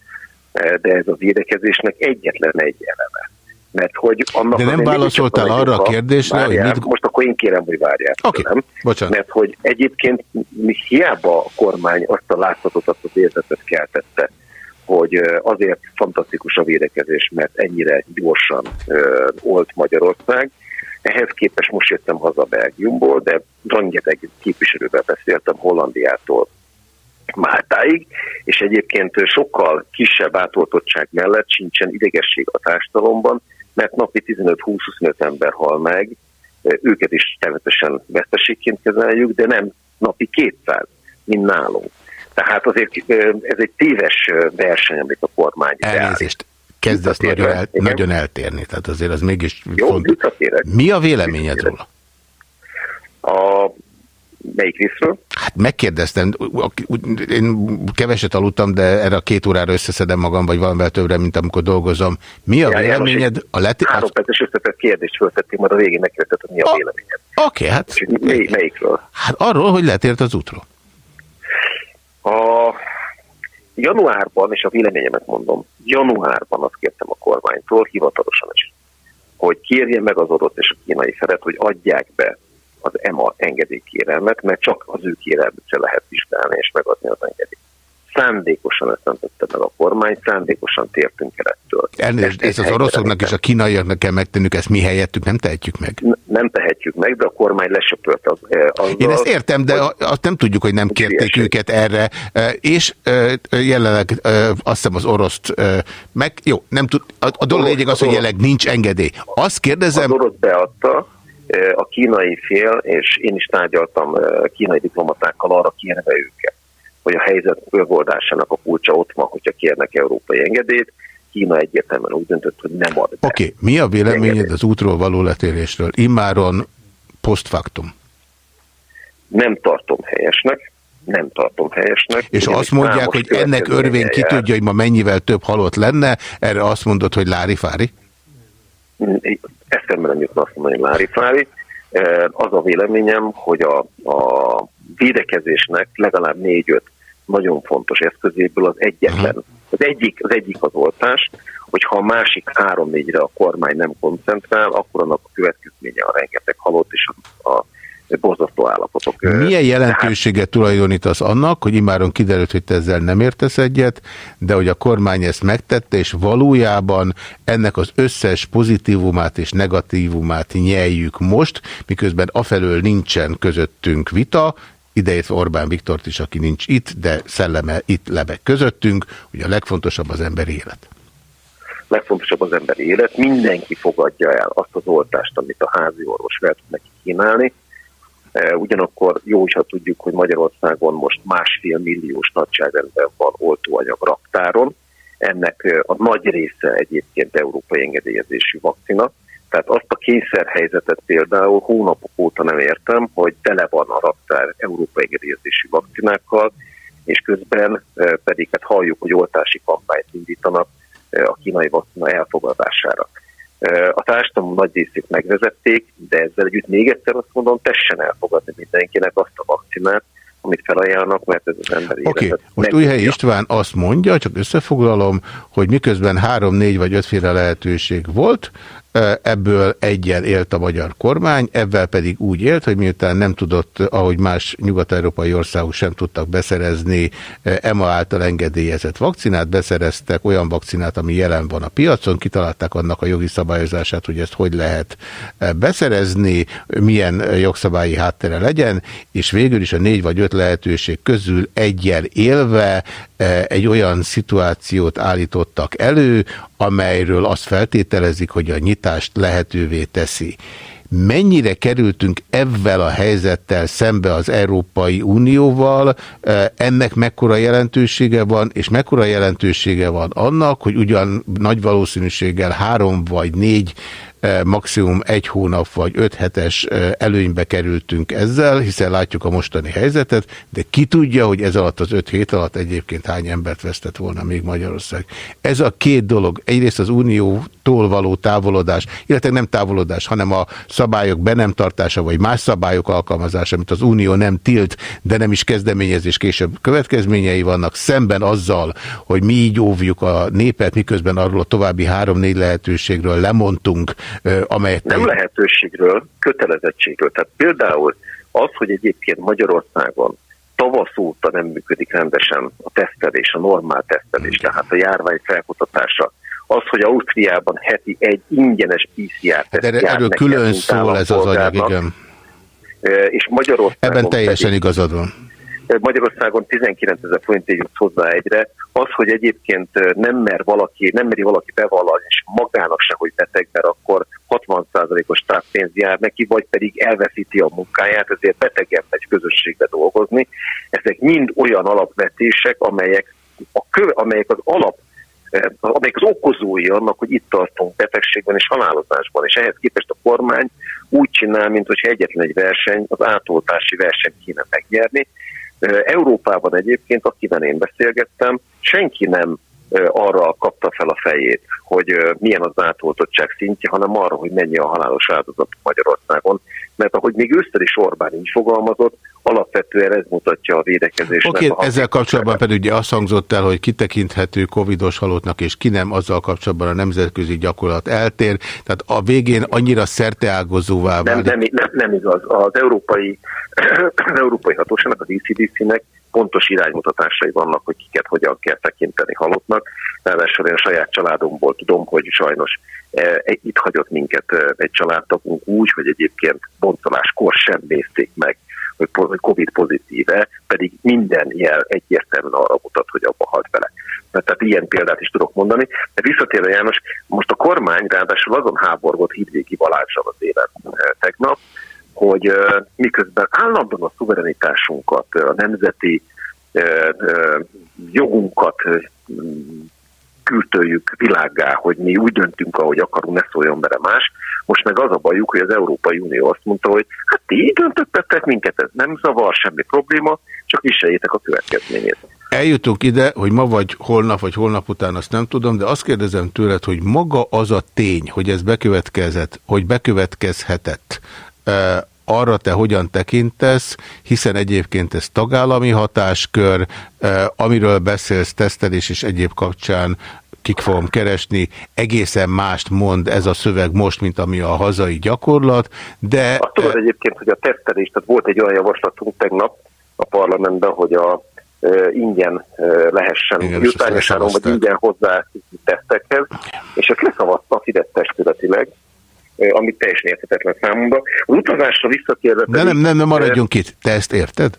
de ez az védekezésnek egyetlen egy eleme. Mert hogy annak De nem válaszoltál arra a kérdésre, várjál, hogy mit... Most akkor én kérem, hogy várjál. Oké, okay. bocsánat. Mert hogy egyébként hiába a kormány azt a látszatot, azt az érzetet keltette, hogy azért fantasztikus a védekezés, mert ennyire gyorsan olt Magyarország. Ehhez képest most jöttem haza Belgiumból, de rengeteg képviselővel beszéltem Hollandiától Máltáig, és egyébként sokkal kisebb átoltottság mellett sincsen idegesség a társadalomban, mert napi 15-20-25 ember hal meg, őket is természetesen veszteségként kezeljük, de nem napi 200, mint nálunk. Tehát azért ez egy téves verseny, amit a kormány Elnézést, kezdesz nagyon, el, nagyon eltérni, tehát azért az mégis Jó, fontos. Mi a véleményed róla? A melyik részről? Hát megkérdeztem, én keveset aludtam, de erre a két órára összeszedem magam, vagy valamivel többre, mint amikor dolgozom. Mi a ja, véleményed? A leti... Három az... perces összetett kérdést föltettél, majd a végén megkérdezted, hogy mi a, a... véleményed. Oké, okay, hát... Mely, melyikről? Hát arról, hogy letért az útról. A januárban, és a véleményemet mondom, januárban azt kértem a kormánytól, hivatalosan is, hogy kérje meg az orosz és a kínai felet, hogy adják be az EMA engedélykérelmet, mert csak az ő kérelmükre lehet vizsgálni és megadni az engedélyt. Szándékosan ezt nem tette meg a kormány, szándékosan tértünk el ettől. Elnézést, ezt az oroszoknak és a kínaiaknak kell megtennünk, ezt mi helyettük nem tehetjük meg? nem tehetjük meg, de a kormány lesöpölt az, az Én ezt értem, de hogy, azt nem tudjuk, hogy nem kérték őket erre, és jelenleg azt hiszem az oroszt meg, jó, nem tud, a, a dolog lényeg az, hogy jelenleg nincs engedély. Azt kérdezem... Az orosz beadta, a kínai fél, és én is tárgyaltam kínai diplomatákkal, arra kérve őket, hogy a helyzet megoldásának a kulcsa ott van, hogyha kérnek európai engedélyt. Kína egyértelműen úgy döntött, hogy nem ad. Oké, okay. mi a véleményed engedélyt. az útról való letérésről? Immáron postfaktum. Nem tartom helyesnek, nem tartom helyesnek. És azt mondják, hogy ennek örvény ki tudja, hogy ma mennyivel több halott lenne, erre azt mondod, hogy lári-fári? eszembe nem jutna azt mondani, hogy Lári Az a véleményem, hogy a, a védekezésnek legalább négy-öt nagyon fontos eszközéből az egyetlen, az egyik az, egyik az oltás, hogyha a másik három-négyre a kormány nem koncentrál, akkor annak a következménye a rengeteg halott és a, a borzasztó állapotok. Milyen jelentőséget tulajdonítasz annak, hogy imáron kiderült, hogy te ezzel nem értesz egyet, de hogy a kormány ezt megtette, és valójában ennek az összes pozitívumát és negatívumát nyeljük most, miközben afelől nincsen közöttünk vita, ideértve Orbán Viktort is, aki nincs itt, de szelleme itt lebeg közöttünk, hogy a legfontosabb az emberi élet legfontosabb az emberi élet, mindenki fogadja el azt az oltást, amit a házi orvos fel tud neki kínálni, E, ugyanakkor jó is, ha tudjuk, hogy Magyarországon most másfél milliós nagyságrendben van oltóanyag raktáron. Ennek e, a nagy része egyébként európai engedélyezésű vakcina. Tehát azt a kényszerhelyzetet például hónapok óta nem értem, hogy tele van a raktár európai engedélyezésű vakcinákkal, és közben e, pedig hát halljuk, hogy oltási kampányt indítanak a kínai vakcina elfogadására. A társadalom nagy részét megvezették, de ezzel együtt még egyszer azt mondom, tessen elfogadni mindenkinek azt a vakcinát, amit felajánlnak, mert ez az emberi Oké, okay. most Újhelyi István azt mondja, csak összefoglalom, hogy miközben három, négy vagy ötféle lehetőség volt, Ebből egyen élt a magyar kormány, ebben pedig úgy élt, hogy miután nem tudott, ahogy más nyugat-európai országok sem tudtak beszerezni EMA által engedélyezett vakcinát, beszereztek olyan vakcinát, ami jelen van a piacon, kitalálták annak a jogi szabályozását, hogy ezt hogy lehet beszerezni, milyen jogszabályi háttere legyen, és végül is a négy vagy öt lehetőség közül egyen élve egy olyan szituációt állítottak elő, amelyről azt feltételezik, hogy a nyitást lehetővé teszi. Mennyire kerültünk ezzel a helyzettel szembe az Európai Unióval, ennek mekkora jelentősége van, és mekkora jelentősége van annak, hogy ugyan nagy valószínűséggel három vagy négy maximum egy hónap vagy öt hetes előnybe kerültünk ezzel, hiszen látjuk a mostani helyzetet, de ki tudja, hogy ez alatt az öt hét alatt egyébként hány embert vesztett volna még Magyarország. Ez a két dolog, egyrészt az uniótól való távolodás, illetve nem távolodás, hanem a szabályok be nem tartása, vagy más szabályok alkalmazása, amit az unió nem tilt, de nem is kezdeményezés később következményei vannak, szemben azzal, hogy mi így óvjuk a népet, miközben arról a további három-négy lehetőségről lemondtunk, amelyet... Nem lehetőségről, kötelezettségről. Tehát például az, hogy egyébként Magyarországon tavasz óta nem működik rendesen a tesztelés, a normál tesztelés, tehát a járvány felkutatása, az, hogy Ausztriában heti egy ingyenes PCR-teszt hát Erről külön szól ez az anyag, igen. És Magyarországon Ebben teljesen igazad van Magyarországon 19 ezer forintért jut hozzá egyre. Az, hogy egyébként nem mer valaki, nem meri valaki bevallani, és magának se, hogy beteg, mert akkor 60%-os távpénz jár neki, vagy pedig elveszíti a munkáját, ezért betegen megy közösségbe dolgozni. Ezek mind olyan alapvetések, amelyek, a köv, amelyek az alap amelyek az okozói annak, hogy itt tartunk betegségben és halálozásban, és ehhez képest a kormány úgy csinál, mint hogy egyetlen egy verseny, az átoltási versenyt kéne megnyerni. Európában egyébként, akivel én beszélgettem, senki nem arra kapta fel a fejét, hogy milyen az átoltottság szintje, hanem arra, hogy mennyi a halálos áldozat Magyarországon. Mert ahogy még őszter is Orbán így fogalmazott, alapvetően ez mutatja a védekezésnek. Oké, okay, ezzel kapcsolatban pedig ugye azt hangzott el, hogy kitekinthető covidos halottnak, és ki nem, azzal kapcsolatban a nemzetközi gyakorlat eltér. Tehát a végén annyira szerteágozóvá válik. Nem, nem, nem, nem igaz. Az európai, (clears throat) az európai hatóságnak, az ECDC-nek pontos iránymutatásai vannak, hogy kiket hogyan kell tekinteni halottnak. Ráadásul én a saját családomból tudom, hogy sajnos e, itt hagyott minket e, egy családtagunk úgy, hogy egyébként bontoláskor sem nézték meg, hogy Covid pozitíve, pedig minden jel egyértelműen arra mutat, hogy abba halt bele. Tehát ilyen példát is tudok mondani. De visszatérve János, most a kormány ráadásul azon háborgott hídvégi Balázsral az élet e, tegnap, hogy miközben állandóan a szuverenitásunkat, a nemzeti jogunkat küldtöljük világgá, hogy mi úgy döntünk, ahogy akarunk, ne szóljon bele más. Most meg az a bajuk, hogy az Európai Unió azt mondta, hogy hát ti így döntöttetek minket, ez nem zavar, semmi probléma, csak viseljétek a következményét. Eljutunk ide, hogy ma vagy holnap, vagy holnap után, azt nem tudom, de azt kérdezem tőled, hogy maga az a tény, hogy ez bekövetkezett, hogy bekövetkezhetett, arra te hogyan tekintesz, hiszen egyébként ez tagállami hatáskör, amiről beszélsz tesztelés és egyéb kapcsán kik fogom keresni, egészen mást mond ez a szöveg most, mint ami a hazai gyakorlat, de... Azt tudod egyébként, hogy a tesztelés, tehát volt egy olyan javaslatunk tegnap a parlamentben, hogy a ingyen lehessen jutányosáron, vagy ingyen hozzá tesztekhez, és ezt leszavazta a Fidesz testületileg, amit teljesen érthetetlen számomra. Az utazásra visszatérve... De nem, nem, nem maradjunk itt. Te ezt érted?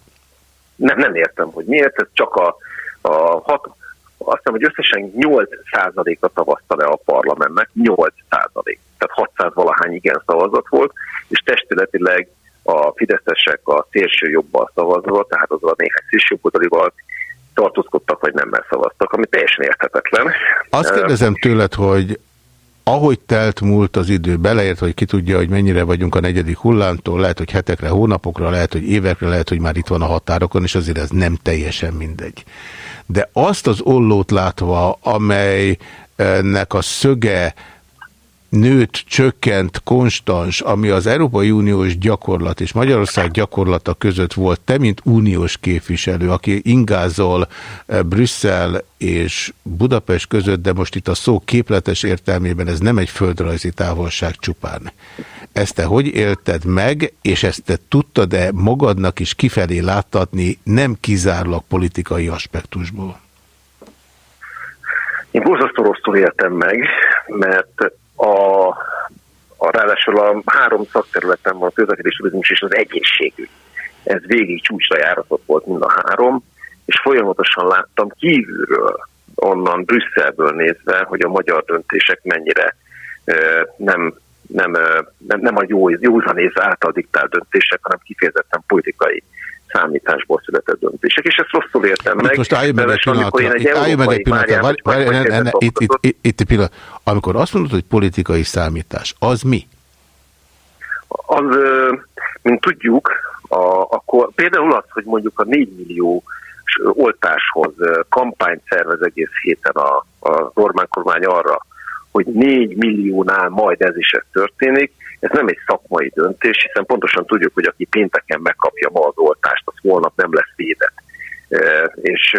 Nem, nem értem, hogy miért. Ez csak a, a hat, azt hiszem, hogy összesen 8%-a szavazta le a parlamentnek, 8%. Tehát 600 valahány igen szavazat volt, és testületileg a fideszesek a szélső jobbal szavazva, tehát az a néhány szélső jobboldalival tartózkodtak, vagy nem szavaztak, ami teljesen érthetetlen. Azt kérdezem tőled, hogy ahogy telt múlt az idő, beleért, hogy ki tudja, hogy mennyire vagyunk a negyedik hullámtól, lehet, hogy hetekre, hónapokra, lehet, hogy évekre, lehet, hogy már itt van a határokon, és azért ez nem teljesen mindegy. De azt az ollót látva, amelynek a szöge nőtt, csökkent, konstans, ami az Európai Uniós gyakorlat és Magyarország gyakorlata között volt, te, mint uniós képviselő, aki ingázol eh, Brüsszel és Budapest között, de most itt a szó képletes értelmében ez nem egy földrajzi távolság csupán. Ezt te hogy élted meg, és ezt te tudtad-e magadnak is kifelé láttatni, nem kizárólag politikai aspektusból? Én borzasztó rosszul éltem meg, mert a, a ráadásul a három szakterületen van a közlekedés, turizmus és az egészségügy. Ez végig csúcsra járatott volt mind a három, és folyamatosan láttam kívülről, onnan Brüsszelből nézve, hogy a magyar döntések mennyire nem, nem, nem, nem a jó, józanész által diktált döntések, hanem kifejezetten politikai számításból született döntések, és ezt rosszul értem meg. Most állj meg egy pillanatra, itt állj meg egy pillanatra, itt, itt, itt, itt pillanat. Amikor azt mondod, hogy politikai számítás, az mi? Az, mint tudjuk, a, akkor például az, hogy mondjuk a 4 millió oltáshoz kampányt szervez egész héten a, a Orbán kormány arra, hogy 4 milliónál majd ez is ez történik, ez nem egy szakmai döntés, hiszen pontosan tudjuk, hogy aki pénteken megkapja ma az oltást, az holnap nem lesz védett. És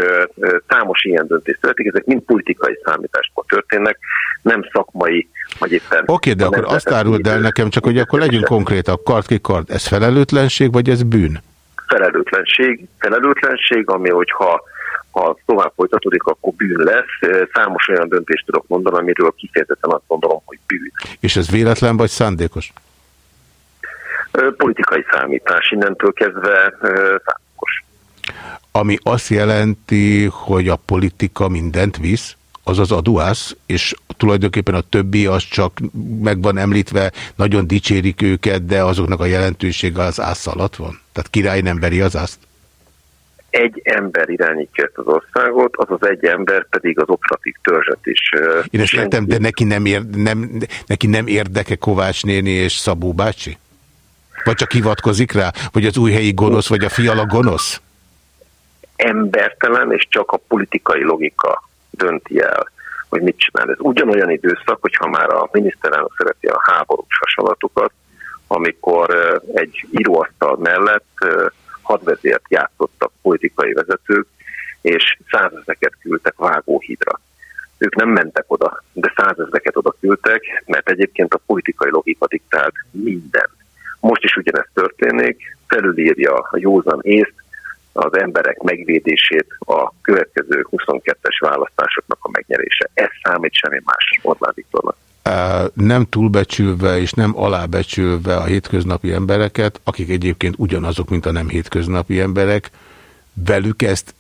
számos ilyen döntés születik, ezek mind politikai számításból történnek, nem szakmai, vagy éppen... Oké, okay, de akkor azt áruld el nekem, csak hogy akkor legyünk konkrétak, kard ki kard, ez felelőtlenség, vagy ez bűn? Felelőtlenség, felelőtlenség, ami hogyha ha tovább folytatódik, akkor bűn lesz. Számos olyan döntést tudok mondani, amiről kifejezetten azt gondolom, hogy bűn. És ez véletlen vagy szándékos? Politikai számítás, innentől kezdve szándékos. ami azt jelenti, hogy a politika mindent visz, az az aduász, és tulajdonképpen a többi az csak meg van említve, nagyon dicsérik őket, de azoknak a jelentősége az ász alatt van? Tehát király nem veri az ászt? Egy ember irányítja ezt az országot, az az egy ember pedig az operatív törzset is. Én ezt értem, de neki nem, ér, nem, neki nem érdeke Kovács néni és Szabó bácsi? Vagy csak hivatkozik rá? Vagy az új helyi gonosz, vagy a fiala gonosz? Embertelen, és csak a politikai logika dönti el, hogy mit csinál. Ez ugyanolyan időszak, hogyha már a miniszterelnök szereti a háborús hasonlatokat, amikor egy íróasztal mellett hadvezért játszottak politikai vezetők, és százezeket küldtek vágóhídra. Ők nem mentek oda, de százezeket oda küldtek, mert egyébként a politikai logika diktált minden. Most is ugyanezt történik, felülírja a józan észt, az emberek megvédését a következő 22-es választásoknak a megnyerése. Ez számít semmi más Orbán Viktornak. Nem túlbecsülve és nem alábecsülve a hétköznapi embereket, akik egyébként ugyanazok, mint a nem hétköznapi emberek, velük ezt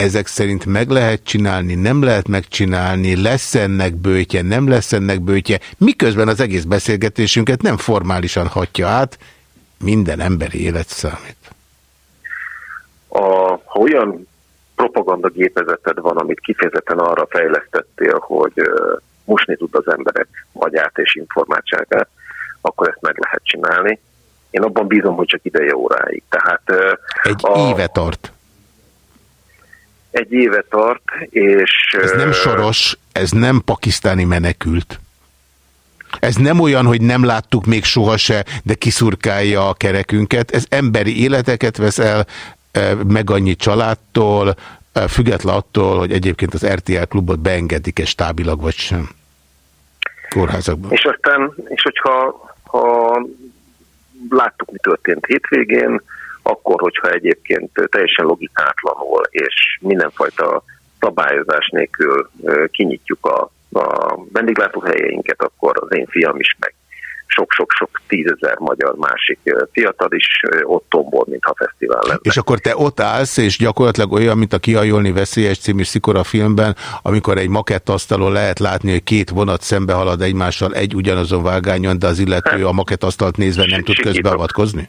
ezek szerint meg lehet csinálni, nem lehet megcsinálni, lesz ennek bőtje, nem lesz ennek bőtje, miközben az egész beszélgetésünket nem formálisan hatja át, minden emberi élet számít. A, ha olyan propagandagépezeted van, amit kifejezetten arra fejlesztettél, hogy musni tud az emberek agyát és informátságát, akkor ezt meg lehet csinálni. Én abban bízom, hogy csak ideje óráig. Tehát, Egy a, éve tart. Egy éve tart, és... Ez nem soros, ez nem pakisztáni menekült. Ez nem olyan, hogy nem láttuk még sohasem, de kiszurkálja a kerekünket. Ez emberi életeket vesz el, meg annyi családtól, független attól, hogy egyébként az RTL klubot beengedik-e stábilag vagy sem kórházakban. És aztán, és hogyha ha láttuk, mi történt hétvégén, akkor, hogyha egyébként teljesen logikátlanul és mindenfajta szabályozás nélkül kinyitjuk a, a vendéglátóhelyeinket, akkor az én fiam is, meg sok-sok-sok tízezer magyar másik fiatal is ott tombol, mintha fesztivál lenne. És akkor te ott állsz, és gyakorlatilag olyan, mint a Kiajolni veszélyes című Szikora filmben, amikor egy makettasztalon lehet látni, hogy két vonat szembe halad egymással egy ugyanazon vágányon, de az illető a makettasztalt nézve nem tud közbeavatkozni?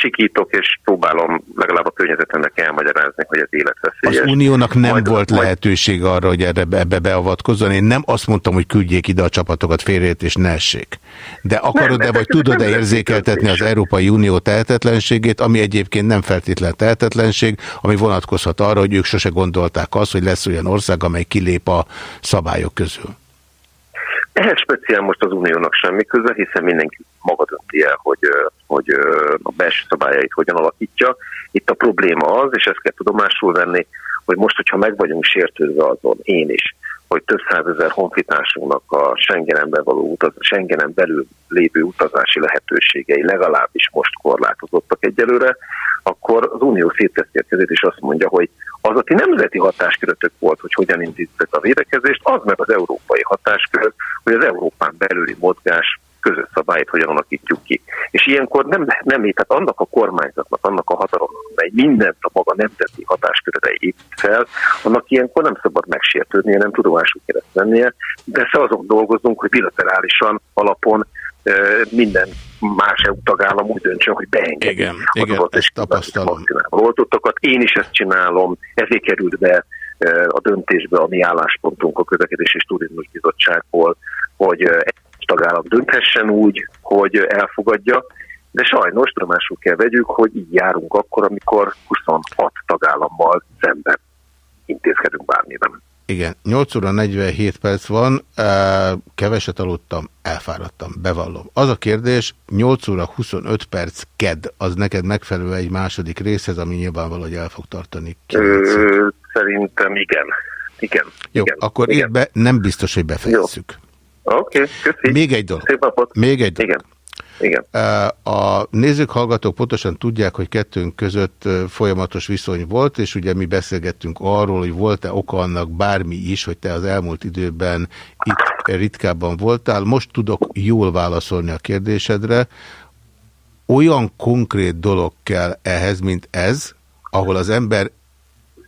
Sikítok, és próbálom legalább a környezetemnek elmagyarázni, hogy ez életveszélyes. Az uniónak nem majd, volt majd... lehetőség arra, hogy erre, ebbe beavatkozzon. Én nem azt mondtam, hogy küldjék ide a csapatokat félrét és ne essék. De akarod-e, vagy tudod-e érzékeltetni az Európai Unió tehetetlenségét, ami egyébként nem feltétlen tehetetlenség, ami vonatkozhat arra, hogy ők sose gondolták azt, hogy lesz olyan ország, amely kilép a szabályok közül. Ehhez speciál most az uniónak semmi köze, hiszen mindenki maga dönti el, hogy, hogy a belső szabályait hogyan alakítja. Itt a probléma az, és ezt kell tudomásul venni, hogy most, hogyha meg vagyunk sértődve azon, én is, hogy több százezer honfitársunknak a Schengenen, való utaz, Schengenen belül lévő utazási lehetőségei legalábbis most korlátozottak egyelőre, akkor az Unió szétteszi a kezét, és azt mondja, hogy az, aki nemzeti hatáskörötök volt, hogy hogyan indítsák a védekezést, az meg az európai hatáskör, hogy az Európán belüli mozgás közös szabályt hogyan alakítjuk ki. És ilyenkor nem, nem tehát annak a kormányzatnak, annak a hatalomnak, mely mindent a maga nemzeti hatáskörre épít fel, annak ilyenkor nem szabad megsértődnie, nem tudomásul kell ezt vennie, de azon dolgozunk, hogy bilaterálisan alapon minden más EU tagállam úgy döntsön, hogy beengedi igen, igen, ezt tapasztalom. Oltottakat. Én is ezt csinálom, ezért került be a döntésbe a mi álláspontunk a Közlekedés és Turizmus Bizottságból, hogy tagállam dönthessen úgy, hogy elfogadja, de sajnos tudomásul kell vegyük, hogy így járunk akkor, amikor 26 tagállammal szemben intézkedünk bármiben. Igen, 8 óra 47 perc van, keveset aludtam, elfáradtam, bevallom. Az a kérdés, 8 óra 25 perc ked, az neked megfelelő egy második részhez, ami nyilvánvaló, hogy el fog tartani. Ö, szerintem igen. Igen. Jó, igen, akkor igen. be, nem biztos, hogy befejezzük. Oké, okay, köszi. Még egy dolog. Szép napot. Még egy dolog. Igen. Igen. A nézők, hallgatók pontosan tudják, hogy kettőnk között folyamatos viszony volt, és ugye mi beszélgettünk arról, hogy volt-e oka annak bármi is, hogy te az elmúlt időben itt ritkábban voltál. Most tudok jól válaszolni a kérdésedre. Olyan konkrét dolog kell ehhez, mint ez, ahol az ember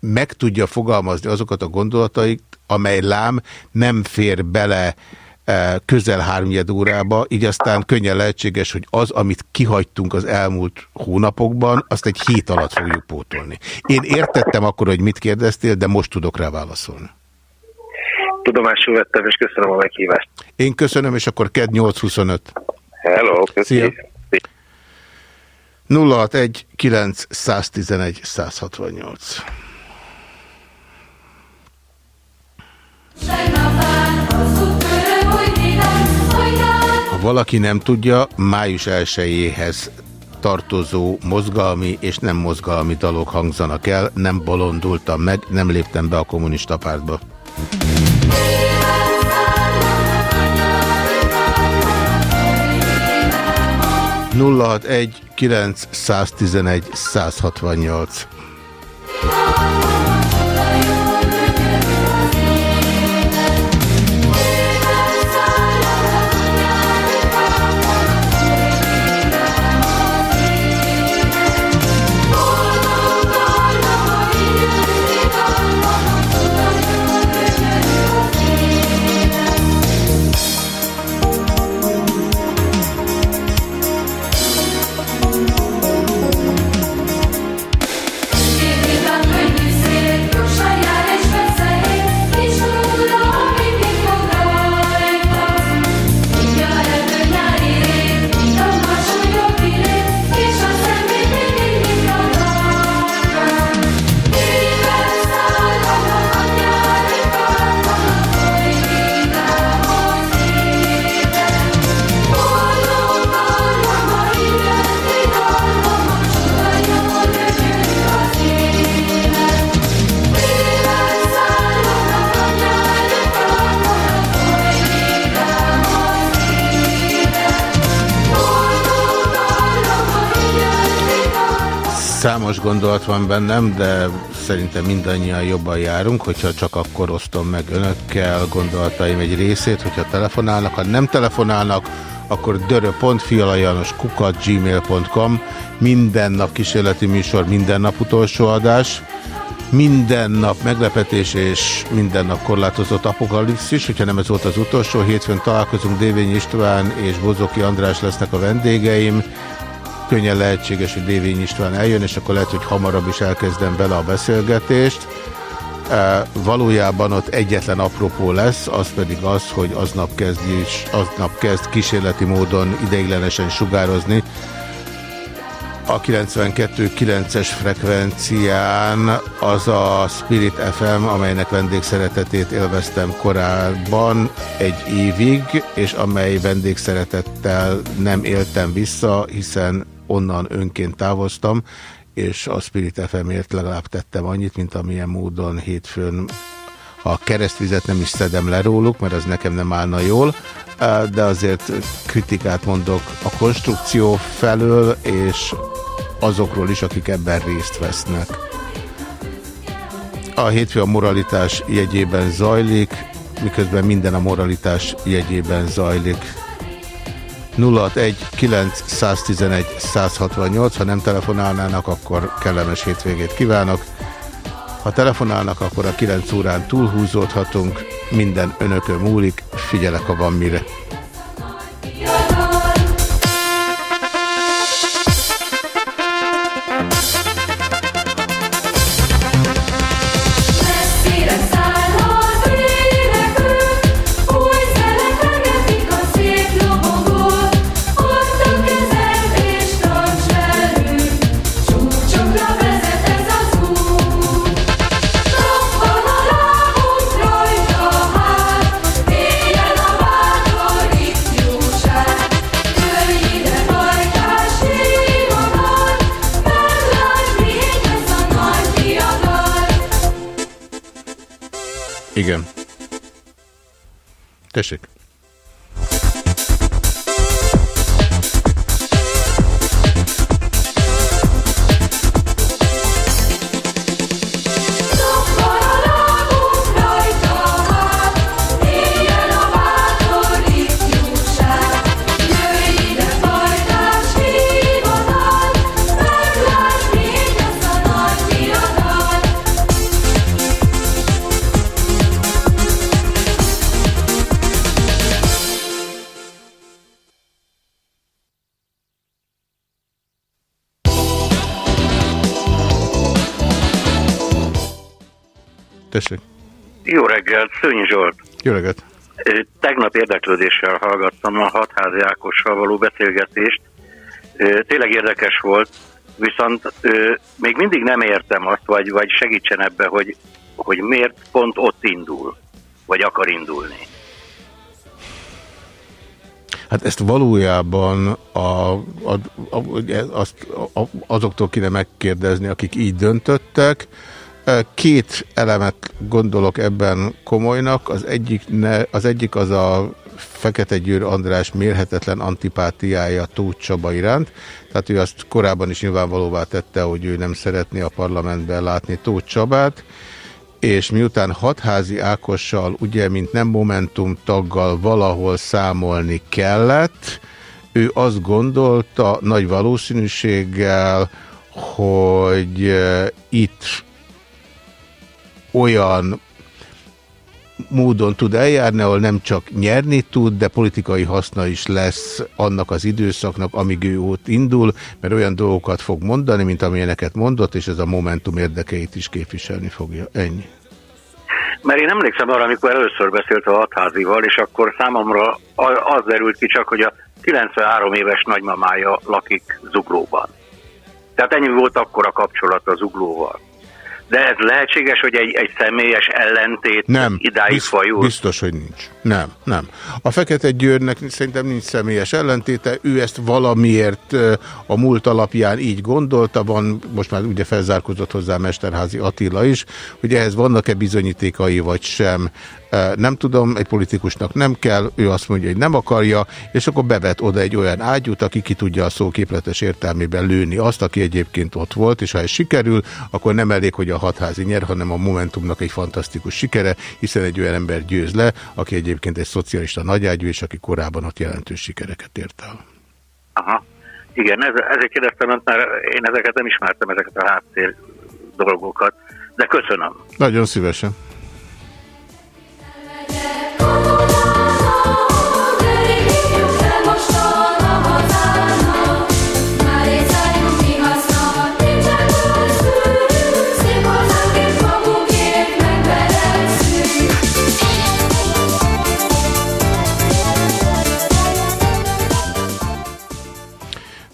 meg tudja fogalmazni azokat a gondolatait, amely lám nem fér bele közel háromnyed órába, így aztán könnyen lehetséges, hogy az, amit kihagytunk az elmúlt hónapokban, azt egy hét alatt fogjuk pótolni. Én értettem akkor, hogy mit kérdeztél, de most tudok rá válaszolni. Tudomásul vettem, és köszönöm a meghívást. Én köszönöm, és akkor KED 825. Hello, köszönöm. 061 911 168 Ha valaki nem tudja, május 1-éhez tartozó mozgalmi és nem mozgalmi dalok hangzanak el, nem bolondultam meg, nem léptem be a kommunista pártba. 061 911 168 Számos gondolat van bennem, de szerintem mindannyian jobban járunk, hogyha csak akkor osztom meg önökkel gondolataim egy részét, hogyha telefonálnak. Ha nem telefonálnak, akkor kukat gmail.com minden nap kísérleti műsor, minden nap utolsó adás, minden nap meglepetés és minden nap korlátozott apokalipszis, hogyha nem ez volt az utolsó, hétfőn találkozunk Dévény István és Bozoki András lesznek a vendégeim, könnyen lehetséges, hogy Dévény István eljön, és akkor lehet, hogy hamarabb is elkezdem bele a beszélgetést. Valójában ott egyetlen apropó lesz, az pedig az, hogy aznap kezd, is, aznap kezd kísérleti módon ideiglenesen sugározni. A 92.9-es frekvencián az a Spirit FM, amelynek vendégszeretetét élveztem korábban egy évig, és amely vendégszeretettel nem éltem vissza, hiszen onnan önként távoztam, és a Spirit FM-ért legalább tettem annyit, mint amilyen módon hétfőn a keresztvizet nem is szedem le róluk, mert az nekem nem állna jól, de azért kritikát mondok a konstrukció felől, és azokról is, akik ebben részt vesznek. A hétfő a moralitás jegyében zajlik, miközben minden a moralitás jegyében zajlik. 061 911 168, ha nem telefonálnának, akkor kellemes hétvégét kívánok. Ha telefonálnak, akkor a 9 órán túlhúzódhatunk, minden önökön múlik, figyelek, ha van mire. Teşekkür Jó reggelt. Tegnap érdeklődéssel hallgattam a hatházi Ákossal való beszélgetést. Tényleg érdekes volt, viszont még mindig nem értem azt, vagy, vagy segítsen ebbe, hogy, hogy miért pont ott indul, vagy akar indulni. Hát ezt valójában a, a, a, azt, a, azoktól kéne megkérdezni, akik így döntöttek. Két elemet gondolok ebben komolynak. Az egyik, ne, az, egyik az a Fekete Győr András mérhetetlen antipátiája Tóth Csaba iránt. Tehát ő azt korábban is nyilvánvalóvá tette, hogy ő nem szeretné a parlamentben látni Tóth Csabát és miután hatházi Ákossal, ugye, mint nem Momentum taggal valahol számolni kellett, ő azt gondolta nagy valószínűséggel, hogy eh, itt olyan módon tud eljárni, ahol nem csak nyerni tud, de politikai haszna is lesz annak az időszaknak, amíg ő ott indul, mert olyan dolgokat fog mondani, mint amilyeneket mondott, és ez a Momentum érdekeit is képviselni fogja. Ennyi. Mert én emlékszem arra, amikor először beszélt a hatházival, és akkor számomra az derült ki csak, hogy a 93 éves nagymamája lakik Zuglóban. Tehát ennyi volt akkor a kapcsolat a Zuglóval. De ez lehetséges, hogy egy, egy személyes ellentét nem, idáig biz, fajul? Biztos, hogy nincs. Nem, nem. A Fekete Győrnek szerintem nincs személyes ellentéte, ő ezt valamiért a múlt alapján így gondolta, van, most már ugye felzárkozott hozzá Mesterházi Attila is, hogy ehhez vannak-e bizonyítékai vagy sem. Nem tudom, egy politikusnak nem kell, ő azt mondja, hogy nem akarja, és akkor bevet oda egy olyan ágyút, aki ki tudja a szó képletes értelmében lőni azt, aki egyébként ott volt, és ha ez sikerül, akkor nem elég, hogy a hatházi nyer, hanem a Momentumnak egy fantasztikus sikere, hiszen egy olyan ember győz le, aki egyébként egy szocialista nagyágyú, és aki korábban ott jelentős sikereket ért el. Aha. Igen, ez, ezért kérdeztem, mert én ezeket nem ismertem, ezeket a háttér dolgokat, de köszönöm. Nagyon szívesen.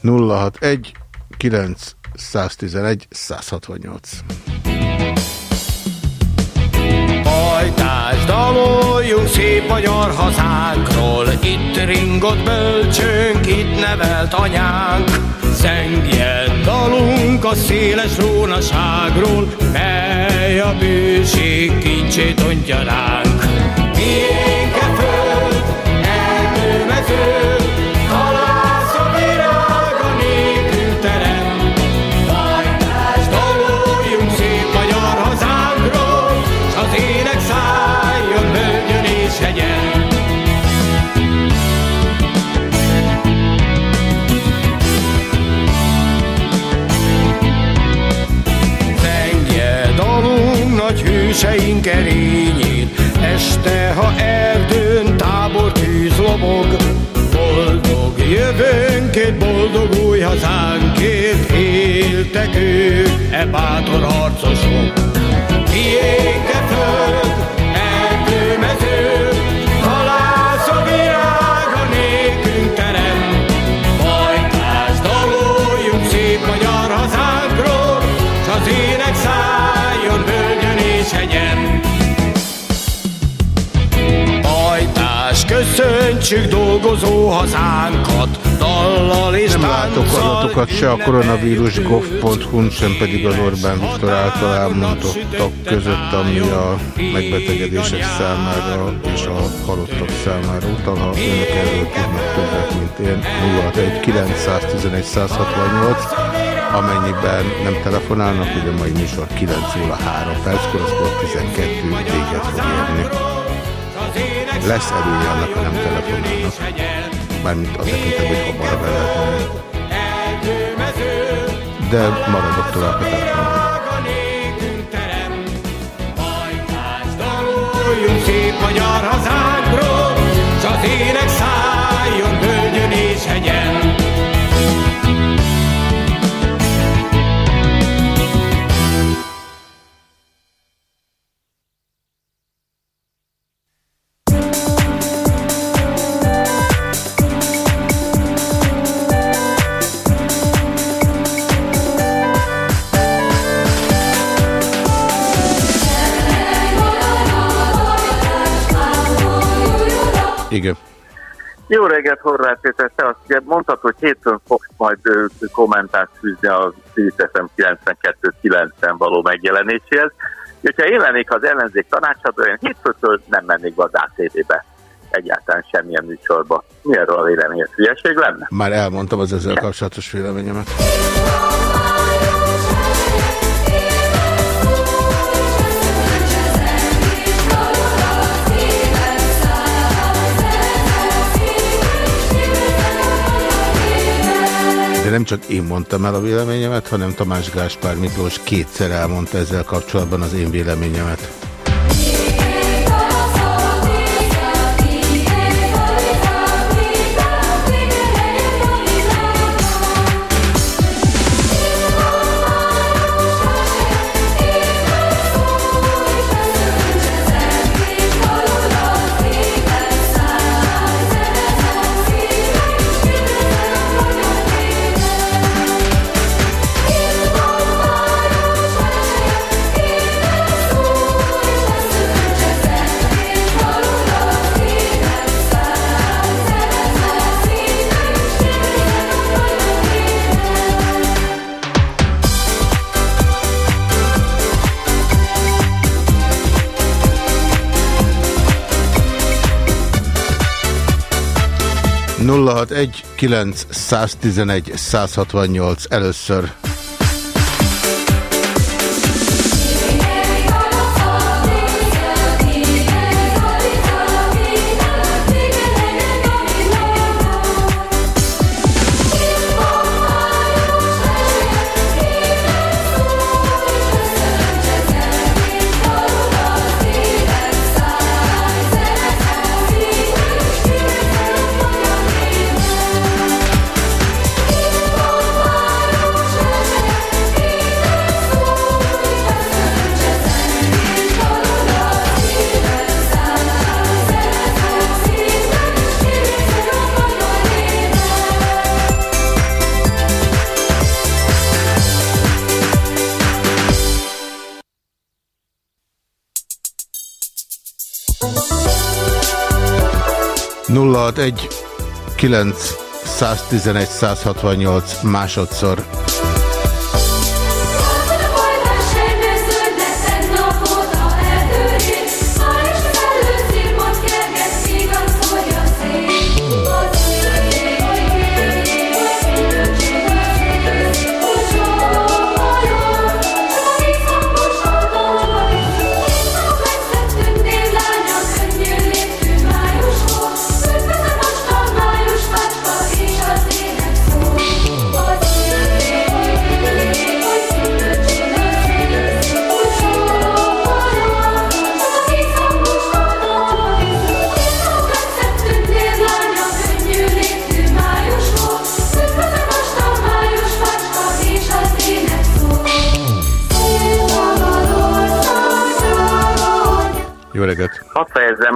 Nulla hat egy kilenc 111 168 Hajtás, daloljunk szép magyar hazánkról, itt ringott bölcsönk, itt nevelt anyánk. Zengjen dalunk a széles rónaságról, mely a bőség kincsét ontja ránk. Miénk a föld, erdőmező, hőseink erényét, este, ha erdőn tábor tűz lobog, boldog jövőnkét, boldog új hazánkért éltek ők, e bátor harcosok. Miénk föld, Köszöntsük dolgozó hazánkat, dallal és Nem látok adatokat se a koronavírus.gov.hu-n, sem pedig az Orbán Viktor által elmondottak között, ami a megbetegedések számára és a halottak számára utal. Ha önök erről tudnak többet, mint én, 061 911 168 amennyiben nem telefonálnak, ugye mai műsor 9 óra 3 perckor, az 12 véget fog érni. Lesz elője annak, ha nem telefonálnak. Mármint a tekintetben, hogy lehet menni. De maradok tovább a telefonálnak. szép magyar hazánkról, s ének szálljon bölgyön és hegyen. Igen. Jó reggelt, Horváth Péter, te azt ugye mondtad, hogy hétfőn fogsz majd ö, kommentárt fűzni a CSFM 92-90 való megjelenéséhez. És ha én lennék az ellenzék tanácsadó, én hétfőtől nem mennék be az ATV-be. Egyáltalán semmilyen műsorba. Mi erről a véleményed? Hülyeség lenne? Már elmondtam az ezzel kapcsolatos véleményemet. Nem csak én mondtam el a véleményemet, hanem Tamás Gáspár Miklós kétszer elmondta ezzel kapcsolatban az én véleményemet. Nulla hat egy kilenc száztizenegy százhatvannyolc először. Nulla hat egy kilenc 111 168 másodszor.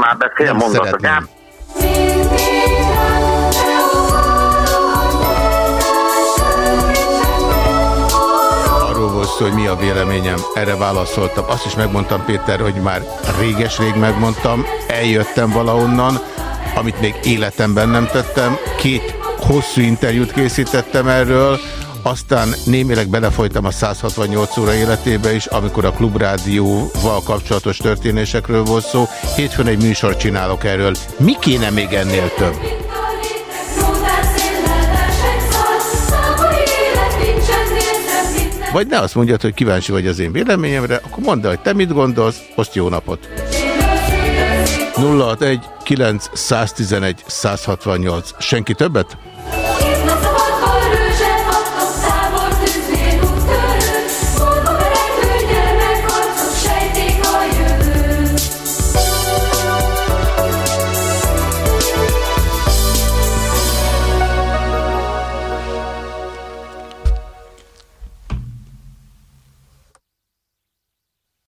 Már be fél Nem mondatot. szeretném. Gám- Arról volt szó, hogy mi a véleményem, erre válaszoltam. Azt is megmondtam, Péter, hogy már réges-rég megmondtam, eljöttem valahonnan, amit még életemben nem tettem. Két hosszú interjút készítettem erről, aztán némileg belefolytam a 168 óra életébe is, amikor a klubrádióval kapcsolatos történésekről volt szó. Hétfőn egy műsort csinálok erről. Mi kéne még ennél több? Vagy ne azt mondjad, hogy kíváncsi vagy az én véleményemre, akkor mondd el, hogy te mit gondolsz, oszt jó napot. 061 911 168. Senki többet?